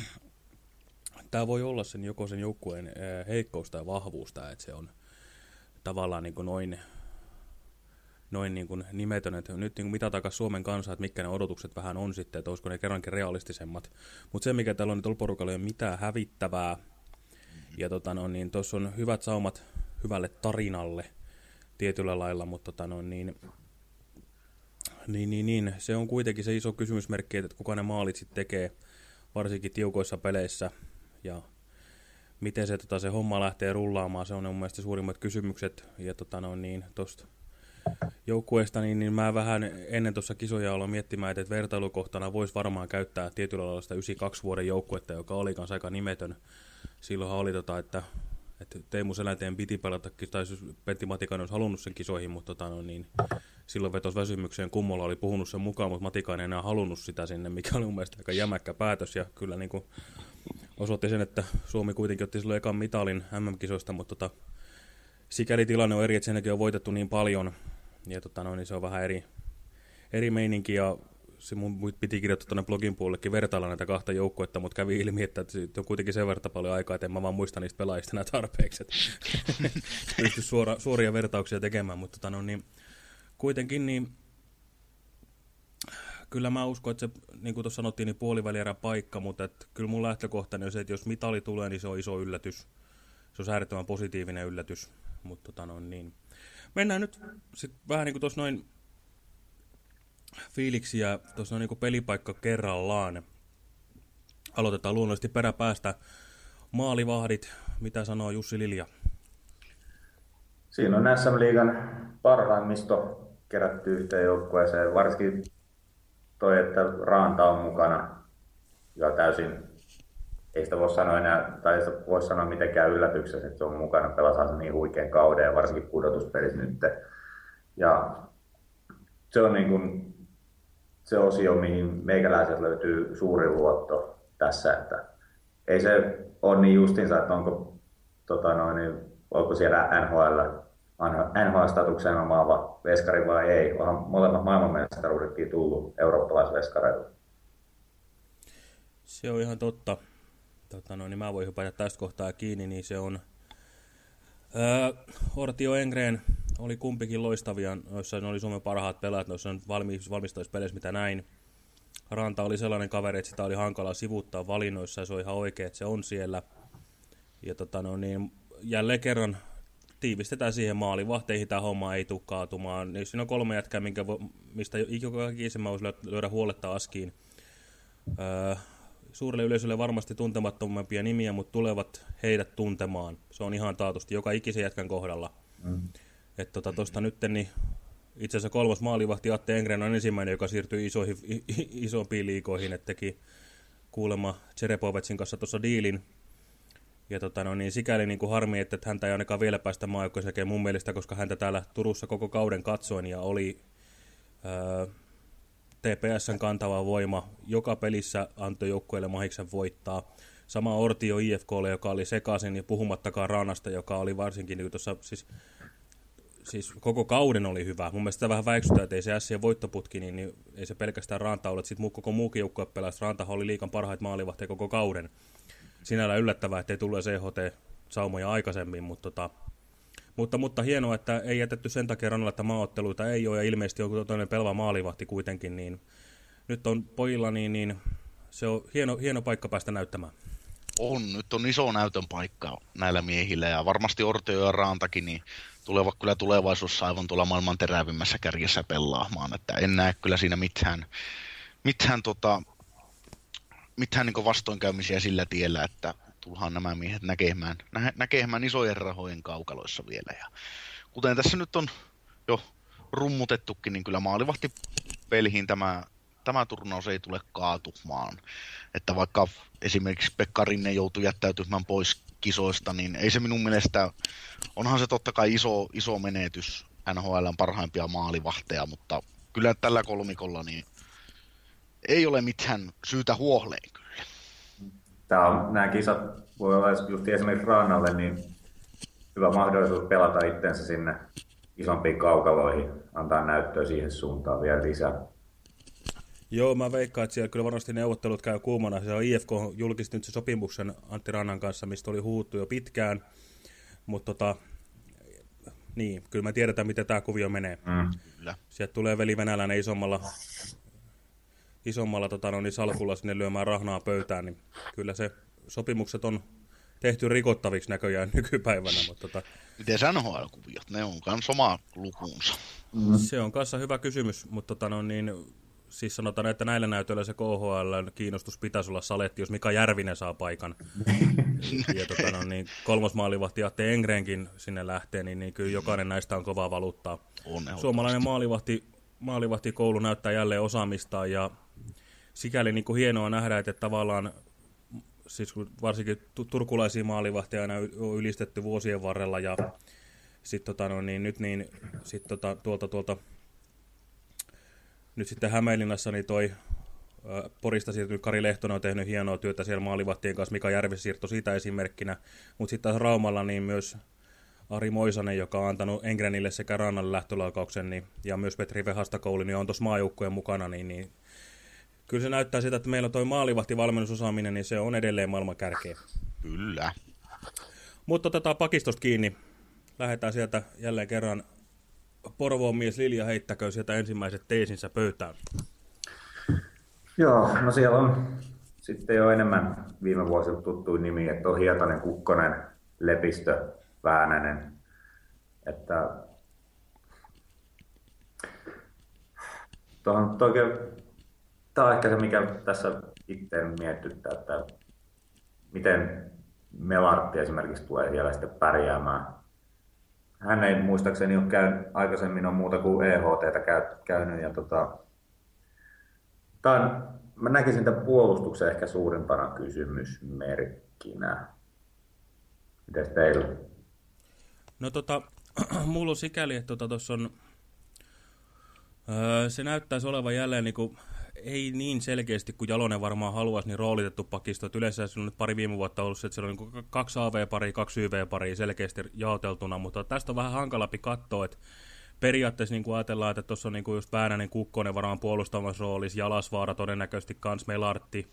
Tämä voi olla sen joko sen joukkueen heikkous tai vahvuus, tämä, että se on tavallaan niin kuin noin noin niin kuin nimetön, että nyt niin mitatakaan Suomen kanssa, että mitkä ne odotukset vähän on sitten, että olisiko ne kerrankin realistisemmat. Mutta se, mikä täällä on, niin porukalla ei ole mitään hävittävää, ja tota, no, niin tuossa on hyvät saumat hyvälle tarinalle tietyllä lailla, mutta tota, no, niin, niin, niin, niin, se on kuitenkin se iso kysymysmerkki, että kuka ne maalit sitten tekee, varsinkin tiukoissa peleissä, ja miten se, tota, se homma lähtee rullaamaan, se on mun mielestä suurimmat kysymykset, ja tota, no, niin, tosta joukkueesta, niin, niin mä vähän ennen tuossa kisoja aloin miettimään, että, vertailukohtana voisi varmaan käyttää tietyllä lailla sitä 92 vuoden joukkuetta, joka oli kanssa aika nimetön. Silloinhan oli, tota, että, että Teemu Selänteen piti pelata, tai siis Pentti Matikainen olisi halunnut sen kisoihin, mutta tota, no, niin, silloin vetosi väsymykseen, Kummola oli puhunut sen mukaan, mutta Matikainen ei enää halunnut sitä sinne, mikä oli mun mielestä aika jämäkkä päätös, ja kyllä niin kuin, osoitti sen, että Suomi kuitenkin otti silloin ekan mitalin MM-kisoista, mutta tota, sikäli tilanne on eri, että on voitettu niin paljon, ja tota, no, niin se on vähän eri, eri meininki ja se mun piti kirjoittaa tuonne blogin puolellekin vertailla näitä kahta joukkuetta, mutta kävi ilmi, että on kuitenkin sen verran paljon aikaa, että en mä vaan muista niistä pelaajista enää tarpeeksi. Pysty suora, suoria vertauksia tekemään, mutta tota, no, niin, kuitenkin niin kyllä mä uskon, että se, niin kuin tuossa sanottiin, niin puolivälierä paikka, mutta että kyllä mun lähtökohtani on se, että jos mitali tulee, niin se on iso yllätys. Se on äärettömän positiivinen yllätys, mutta tota, no, niin, Mennään nyt sit vähän niin kuin tuossa noin fiiliksiä, tuossa on niin pelipaikka kerrallaan. Aloitetaan luonnollisesti peräpäästä. Maalivahdit, mitä sanoo Jussi Lilja? Siinä on SM-liigan parhaimmisto kerätty yhteen joukkueeseen, varsinkin toi, että Raanta on mukana ja täysin ei sitä voi sanoa enää, tai sitä voi sanoa mitenkään yllätyksessä, että se on mukana pelataan niin huikean kauden ja varsinkin pudotuspelissä nyt. Ja se on niin kuin se osio, mihin meikäläiset löytyy suuri luotto tässä, että ei se ole niin justinsa, että onko, tota noin, niin, onko siellä NHL, NHL-statukseen omaava veskari vai ei. Onhan molemmat maailmanmestaruudetkin tullut eurooppalaisveskareilla. Se on ihan totta tota, no, niin mä voin hypätä tästä kohtaa kiinni, niin se on... Öö, Ortio Engren oli kumpikin loistavia, joissa ne oli Suomen parhaat pelaat, noissa on valmis, valmistautuspeleissä, mitä näin. Ranta oli sellainen kaveri, että sitä oli hankala sivuttaa valinnoissa, ja se on ihan oikein, että se on siellä. Ja tota, no, niin, jälleen kerran tiivistetään siihen maalivahteihin, tämä homma ei tule kaatumaan. Niin siinä on kolme jätkää, minkä vo, mistä joka ikisen mä voisi löydä huoletta askiin. Öö, suurelle yleisölle varmasti tuntemattomampia nimiä, mutta tulevat heidät tuntemaan. Se on ihan taatusti joka ikisen jätkän kohdalla. Mm. Että tota, tosta nyt niin itse asiassa kolmas maalivahti Atte Engren on ensimmäinen, joka siirtyi isoihin, isompiin liikoihin, että teki kuulemma Tserepovetsin kanssa tuossa diilin. Ja tota, no, niin sikäli niin kuin harmi, että häntä ei ainakaan vielä päästä maajoukkojen jälkeen mun mielestä, koska häntä täällä Turussa koko kauden katsoin ja oli ää, TPSn kantava voima. Joka pelissä antoi joukkueelle mahiksen voittaa. Sama Ortio IFKlle, joka oli sekaisin, ja puhumattakaan Ranasta, joka oli varsinkin niin tuossa, siis, siis koko kauden oli hyvä. Mun mielestä sitä vähän väiksytään, että ei se Sien voittoputki, niin, niin ei se pelkästään Ranta ole. Sitten koko muukin joukkue pelasi. Rantahan oli liikan parhaita maalivahteja koko kauden. Sinällä yllättävää, ettei tullut CHT-saumoja aikaisemmin, mutta tota, mutta, mutta hienoa, että ei jätetty sen takia rannalla, että maaotteluita ei ole, ja ilmeisesti on toinen pelva maalivahti kuitenkin, niin nyt on pojilla, niin, niin se on hieno, hieno paikka päästä näyttämään. On, nyt on iso näytön paikka näillä miehillä, ja varmasti Orteo ja Raantakin, niin tulevat kyllä tulevaisuudessa aivan tuolla maailman terävimmässä kärjessä pelaamaan, että en näe kyllä siinä mitään, mitään, tota, mitään niin vastoinkäymisiä sillä tiellä, että tullaan nämä miehet näkemään, nä, näkemään isojen rahojen kaukaloissa vielä. Ja kuten tässä nyt on jo rummutettukin, niin kyllä maalivahti peliin tämä, tämä turnaus ei tule kaatumaan. Että vaikka esimerkiksi Pekka Rinne joutui jättäytymään pois kisoista, niin ei se minun mielestä, onhan se totta kai iso, iso menetys NHLn parhaimpia maalivahteja, mutta kyllä tällä kolmikolla niin ei ole mitään syytä huoleen tämä on, nämä kisat voi olla just esimerkiksi Rannalle niin hyvä mahdollisuus pelata itsensä sinne isompiin kaukaloihin, antaa näyttöä siihen suuntaan vielä lisää. Joo, mä veikkaan, että siellä kyllä varmasti neuvottelut käy kuumana. Se on IFK julkisti nyt se sopimuksen Antti Rannan kanssa, mistä oli huuttu jo pitkään. Mutta tota, niin, kyllä me tiedetään, miten tämä kuvio menee. Mm. Sieltä tulee veli venäläinen isommalla isommalla tota, no, niin salkulla sinne lyömään rahnaa pöytään, niin kyllä se sopimukset on tehty rikottaviksi näköjään nykypäivänä. Mutta, tota, Miten NHL-kuviot? Ne on myös oma lukuunsa. Mm. Se on kanssa hyvä kysymys, mutta tota, no, niin, siis sanotaan, että näillä näytöillä se KHL kiinnostus pitäisi olla saletti, jos Mika Järvinen saa paikan. ja tota, no, niin, kolmosmaalivahti Atte Engrenkin sinne lähtee, niin, niin kyllä jokainen näistä on kovaa valuuttaa. On, Suomalainen maalivahti, maalivahtikoulu näyttää jälleen osaamistaan ja sikäli niin kuin hienoa nähdä, että tavallaan siis varsinkin turkulaisia maalivahtia aina on ylistetty vuosien varrella ja sitten tota, no, niin, nyt niin, sit, tota, tuolta, tuolta, nyt sitten Hämeenlinnassa niin toi Porista siirtynyt Kari Lehtonen on tehnyt hienoa työtä siellä maalivahtien kanssa, Mika Järvi siirto siitä esimerkkinä, mutta sitten taas Raumalla niin myös Ari Moisanen, joka on antanut Engrenille sekä Rannalle lähtölaukauksen, niin, ja myös Petri Vehastakouli, niin on tuossa maajoukkueen mukana, niin, niin kyllä se näyttää sitä, että meillä toi maalivahtivalmennusosaaminen, niin se on edelleen maailman kärkeä. Kyllä. Mutta otetaan pakistosta kiinni. Lähdetään sieltä jälleen kerran Porvoon mies Lilja heittäkö sieltä ensimmäiset teesinsä pöytään. Joo, no siellä on sitten jo enemmän viime vuosina tuttuin nimi, että on Hietanen, Kukkonen, Lepistö, Väänänen. Että tuohon oikein tämä on ehkä se, mikä tässä itse miettyttää, että miten Melartti esimerkiksi tulee siellä sitten pärjäämään. Hän ei muistaakseni ole käynyt, aikaisemmin on muuta kuin EHT käy, käynyt. Ja tota, tämän, mä näkisin tämän puolustuksen ehkä suurimpana kysymysmerkkinä. Mites teillä? No tota, mulla on sikäli, että tuossa tota, on, öö, se näyttäisi olevan jälleen niin kuin ei niin selkeästi kuin Jalonen varmaan haluaisi, niin roolitettu pakisto. Että yleensä se on nyt pari viime vuotta ollut, että siellä on niin kaksi AV-paria, kaksi YV-paria selkeästi jaoteltuna, mutta tästä on vähän hankalampi katsoa, että periaatteessa niin kuin ajatellaan, että tuossa on niin kuin just Väänänen, Kukkonen varmaan puolustavassa roolissa, Jalasvaara todennäköisesti kans Melartti,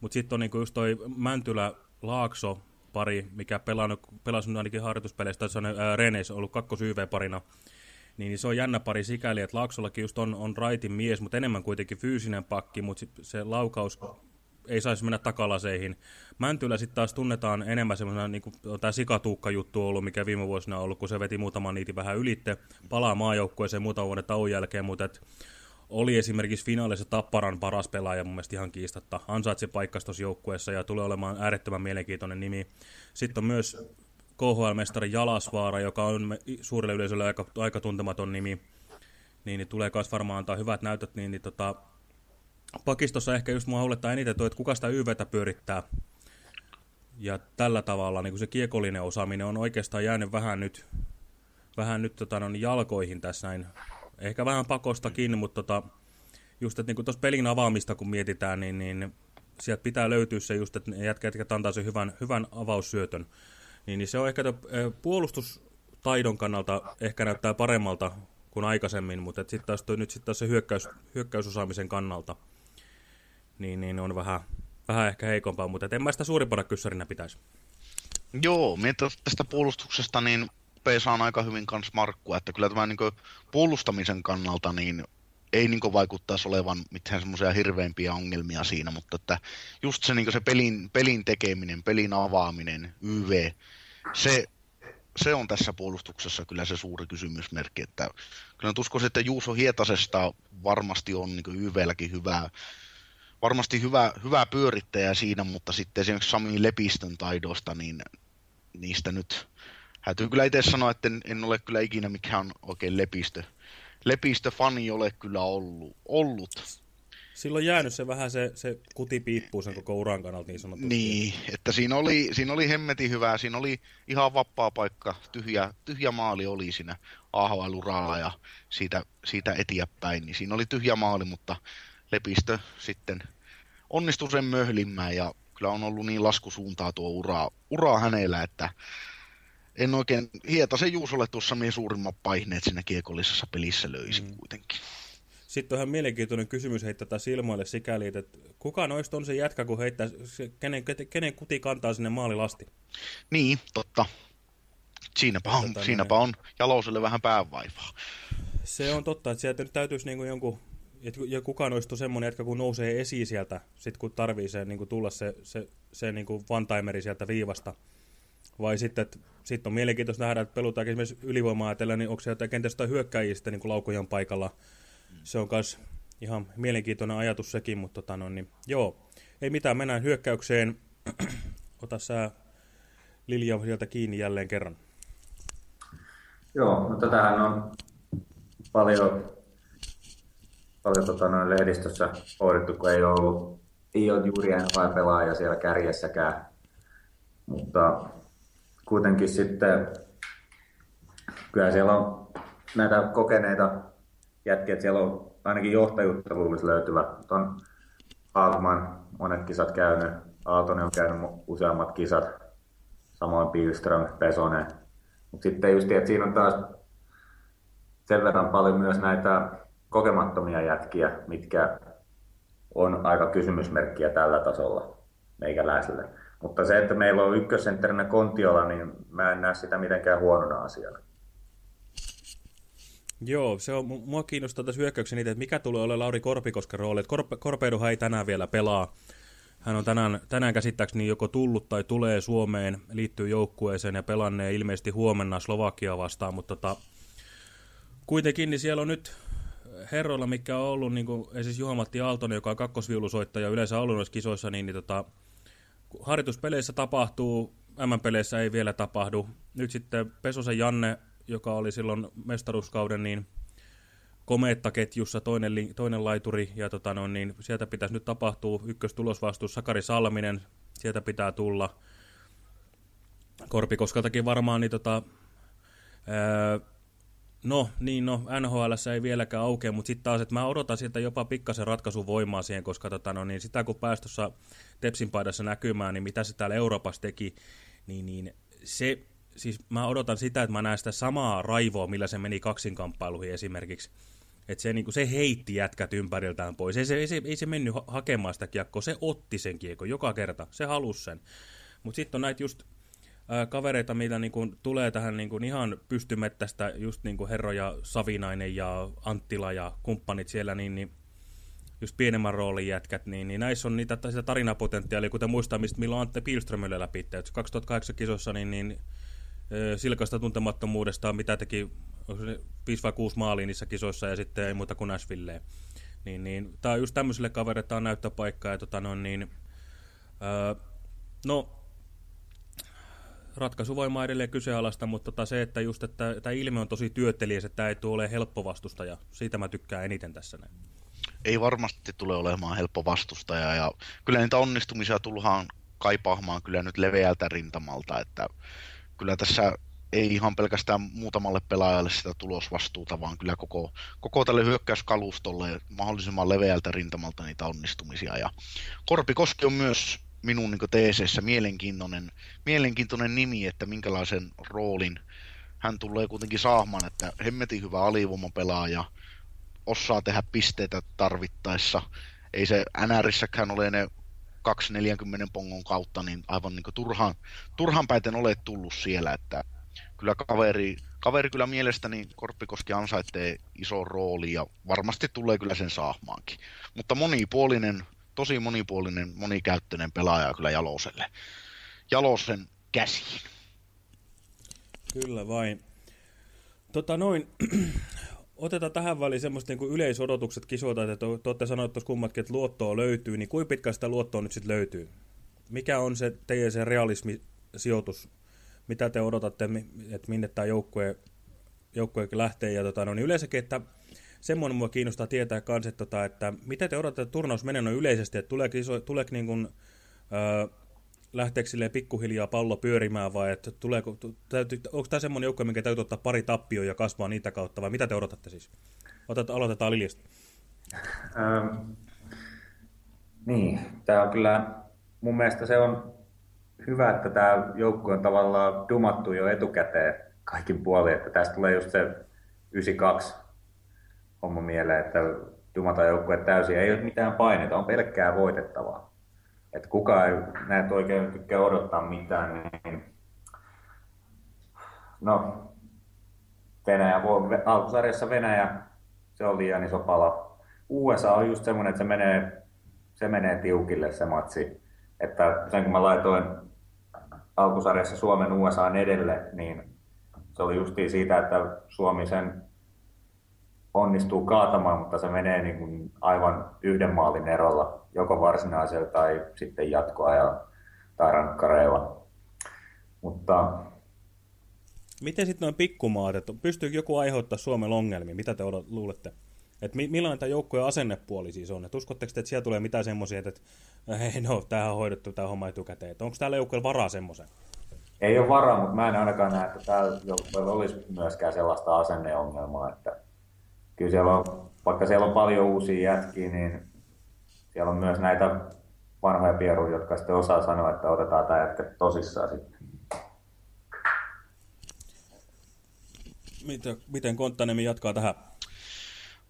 mutta sitten on niin kuin just toi Mäntylä, Laakso, pari, mikä pelasi ainakin harjoituspeleistä, se on Renes ollut kakkos YV-parina, niin se on jännä pari sikäli, että Laaksollakin just on, on raitin mies, mutta enemmän kuitenkin fyysinen pakki, mutta se laukaus ei saisi mennä takalaseihin. Mäntylä sitten taas tunnetaan enemmän semmoisena, niin kuin tämä sikatuukka-juttu ollut, mikä viime vuosina on ollut, kun se veti muutaman niitä vähän ylitte, palaa maajoukkueeseen muutaman vuoden tauon jälkeen, mutta et oli esimerkiksi finaalissa Tapparan paras pelaaja mun mielestä ihan kiistatta. Ansaitsi paikkas tuossa joukkueessa ja tulee olemaan äärettömän mielenkiintoinen nimi. Sitten on myös KHL-mestari Jalasvaara, joka on suurelle yleisölle aika, aika tuntematon nimi, niin, niin tulee myös varmaan antaa hyvät näytöt, niin, niin tota, pakistossa ehkä just mua huolettaa eniten tuo, että kuka sitä YVtä pyörittää. ja tällä tavalla niin kuin se kiekollinen osaaminen on oikeastaan jäänyt vähän nyt, vähän nyt tota, no, jalkoihin tässä näin. Ehkä vähän pakostakin, mutta tota, just, että niin tuossa pelin avaamista kun mietitään, niin, niin sieltä pitää löytyä se just, että jätkät, jotka antaa sen hyvän, hyvän avaussyötön. Niin, niin se on ehkä puolustustaidon kannalta ehkä näyttää paremmalta kuin aikaisemmin, mutta sitten taas, toi, nyt sitten taas se hyökkäys, hyökkäysosaamisen kannalta niin, niin on vähän, vähän ehkä heikompaa, mutta en mä sitä suurimpana kyssärinä pitäisi. Joo, mietin tästä puolustuksesta, niin on aika hyvin kans markkua, että kyllä tämä niin puolustamisen kannalta niin ei niin vaikuttaisi olevan mitään semmoisia hirveämpiä ongelmia siinä, mutta että just se, niin se pelin, pelin tekeminen, pelin avaaminen, YV, se, se on tässä puolustuksessa kyllä se suuri kysymysmerkki, että kyllä uskoisin, että Juuso Hietasesta varmasti on niin YVlläkin hyvää, varmasti hyvä, hyvä pyörittäjä siinä, mutta sitten esimerkiksi Sami Lepistön taidosta, niin niistä nyt häytyy kyllä itse sanoa, että en, en ole kyllä ikinä mikään oikein lepistö, lepistö-fani ole kyllä ollut. ollut. Silloin jäänyt se vähän se, se kuti piippuu sen koko uran kannalta niin sanotusti. Niin, että siinä oli, siinä oli hemmetin hyvää, siinä oli ihan vapaa paikka, tyhjä, tyhjä maali oli siinä AHL-uralla ja siitä, siitä eteenpäin, niin siinä oli tyhjä maali, mutta Lepistö sitten onnistui sen möhlimään ja kyllä on ollut niin laskusuuntaa tuo ura, ura hänellä, että en oikein, Hietasen Juusolle tuossa niin suurimmat paineet siinä kiekollisessa pelissä löysi mm. kuitenkin. Sitten on ihan mielenkiintoinen kysymys heittää tätä silmoille sikäli, että kuka noista on se jätkä, kun heittää, kenen, kenen kuti kantaa sinne maalilasti? Niin, totta. Siinäpä on, tota, siinäpä on Jaloselle vähän päävaivaa. Se on totta, että sieltä nyt täytyisi niin kuin jonkun ja kukaan olisi semmoinen jätkä, kun nousee esiin sieltä, sit kun tarvii se, niin kuin tulla se, se, se niin kuin one sieltä viivasta. Vai sitten, että sit on mielenkiintoista nähdä, että pelutaankin esimerkiksi ylivoimaa ajatella, niin onko se jotain kenties jotain hyökkäjistä niin kuin laukojan paikalla. Se on myös ihan mielenkiintoinen ajatus sekin, mutta tota, no, niin, joo, ei mitään, mennään hyökkäykseen. Ota sä Lilja sieltä kiinni jälleen kerran. Joo, mutta tähän on paljon paljon tota, noin lehdistössä pohdittu, kun ei ollut, ei ole juuri NHL-pelaaja siellä kärjessäkään. Mutta kuitenkin sitten, kyllä siellä on näitä kokeneita jätkiä, siellä on ainakin johtajuutta luulisi löytyvä. On Hagman monet kisat käynyt, Aaltonen on käynyt useammat kisat, samoin Pilström, Pesonen. Mutta sitten just, että siinä on taas sen verran paljon myös näitä kokemattomia jätkiä, mitkä on aika kysymysmerkkiä tällä tasolla meikäläiselle. Mutta se, että meillä on ykkössentterinä Kontiola, niin mä en näe sitä mitenkään huonona asiana. Joo, se on, mua kiinnostaa tässä hyökkäyksen niitä, että mikä tulee olemaan Lauri Korpikosken rooli. Korpe, Korpeiduhan ei tänään vielä pelaa. Hän on tänään, tänään käsittääkseni joko tullut tai tulee Suomeen, liittyy joukkueeseen ja pelannee ilmeisesti huomenna Slovakia vastaan, mutta tota, kuitenkin niin siellä on nyt herroilla, mikä on ollut, niin kuin esimerkiksi Juha-Matti Aaltonen, joka on kakkosviulusoittaja yleensä ollut noissa kisoissa, niin, niin tota, harjoituspeleissä tapahtuu, M-peleissä ei vielä tapahdu. Nyt sitten Pesosen Janne, joka oli silloin mestaruuskauden, niin komeettaketjussa toinen, toinen laituri, ja tota, no, niin sieltä pitäisi nyt tapahtua ykköstulosvastuus Sakari Salminen, sieltä pitää tulla. Korpikoskaltakin varmaan, niin tota, ää, No, niin no, NHL ei vieläkään aukea, mutta sitten taas, että mä odotan sieltä jopa pikkasen ratkaisun voimaa siihen, koska tota, no, niin sitä kun päästössä Tepsin paidassa näkymään, niin mitä se täällä Euroopassa teki, niin, niin se, siis mä odotan sitä, että mä näen sitä samaa raivoa, millä se meni kaksinkamppailuihin esimerkiksi. Että se, niin se heitti jätkät ympäriltään pois. Ei se, ei se, ei se mennyt hakemaan sitä kiekkoa, se otti sen kiekko joka kerta, se halusi sen. Mutta sitten on näitä just kavereita, mitä niin kuin, tulee tähän niin kuin, ihan pystymettästä, just niin kuin Herroja Savinainen ja Anttila ja kumppanit siellä, niin, niin just pienemmän roolin jätkät, niin, niin näissä on niitä sitä tarinapotentiaalia, kuten muistaa, mistä milloin Antte Pilström läpi. 2008 kisossa niin, niin silkasta tuntemattomuudesta, mitä teki 5 vai 6 maalia niissä kisoissa ja sitten ei muuta kuin Nashvilleen. Niin, niin, tämä on just tämmöisille kavereille, tämä on näyttöpaikka. Ja, tota, no, niin, öö, no, ratkaisuvoimaa edelleen kyseenalaista, mutta tota se, että just että tämä ilme on tosi työttelijä, että tämä ei tule ole helppo vastustaja. Siitä mä tykkään eniten tässä Ei varmasti tule olemaan helppo vastustaja ja kyllä niitä onnistumisia tullaan kaipaamaan kyllä nyt leveältä rintamalta, että kyllä tässä ei ihan pelkästään muutamalle pelaajalle sitä tulosvastuuta, vaan kyllä koko, koko tälle hyökkäyskalustolle mahdollisimman leveältä rintamalta niitä onnistumisia. Ja Korpikoski on myös minun niin teeseessä mielenkiintoinen, mielenkiintoinen nimi, että minkälaisen roolin hän tulee kuitenkin saamaan, että hemmetin hyvä alivoimapelaaja, osaa tehdä pisteitä tarvittaessa. Ei se NRissäkään ole ne 240 pongon kautta, niin aivan niin turhaan, turhaan päiten ole tullut siellä, että kyllä kaveri, kaveri kyllä mielestäni Korppikoski ansaitsee iso rooli ja varmasti tulee kyllä sen saahmaankin. Mutta monipuolinen, tosi monipuolinen, monikäyttöinen pelaaja kyllä Jaloselle. Jalosen käsiin. Kyllä vain. Tota noin, otetaan tähän väliin semmoista niin yleisodotukset kisoita, että te olette sanoneet tuossa kummatkin, että luottoa löytyy, niin kuinka pitkä sitä luottoa nyt sitten löytyy? Mikä on se teidän se realismisijoitus? Mitä te odotatte, että minne tämä joukkue, joukkue lähtee? Ja tota, no, niin yleensäkin, että semmoinen mua kiinnostaa tietää kans, että, tota, että mitä te odotatte, turnaus menee yleisesti, että tuleeko, iso, tuleeko niin kuin, öö, lähteekö silleen pikkuhiljaa pallo pyörimään vai että tuleeko, täytyy, onko tämä semmoinen joukko, minkä täytyy ottaa pari tappioa ja kasvaa niitä kautta vai mitä te odotatte siis? Otat, aloitetaan Liljasta. Ähm, niin, tämä on kyllä, mun mielestä se on hyvä, että tämä joukko on tavallaan dumattu jo etukäteen kaikin puolin, että tästä tulee just se 92 homma mieleen, että dumata joukkue täysin, ei ole mitään paineita, on pelkkää voitettavaa että kukaan ei näet oikein tykkää odottaa mitään, niin no, Venäjä, alkusarjassa Venäjä, se on liian iso pala. USA on just semmoinen, että se menee, se menee tiukille se matsi. Että sen kun mä laitoin alkusarjassa Suomen USA edelle, niin se oli justiin siitä, että Suomi sen onnistuu kaatamaan, mutta se menee niin kuin aivan yhden maalin erolla, joko varsinaisella tai sitten jatkoa ja tai rankkareilla. Mutta Miten sitten noin pikkumaat, että pystyykö joku aiheuttaa Suomen ongelmia? Mitä te luulette? Et millainen tämä joukkojen asennepuoli siis on? Et uskotteko te, että siellä tulee mitään semmoisia, että hei no, tämähän on hoidettu tämä homma etukäteen. Et onko täällä joukkojen varaa semmoisen? Ei ole varaa, mutta mä en ainakaan näe, että täällä joukkoilla olisi myöskään sellaista asenneongelmaa, että kyllä siellä on, vaikka siellä on paljon uusia jätkiä, niin siellä on myös näitä vanhoja pieruja, jotka sitten osaa sanoa, että otetaan tämä jätkä tosissaan sitten. Miten, miten Konttanemi jatkaa tähän?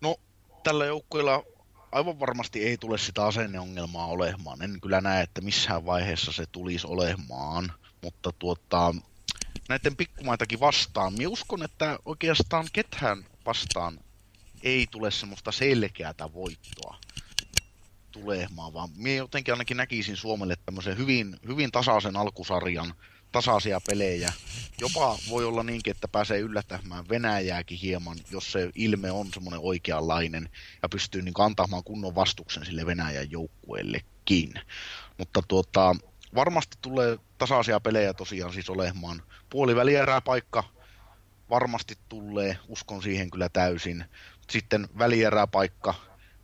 No, tällä joukkueella aivan varmasti ei tule sitä asenneongelmaa olemaan. En kyllä näe, että missään vaiheessa se tulisi olemaan, mutta tuota, näiden pikkumaitakin vastaan. Minä uskon, että oikeastaan ketään vastaan ei tule semmoista selkeätä voittoa tulemaan, vaan minä jotenkin ainakin näkisin Suomelle tämmöisen hyvin, hyvin tasaisen alkusarjan, tasaisia pelejä. Jopa voi olla niinkin, että pääsee yllättämään Venäjääkin hieman, jos se ilme on semmoinen oikeanlainen ja pystyy niin antamaan kunnon vastuksen sille Venäjän joukkueellekin. Mutta tuota, varmasti tulee tasaisia pelejä tosiaan siis olemaan. Puolivälierää paikka varmasti tulee, uskon siihen kyllä täysin sitten välieräpaikka,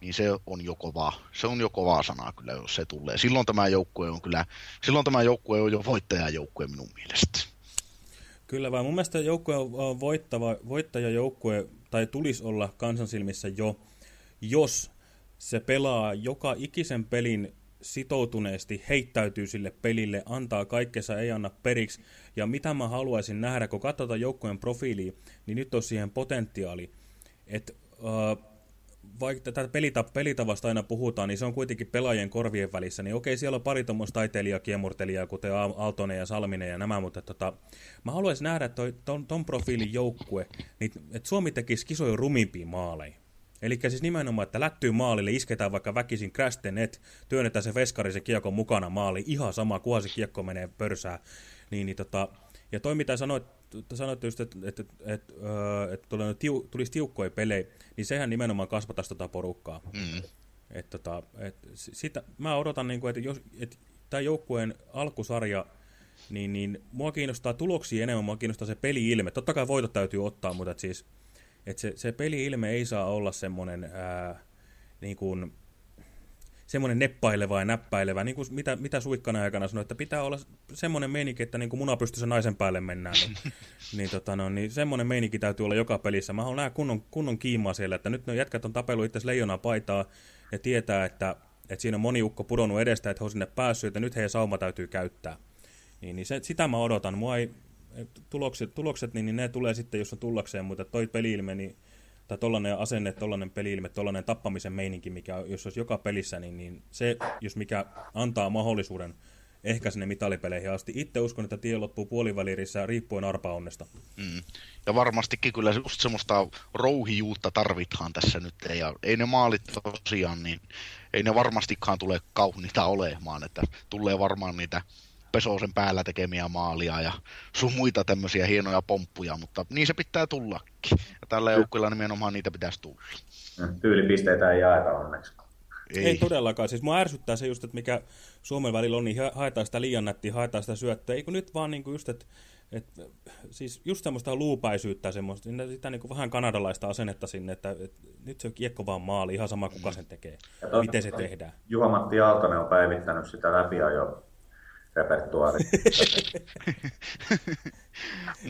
niin se on jo kova, se on jo kovaa sanaa kyllä, jos se tulee. Silloin tämä joukkue on kyllä, silloin tämä joukkue on jo voittajajoukkue minun mielestä. Kyllä vaan mun mielestä joukkue on voittava, voittajajoukkue, tai tulisi olla kansansilmissä jo, jos se pelaa joka ikisen pelin sitoutuneesti, heittäytyy sille pelille, antaa kaikkensa, ei anna periksi. Ja mitä mä haluaisin nähdä, kun katsotaan joukkueen profiiliä, niin nyt on siihen potentiaali. Että vaikka tätä pelita pelitavasta aina puhutaan, niin se on kuitenkin pelaajien korvien välissä, niin okei, siellä on pari tuommoista taiteilijaa, kiemurtelijaa, kuten Aaltonen ja Salminen ja nämä, mutta tota, mä haluaisin nähdä toi, ton, ton profiilin joukkue, niin, että Suomi tekisi kisoja rumimpia maaleja. Eli siis nimenomaan, että lättyy maalille, isketään vaikka väkisin crash the net, työnnetään se veskari se kiekko mukana maali, ihan sama, kunhan se kiekko menee pörsää. Niin, niin tota, ja toi mitä sanoit sanoitte just, että, että, että, että, että tulisi tiukkoja pelejä, niin sehän nimenomaan kasvataisi tota porukkaa. Mm. Että, tota, että sitä, mä odotan, niin kuin, että, jos, että tämä joukkueen alkusarja, niin, niin mua kiinnostaa tuloksia enemmän, mua kiinnostaa se peli-ilme. Totta kai voitot täytyy ottaa, mutta että siis, että se, se peli-ilme ei saa olla semmoinen, ää, niin kuin, semmoinen neppaileva ja näppäilevä, niin kuin mitä, mitä Suikkana aikana sanoi, että pitää olla semmoinen meininki, että niin kuin munapystyssä naisen päälle mennään. Niin, niin, tota, no, niin semmoinen meininki täytyy olla joka pelissä. Mä haluan nähdä kunnon, kunnon kiimaa siellä, että nyt ne jätkät on tapellut itse leijonaa paitaa ja tietää, että, että siinä on moni ukko pudonnut edestä, että he on sinne päässyt, että nyt heidän sauma täytyy käyttää. Niin, niin se, sitä mä odotan. Mua ei, tulokset, tulokset niin, niin ne tulee sitten, jos on tullakseen, mutta toi peli-ilme, niin tai tollainen asenne, tollainen peli-ilme, tollainen tappamisen meininki, mikä jos olisi joka pelissä, niin, niin se, jos mikä antaa mahdollisuuden ehkä sinne mitalipeleihin asti. Itse uskon, että tie loppuu puolivälirissä riippuen arpaonnesta. Mm. Ja varmastikin kyllä just semmoista rouhijuutta tarvitaan tässä nyt. Ja ei ne maalit tosiaan, niin ei ne varmastikaan tule kauniita olemaan. Että tulee varmaan niitä Pesosen päällä tekemiä maalia ja sun muita tämmöisiä hienoja pomppuja, mutta niin se pitää tullakin. Ja tällä joukkueella nimenomaan niitä pitäisi tulla. Tyylipisteitä ei jaeta onneksi. Ei. ei todellakaan. Siis mua ärsyttää se just, että mikä Suomen välillä on, niin haetaan sitä liian nättiä, haetaan sitä syöttöä. Eikö nyt vaan niin kuin just, että et, siis just semmoista luupäisyyttä, semmoista, niin sitä niin kuin vähän kanadalaista asennetta sinne, että et, nyt se kiekko vaan maali, ihan sama kuka sen tekee, ja miten se tehdään. Juha-Matti Aaltonen on päivittänyt sitä läpi jo repertuaari.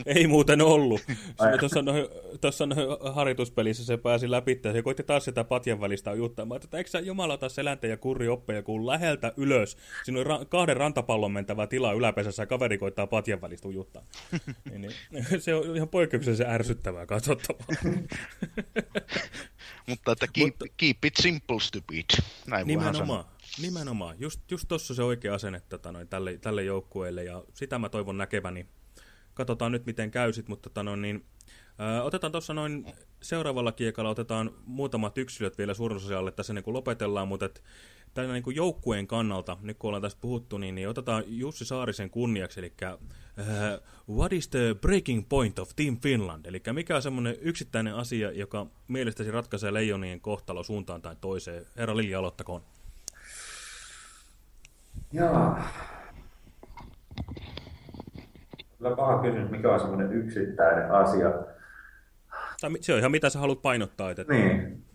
Ei muuten ollut. Tuossa noin, tuossa noin harjoituspelissä se pääsi läpi ja se koitti taas sitä patjan välistä ujuttaa. Mä että eikö sä jumalata seläntä ja kurri oppeja, kun läheltä ylös. Siinä on ra kahden rantapallon mentävä tila yläpesässä ja kaveri koittaa patjan välistä ujuttaa. niin, niin, se on ihan poikkeuksellisen ärsyttävää katsottavaa. Mutta että keep, Mutta, keep it simple stupid. Näin nimenomaan. Nimenomaan. Just, just tuossa se oikea asenne tota, noin, tälle, tälle joukkueelle ja sitä mä toivon näkeväni. Katsotaan nyt miten käysit, mutta tota, noin, niin, ää, otetaan tuossa noin seuraavalla kiekalla otetaan muutamat yksilöt vielä suurennusosialle tässä niin kuin lopetellaan, mutta et, tämän niin kuin joukkueen kannalta, nyt kun ollaan tästä puhuttu, niin, niin otetaan Jussi Saarisen kunniaksi, eli uh, what is the breaking point of Team Finland? Eli mikä on semmoinen yksittäinen asia, joka mielestäsi ratkaisee leijonien kohtalo suuntaan tai toiseen? Herra Lilja, aloittakoon. Joo. Kyllä paha kysymys, mikä on semmoinen yksittäinen asia. Tai se on ihan mitä sä haluat painottaa. Että... Niin.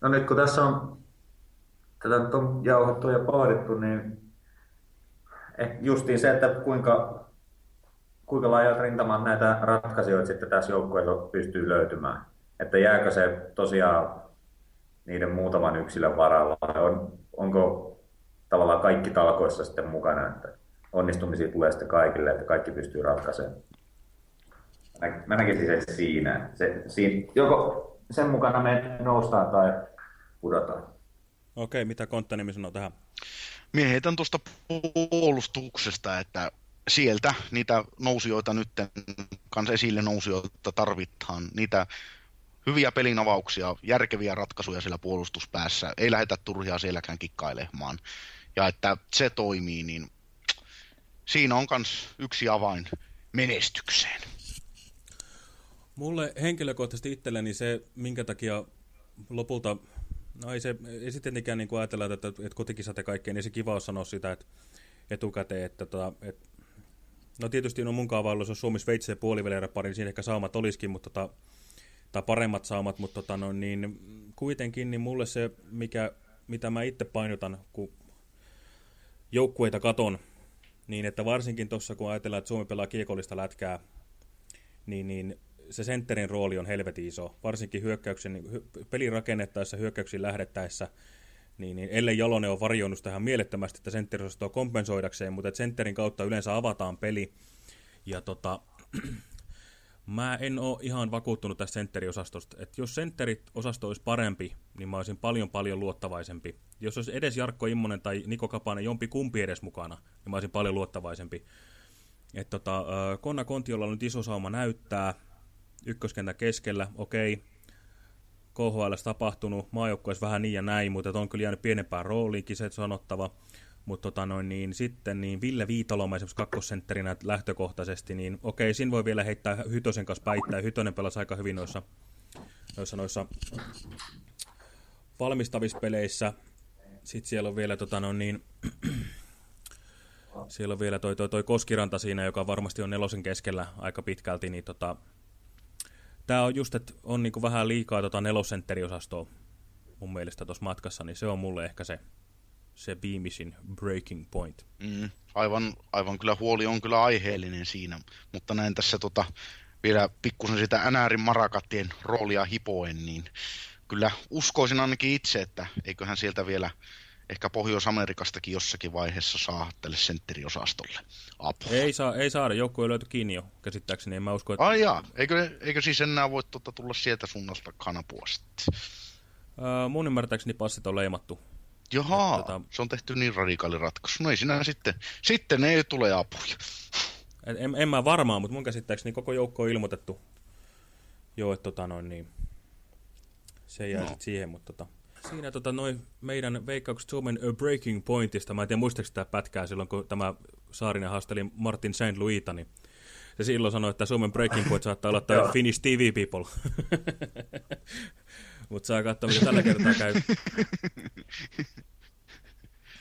No nyt kun tässä on tätä nyt on jauhettu ja pohdittu, niin eh, justiin se, että kuinka, kuinka laajalta rintamaan näitä ratkaisijoita sitten tässä joukkueessa pystyy löytymään. Että jääkö se tosiaan niiden muutaman yksilön varalla, on, onko tavallaan kaikki talkoissa sitten mukana, että onnistumisia tulee sitten kaikille, että kaikki pystyy ratkaisemaan. Mä näkisin sen siinä. Se, siinä. Joko sen mukana me noustaan tai pudotaan. Okei, mitä Konttanimi sanoo tähän? Mie heitän tuosta puolustuksesta, että sieltä niitä nousijoita nyt kanssa esille nousijoita tarvitaan. Niitä hyviä pelinavauksia, järkeviä ratkaisuja siellä puolustuspäässä. Ei lähdetä turhia sielläkään kikkailemaan ja että se toimii, niin siinä on myös yksi avain menestykseen. Mulle henkilökohtaisesti itselleni se, minkä takia lopulta, no ei, se, ei sitten tietenkään niin ajatella, että, että kotikisat ja kaikkea, niin se kiva on sanoa sitä että etukäteen, että, tota, että no tietysti on mun kaavailu, jos Suomi Sveitsi ja puolivälierä pari, niin siinä ehkä saumat olisikin, mutta tota, tai paremmat saumat, mutta tota, no, niin kuitenkin niin mulle se, mikä, mitä mä itse painotan, kun joukkueita katon, niin että varsinkin tuossa kun ajatellaan, että Suomi pelaa kiekollista lätkää, niin, niin se sentterin rooli on helvetin iso, varsinkin hyökkäyksen, pelin rakennettaessa, hyökkäyksiin lähdettäessä, niin, niin ellei Jalonen ole varjoinut tähän mielettömästi, että sentteriosastoa kompensoidakseen, mutta että sentterin kautta yleensä avataan peli, ja tota, Mä en ole ihan vakuuttunut tästä sentteriosastosta. Että jos sentteriosasto olisi parempi, niin mä olisin paljon paljon luottavaisempi. Jos olisi edes Jarkko Immonen tai Niko Kapanen jompi kumpi edes mukana, niin mä olisin paljon luottavaisempi. Että tota, Konna Kontiolla on nyt iso sauma näyttää. Ykköskentä keskellä, okei. KHL tapahtunut, maajoukkueessa vähän niin ja näin, mutta on kyllä jäänyt pienempään rooliinkin se sanottava. Mutta tota noin, niin sitten niin Ville Viitaloma esimerkiksi kakkosentterinä lähtökohtaisesti, niin okei, siinä voi vielä heittää Hytösen kanssa päittää. Hytönen pelasi aika hyvin noissa, noissa, noissa valmistavissa peleissä. Sitten siellä on vielä tota noin, niin, siellä on vielä toi, toi, toi Koskiranta siinä, joka varmasti on nelosen keskellä aika pitkälti, niin tota, tämä on just, että on niinku vähän liikaa tota nelosentteriosastoa mun mielestä tuossa matkassa, niin se on mulle ehkä se, se viimeisin breaking point. Mm, aivan, aivan kyllä huoli on kyllä aiheellinen siinä, mutta näin tässä tota, vielä pikkusen sitä NRin marakattien roolia hipoen, niin kyllä uskoisin ainakin itse, että eiköhän sieltä vielä ehkä Pohjois-Amerikastakin jossakin vaiheessa saa tälle sentteriosastolle apua. Ei, saa, ei saada, joku ei löyty kiinni jo, käsittääkseni, en mä usko, että... Ai jaa, eikö, eikö siis enää voi tuota tulla sieltä suunnasta kanapua sitten? Uh, mun ymmärtääkseni passit on leimattu. Jaha, tota... se on tehty niin radikaali ratkaisu. No ei sinä sitten, sitten ei tule apuja. En, en mä varmaan, mutta mun käsittääkseni koko joukko on ilmoitettu. Joo, että tota noin niin. Se jää no. sitten siihen, mutta tota. Siinä tota noin meidän veikkaukset Suomen A Breaking Pointista. Mä en tiedä muistaako tämä pätkää silloin, kun tämä Saarinen haasteli Martin St. Louisita, niin se silloin sanoi, että Suomen Breaking Point saattaa olla tämä Finnish TV People. Mutta saa katsoa, mitä tällä kertaa käy.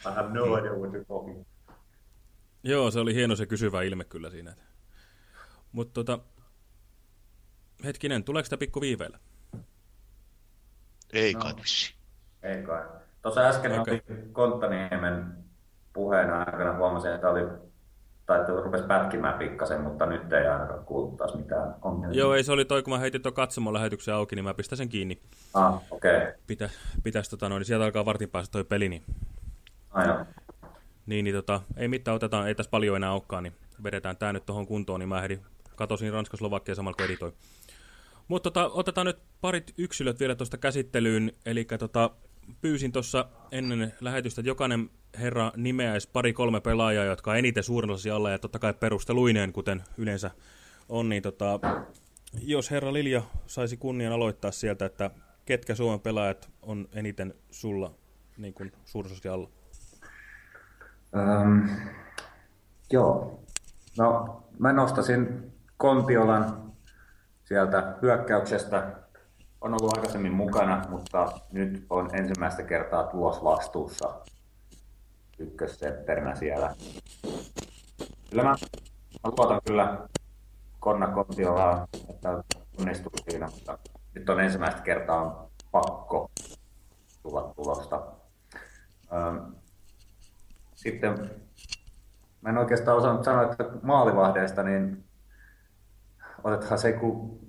I have no idea what you're talking. Joo, se oli hieno se kysyvä ilme kyllä siinä. Mutta tota, hetkinen, tuleeko sitä pikku viiveellä? Ei no. kai vissi. Ei kai. Tuossa äsken okay. oli Konttaniemen puheen aikana huomasin, että oli tai että rupesi pätkimään pikkasen, mutta nyt ei ainakaan kuultu taas mitään ongelmia. Joo, ei se oli toi, kun mä heitin tuon katsomon lähetyksen auki, niin mä pistän sen kiinni. Ah, okei. Okay. Pitä, pitäisi, tota, noin, niin sieltä alkaa vartin päästä toi peli, niin... Aina. Niin, niin tota, ei mitään, otetaan, ei tässä paljon enää olekaan, niin vedetään tää nyt tuohon kuntoon, niin mä ehdin, katosin Ranska-Slovakia samalla kuin editoi. Mutta tota, otetaan nyt parit yksilöt vielä tuosta käsittelyyn, eli tota, pyysin tuossa ennen lähetystä, että jokainen herra nimeäisi pari-kolme pelaajaa, jotka on eniten suurennollasi alla ja totta kai perusteluineen, kuten yleensä on, niin tota, jos herra Lilja saisi kunnian aloittaa sieltä, että ketkä Suomen pelaajat on eniten sulla niin kuin suurennollasi alla? Um, joo. No, mä nostasin Kontiolan sieltä hyökkäyksestä on ollut aikaisemmin mukana, mutta nyt on ensimmäistä kertaa tulosvastuussa ykkössentterinä siellä. Kyllä mä, mä luotan kyllä Konna Kontiolaan, että onnistuu siinä, mutta nyt on ensimmäistä kertaa on pakko tulla tulosta. Sitten mä en oikeastaan osannut sanoa, että maalivahdeista, niin otetaan se, kun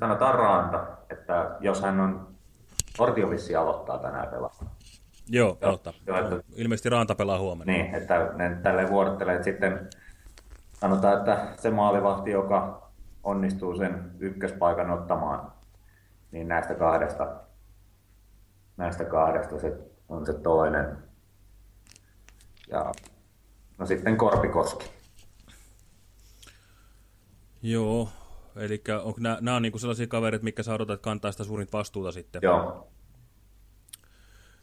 sanotaan Ranta, että jos hän on Ortiovissi aloittaa tänään pelaa. Joo, aloittaa. Jo, että, Ilmeisesti Ranta pelaa huomenna. Niin, että ne tälleen vuorottelee, että sitten sanotaan, että se maalivahti, joka onnistuu sen ykköspaikan ottamaan, niin näistä kahdesta, näistä kahdesta se on se toinen. Ja no sitten Korpikoski. Joo, Eli nämä on niinku sellaisia kavereita, mitkä sä odotat kantaa sitä suurinta vastuuta sitten. Joo.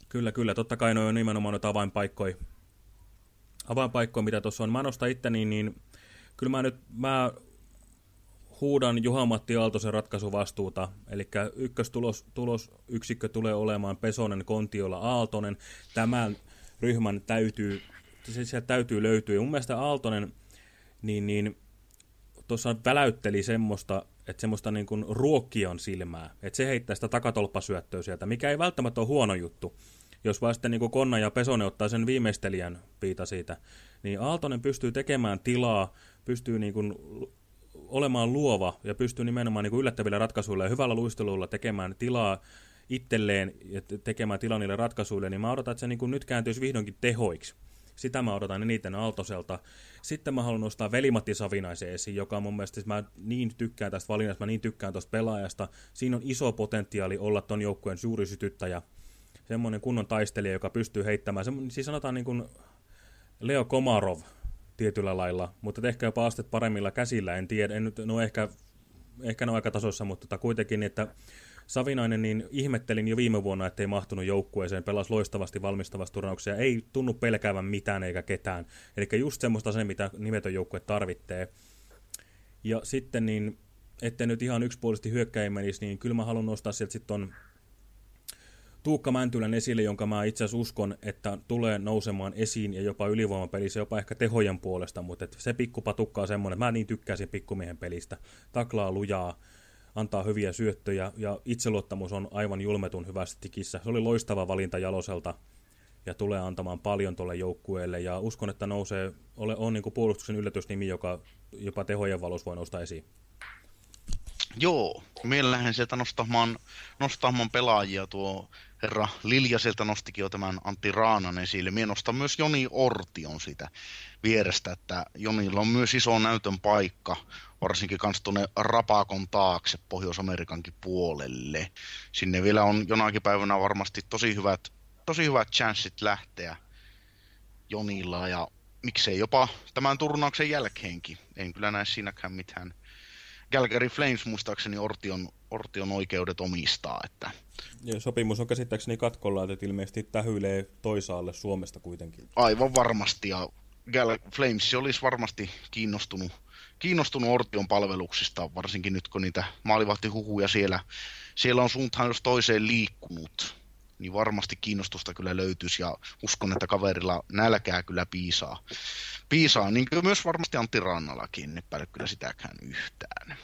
Kyllä, kyllä. Totta kai ne on nimenomaan noita avainpaikkoja. Avainpaikkoja, mitä tuossa on. Mä nostan itteni, niin kyllä mä nyt mä huudan Juha-Matti Aaltosen ratkaisuvastuuta. Eli ykköstulosyksikkö tulee olemaan Pesonen, Kontiola, Aaltonen. Tämän ryhmän täytyy, se sieltä täytyy löytyä. Ja mun mielestä Aaltonen, niin, niin tuossa väläytteli semmoista, että semmoista niin kuin ruokkion silmää, että se heittää sitä takatolppasyöttöä sieltä, mikä ei välttämättä ole huono juttu. Jos vaan sitten niin kuin Konna ja Pesone ottaa sen viimeistelijän piita siitä, niin Aaltonen pystyy tekemään tilaa, pystyy niin kuin olemaan luova ja pystyy nimenomaan niin kuin yllättävillä ratkaisuilla ja hyvällä luistelulla tekemään tilaa itselleen ja tekemään tilaa niille ratkaisuille, niin mä odotan, että se niin kuin nyt kääntyisi vihdoinkin tehoiksi. Sitä mä odotan eniten Aaltoselta. Sitten mä haluan nostaa Velimatti Savinaisen esiin, joka on mun mielestä, siis mä niin tykkään tästä valinnasta, mä niin tykkään tuosta pelaajasta. Siinä on iso potentiaali olla ton joukkueen suuri sytyttäjä. Semmoinen kunnon taistelija, joka pystyy heittämään. Semmoinen, siis sanotaan niin kuin Leo Komarov tietyllä lailla, mutta ehkä jopa astet paremmilla käsillä, en tiedä. En nyt, no ehkä, ehkä ne on aika tasossa, mutta tota kuitenkin, että Savinainen, niin ihmettelin jo viime vuonna, ettei mahtunut joukkueeseen, pelasi loistavasti valmistavassa turnauksia, ei tunnu pelkäävän mitään eikä ketään. Eli just semmoista se, mitä nimetön joukkue tarvitsee. Ja sitten, niin, ettei nyt ihan yksipuolisesti hyökkäin menisi, niin kyllä mä haluan nostaa sieltä sitten ton Tuukka Mäntylän esille, jonka mä itse asiassa uskon, että tulee nousemaan esiin ja jopa ylivoimapelissä, jopa ehkä tehojen puolesta, mutta se pikkupatukka on semmoinen, mä niin tykkäisin pikkumiehen pelistä, taklaa lujaa, antaa hyviä syöttöjä ja itseluottamus on aivan julmetun hyvästi tikissä. Se oli loistava valinta Jaloselta. ja tulee antamaan paljon tuolle joukkueelle ja uskon, että nousee, ole, on niin kuin puolustuksen yllätysnimi, joka jopa tehojen valossa voi nousta esiin. Joo, mielellähän sieltä nostamaan, nostamaan pelaajia tuo herra Lilja sieltä nostikin jo tämän Antti Raanan esille. Mie nostan myös Joni Ortion siitä vierestä, että Jonilla on myös iso näytön paikka, varsinkin kans tuonne Rapakon taakse Pohjois-Amerikankin puolelle. Sinne vielä on jonakin päivänä varmasti tosi hyvät, tosi hyvät chanssit lähteä Jonilla ja miksei jopa tämän turnauksen jälkeenkin. En kyllä näe siinäkään mitään. Calgary Flames muistaakseni Ortion, Ortion oikeudet omistaa. Että... Ja sopimus on käsittääkseni katkolla, että ilmeisesti tähyilee toisaalle Suomesta kuitenkin. Aivan varmasti ja Gal- Flames olisi varmasti kiinnostunut, kiinnostunut Ortion palveluksista, varsinkin nyt kun niitä maalivahtihuhuja siellä, siellä on suuntaan jos toiseen liikkunut, niin varmasti kiinnostusta kyllä löytyisi ja uskon, että kaverilla nälkää kyllä piisaa. Piisaa, niin kuin myös varmasti Antti Rannallakin, epäile kyllä sitäkään yhtään.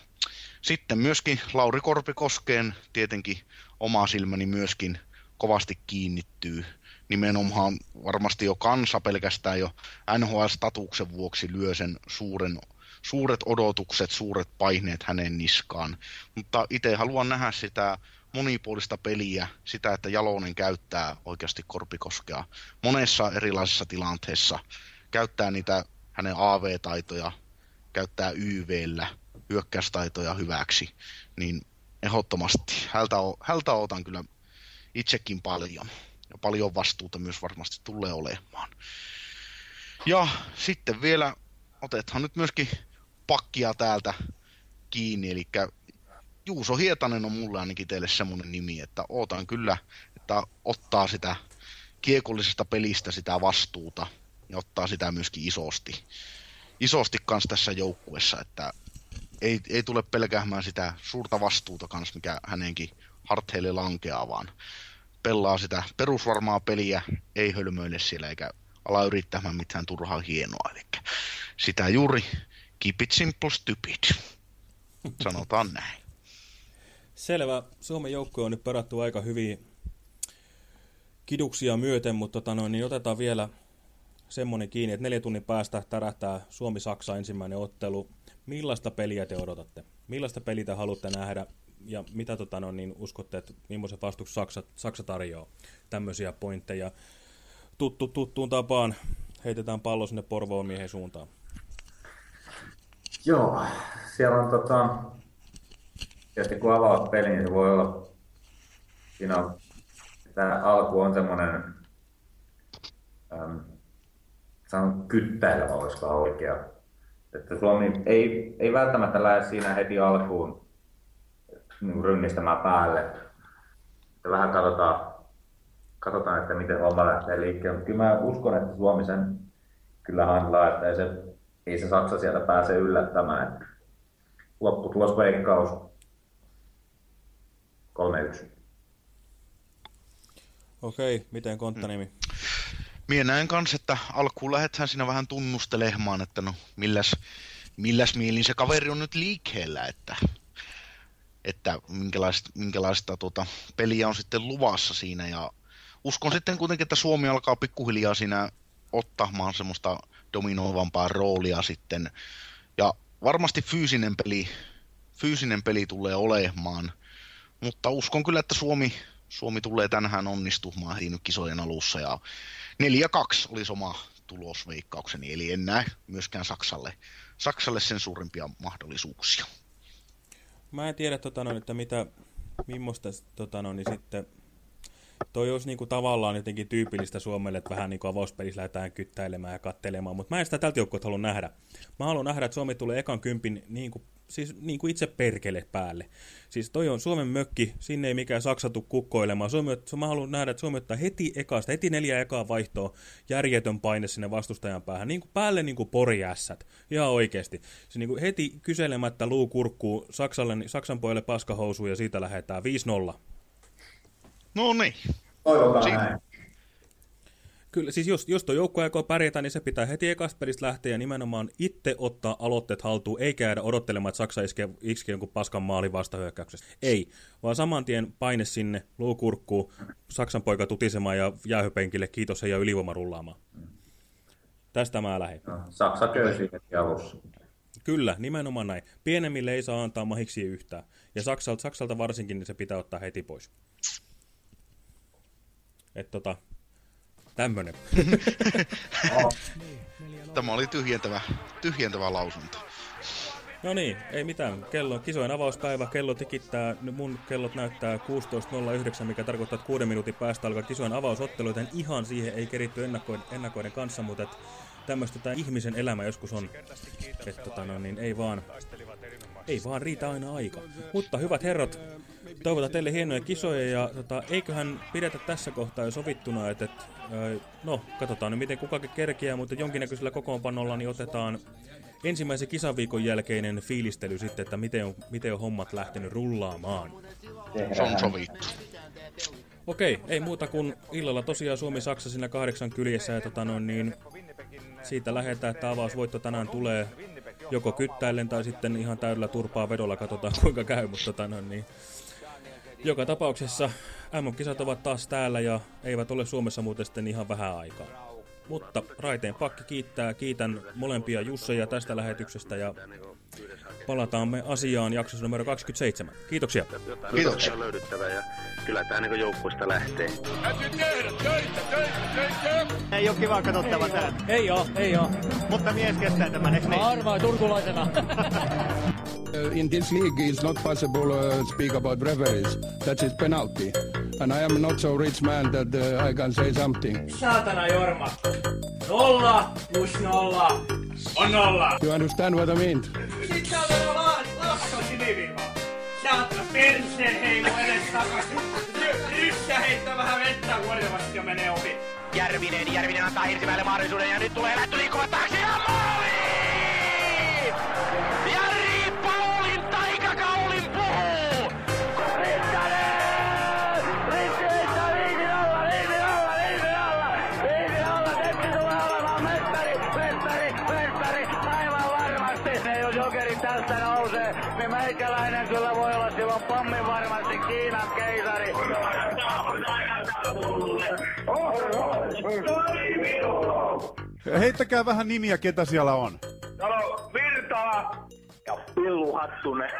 Sitten myöskin Lauri Korpikoskeen tietenkin oma silmäni myöskin kovasti kiinnittyy nimenomaan varmasti jo kansa pelkästään jo NHL-statuksen vuoksi lyö sen suuren, suuret odotukset, suuret paineet hänen niskaan. Mutta itse haluan nähdä sitä monipuolista peliä, sitä, että Jalonen käyttää oikeasti korpikoskea monessa erilaisessa tilanteessa, käyttää niitä hänen AV-taitoja, käyttää YVllä, hyökkäystaitoja hyväksi, niin ehdottomasti hältä, hältä otan kyllä itsekin paljon ja paljon vastuuta myös varmasti tulee olemaan. Ja sitten vielä otetaan nyt myöskin pakkia täältä kiinni, eli Juuso Hietanen on mulle ainakin teille semmoinen nimi, että ootan kyllä, että ottaa sitä kiekollisesta pelistä sitä vastuuta ja ottaa sitä myöskin isosti. Isosti kans tässä joukkuessa, että ei, ei tule pelkäämään sitä suurta vastuuta kans, mikä hänenkin harteille lankeaa, vaan pelaa sitä perusvarmaa peliä, ei hölmöile siellä eikä ala yrittämään mitään turhaa hienoa. Eli sitä juuri keep it simple stupid. Sanotaan näin. Selvä. Suomen joukko on nyt perattu aika hyvin kiduksia myöten, mutta tota noin, niin otetaan vielä semmoinen kiinni, että neljä tunnin päästä tärähtää Suomi-Saksa ensimmäinen ottelu. Millaista peliä te odotatte? Millaista peliä te haluatte nähdä? ja mitä tota, no, niin uskotte, että millaisen vastuksen Saksa, Saksa tarjoaa tämmöisiä pointteja. Tuttu, tuttuun tapaan heitetään pallo sinne Porvoon miehen suuntaan. Joo, siellä on tota, tietysti kun avaat pelin, niin se voi olla, siinä on, tämä alku on semmoinen, ähm, sanon kyttäilevä, olisiko oikea. Että Suomi ei, ei välttämättä lähde siinä heti alkuun niin rynnistämään päälle. Ja vähän katsotaan, katsotaan, että miten homma lähtee liikkeelle. Mutta kyllä mä uskon, että Suomi sen kyllä handlaa, että ei se, ei se Saksa sieltä pääse yllättämään. Lopputulos veikkaus 3-1. Okei, miten konttanimi? Mm. Mie näen kanssa, että alkuun lähdetään siinä vähän tunnustelemaan, että no milläs, milläs mielin se kaveri on nyt liikkeellä, että että minkälaista, minkälaista tuota, peliä on sitten luvassa siinä. Ja uskon sitten kuitenkin, että Suomi alkaa pikkuhiljaa siinä ottamaan semmoista dominoivampaa roolia sitten. Ja varmasti fyysinen peli, fyysinen peli tulee olemaan, mutta uskon kyllä, että Suomi, Suomi tulee tänään onnistumaan heti nyt kisojen alussa. Ja 4-2 olisi oma tulosveikkaukseni, eli en näe myöskään Saksalle, Saksalle sen suurimpia mahdollisuuksia. Mä en tiedä, tota, no, että mitä, millaista tota, no, niin sitten toi olisi niinku tavallaan jotenkin tyypillistä Suomelle, että vähän niinku avauspelissä lähdetään kyttäilemään ja kattelemaan, mutta mä en sitä tältä joukkueelta halua nähdä. Mä haluan nähdä, että Suomi tulee ekan kympin niinku, siis niinku itse perkele päälle. Siis toi on Suomen mökki, sinne ei mikään Saksa tuu kukkoilemaan. Suomi, mä haluan nähdä, että Suomi ottaa heti ekasta, heti neljä ekaa vaihtoa, järjetön paine sinne vastustajan päähän, niin kuin päälle niin kuin poriässät, ihan oikeasti. Se niin kuin heti kyselemättä luu kurkkuu Saksalle, Saksan pojille paskahousuun ja siitä lähdetään 5-0. No niin. Toivotaan näin. Kyllä, siis jos, jos tuo joukko aikoo pärjätä, niin se pitää heti ekasta pelistä lähteä ja nimenomaan itse ottaa aloitteet haltuun, eikä jäädä odottelemaan, että Saksa iskee, iskee jonkun paskan maalin vastahyökkäyksestä. Ei, vaan saman tien paine sinne, luukurkkuun, Saksan poika tutisemaan ja jäähypenkille, kiitos ja ylivoima rullaamaan. Tästä mä lähdin. No, Saksa köysi heti alussa. Kyllä, nimenomaan näin. Pienemmille ei saa antaa mahiksi yhtään. Ja Saksalta, Saksalta varsinkin niin se pitää ottaa heti pois. Et tota, tämmönen. Tämä oli tyhjentävä, tyhjentävä lausunto. No niin, ei mitään. Kello kisojen avauspäivä, kello tikittää, mun kellot näyttää 16.09, mikä tarkoittaa, että kuuden minuutin päästä alkaa kisojen avausottelu, joten ihan siihen ei keritty ennakoiden, ennakoiden kanssa, mutta et tämmöistä tämä ihmisen elämä joskus on, että tota, no, niin ei vaan, ei vaan riitä aina aika. Mutta hyvät herrat, toivotan teille hienoja kisoja ja tota, eiköhän pidetä tässä kohtaa jo sovittuna, että et, no katsotaan nyt miten kukakin kerkiää, mutta jonkinnäköisellä kokoonpanolla niin otetaan ensimmäisen kisaviikon jälkeinen fiilistely sitten, että miten on, miten on hommat lähtenyt rullaamaan. Se on sovittu. Okei, ei muuta kuin illalla tosiaan Suomi-Saksa siinä kahdeksan kyljessä ja tota noin, niin siitä lähdetään, että avausvoitto tänään tulee joko kyttäillen tai sitten ihan täydellä turpaa vedolla, katsotaan kuinka käy, mutta tota noin, niin joka tapauksessa MM-kisat ovat taas täällä ja eivät ole Suomessa muuten sitten ihan vähän aikaa. Mutta Raiteen pakki kiittää, kiitän molempia Jusseja tästä lähetyksestä ja palataan me asiaan jaksossa numero 27. Kiitoksia. Kiitoksia. on löydyttävä ja kyllä tämä niin joukkueesta lähtee. Täytyy tehdä töitä, töitä, töitä. Ei oo kiva katsottava tää. Ei oo, ei oo. Mutta mies kestää tämän, eikö niin? Arvaa turkulaisena. In this league, it's not possible to uh, speak about referees. That is penalty. And I am not so rich man that uh, I can say something. Saatana Jorma. Nolla plus nolla on nolla. You understand what I mean? Sitten on vaan lakko siniviiva. Saatana perseen heilu edes takaisin. Ryssä heittää vähän vettä kuorevasti ja menee ohi. Järvinen, Järvinen antaa Hirsimäelle mahdollisuuden ja nyt tulee lähtö liikkuvat taakse ja meikäläinen kyllä voi olla silloin pommin varmasti Kiinan keisari. Heittäkää vähän nimiä, ketä siellä on. Täällä on Virtala ja Pillu Hattunen.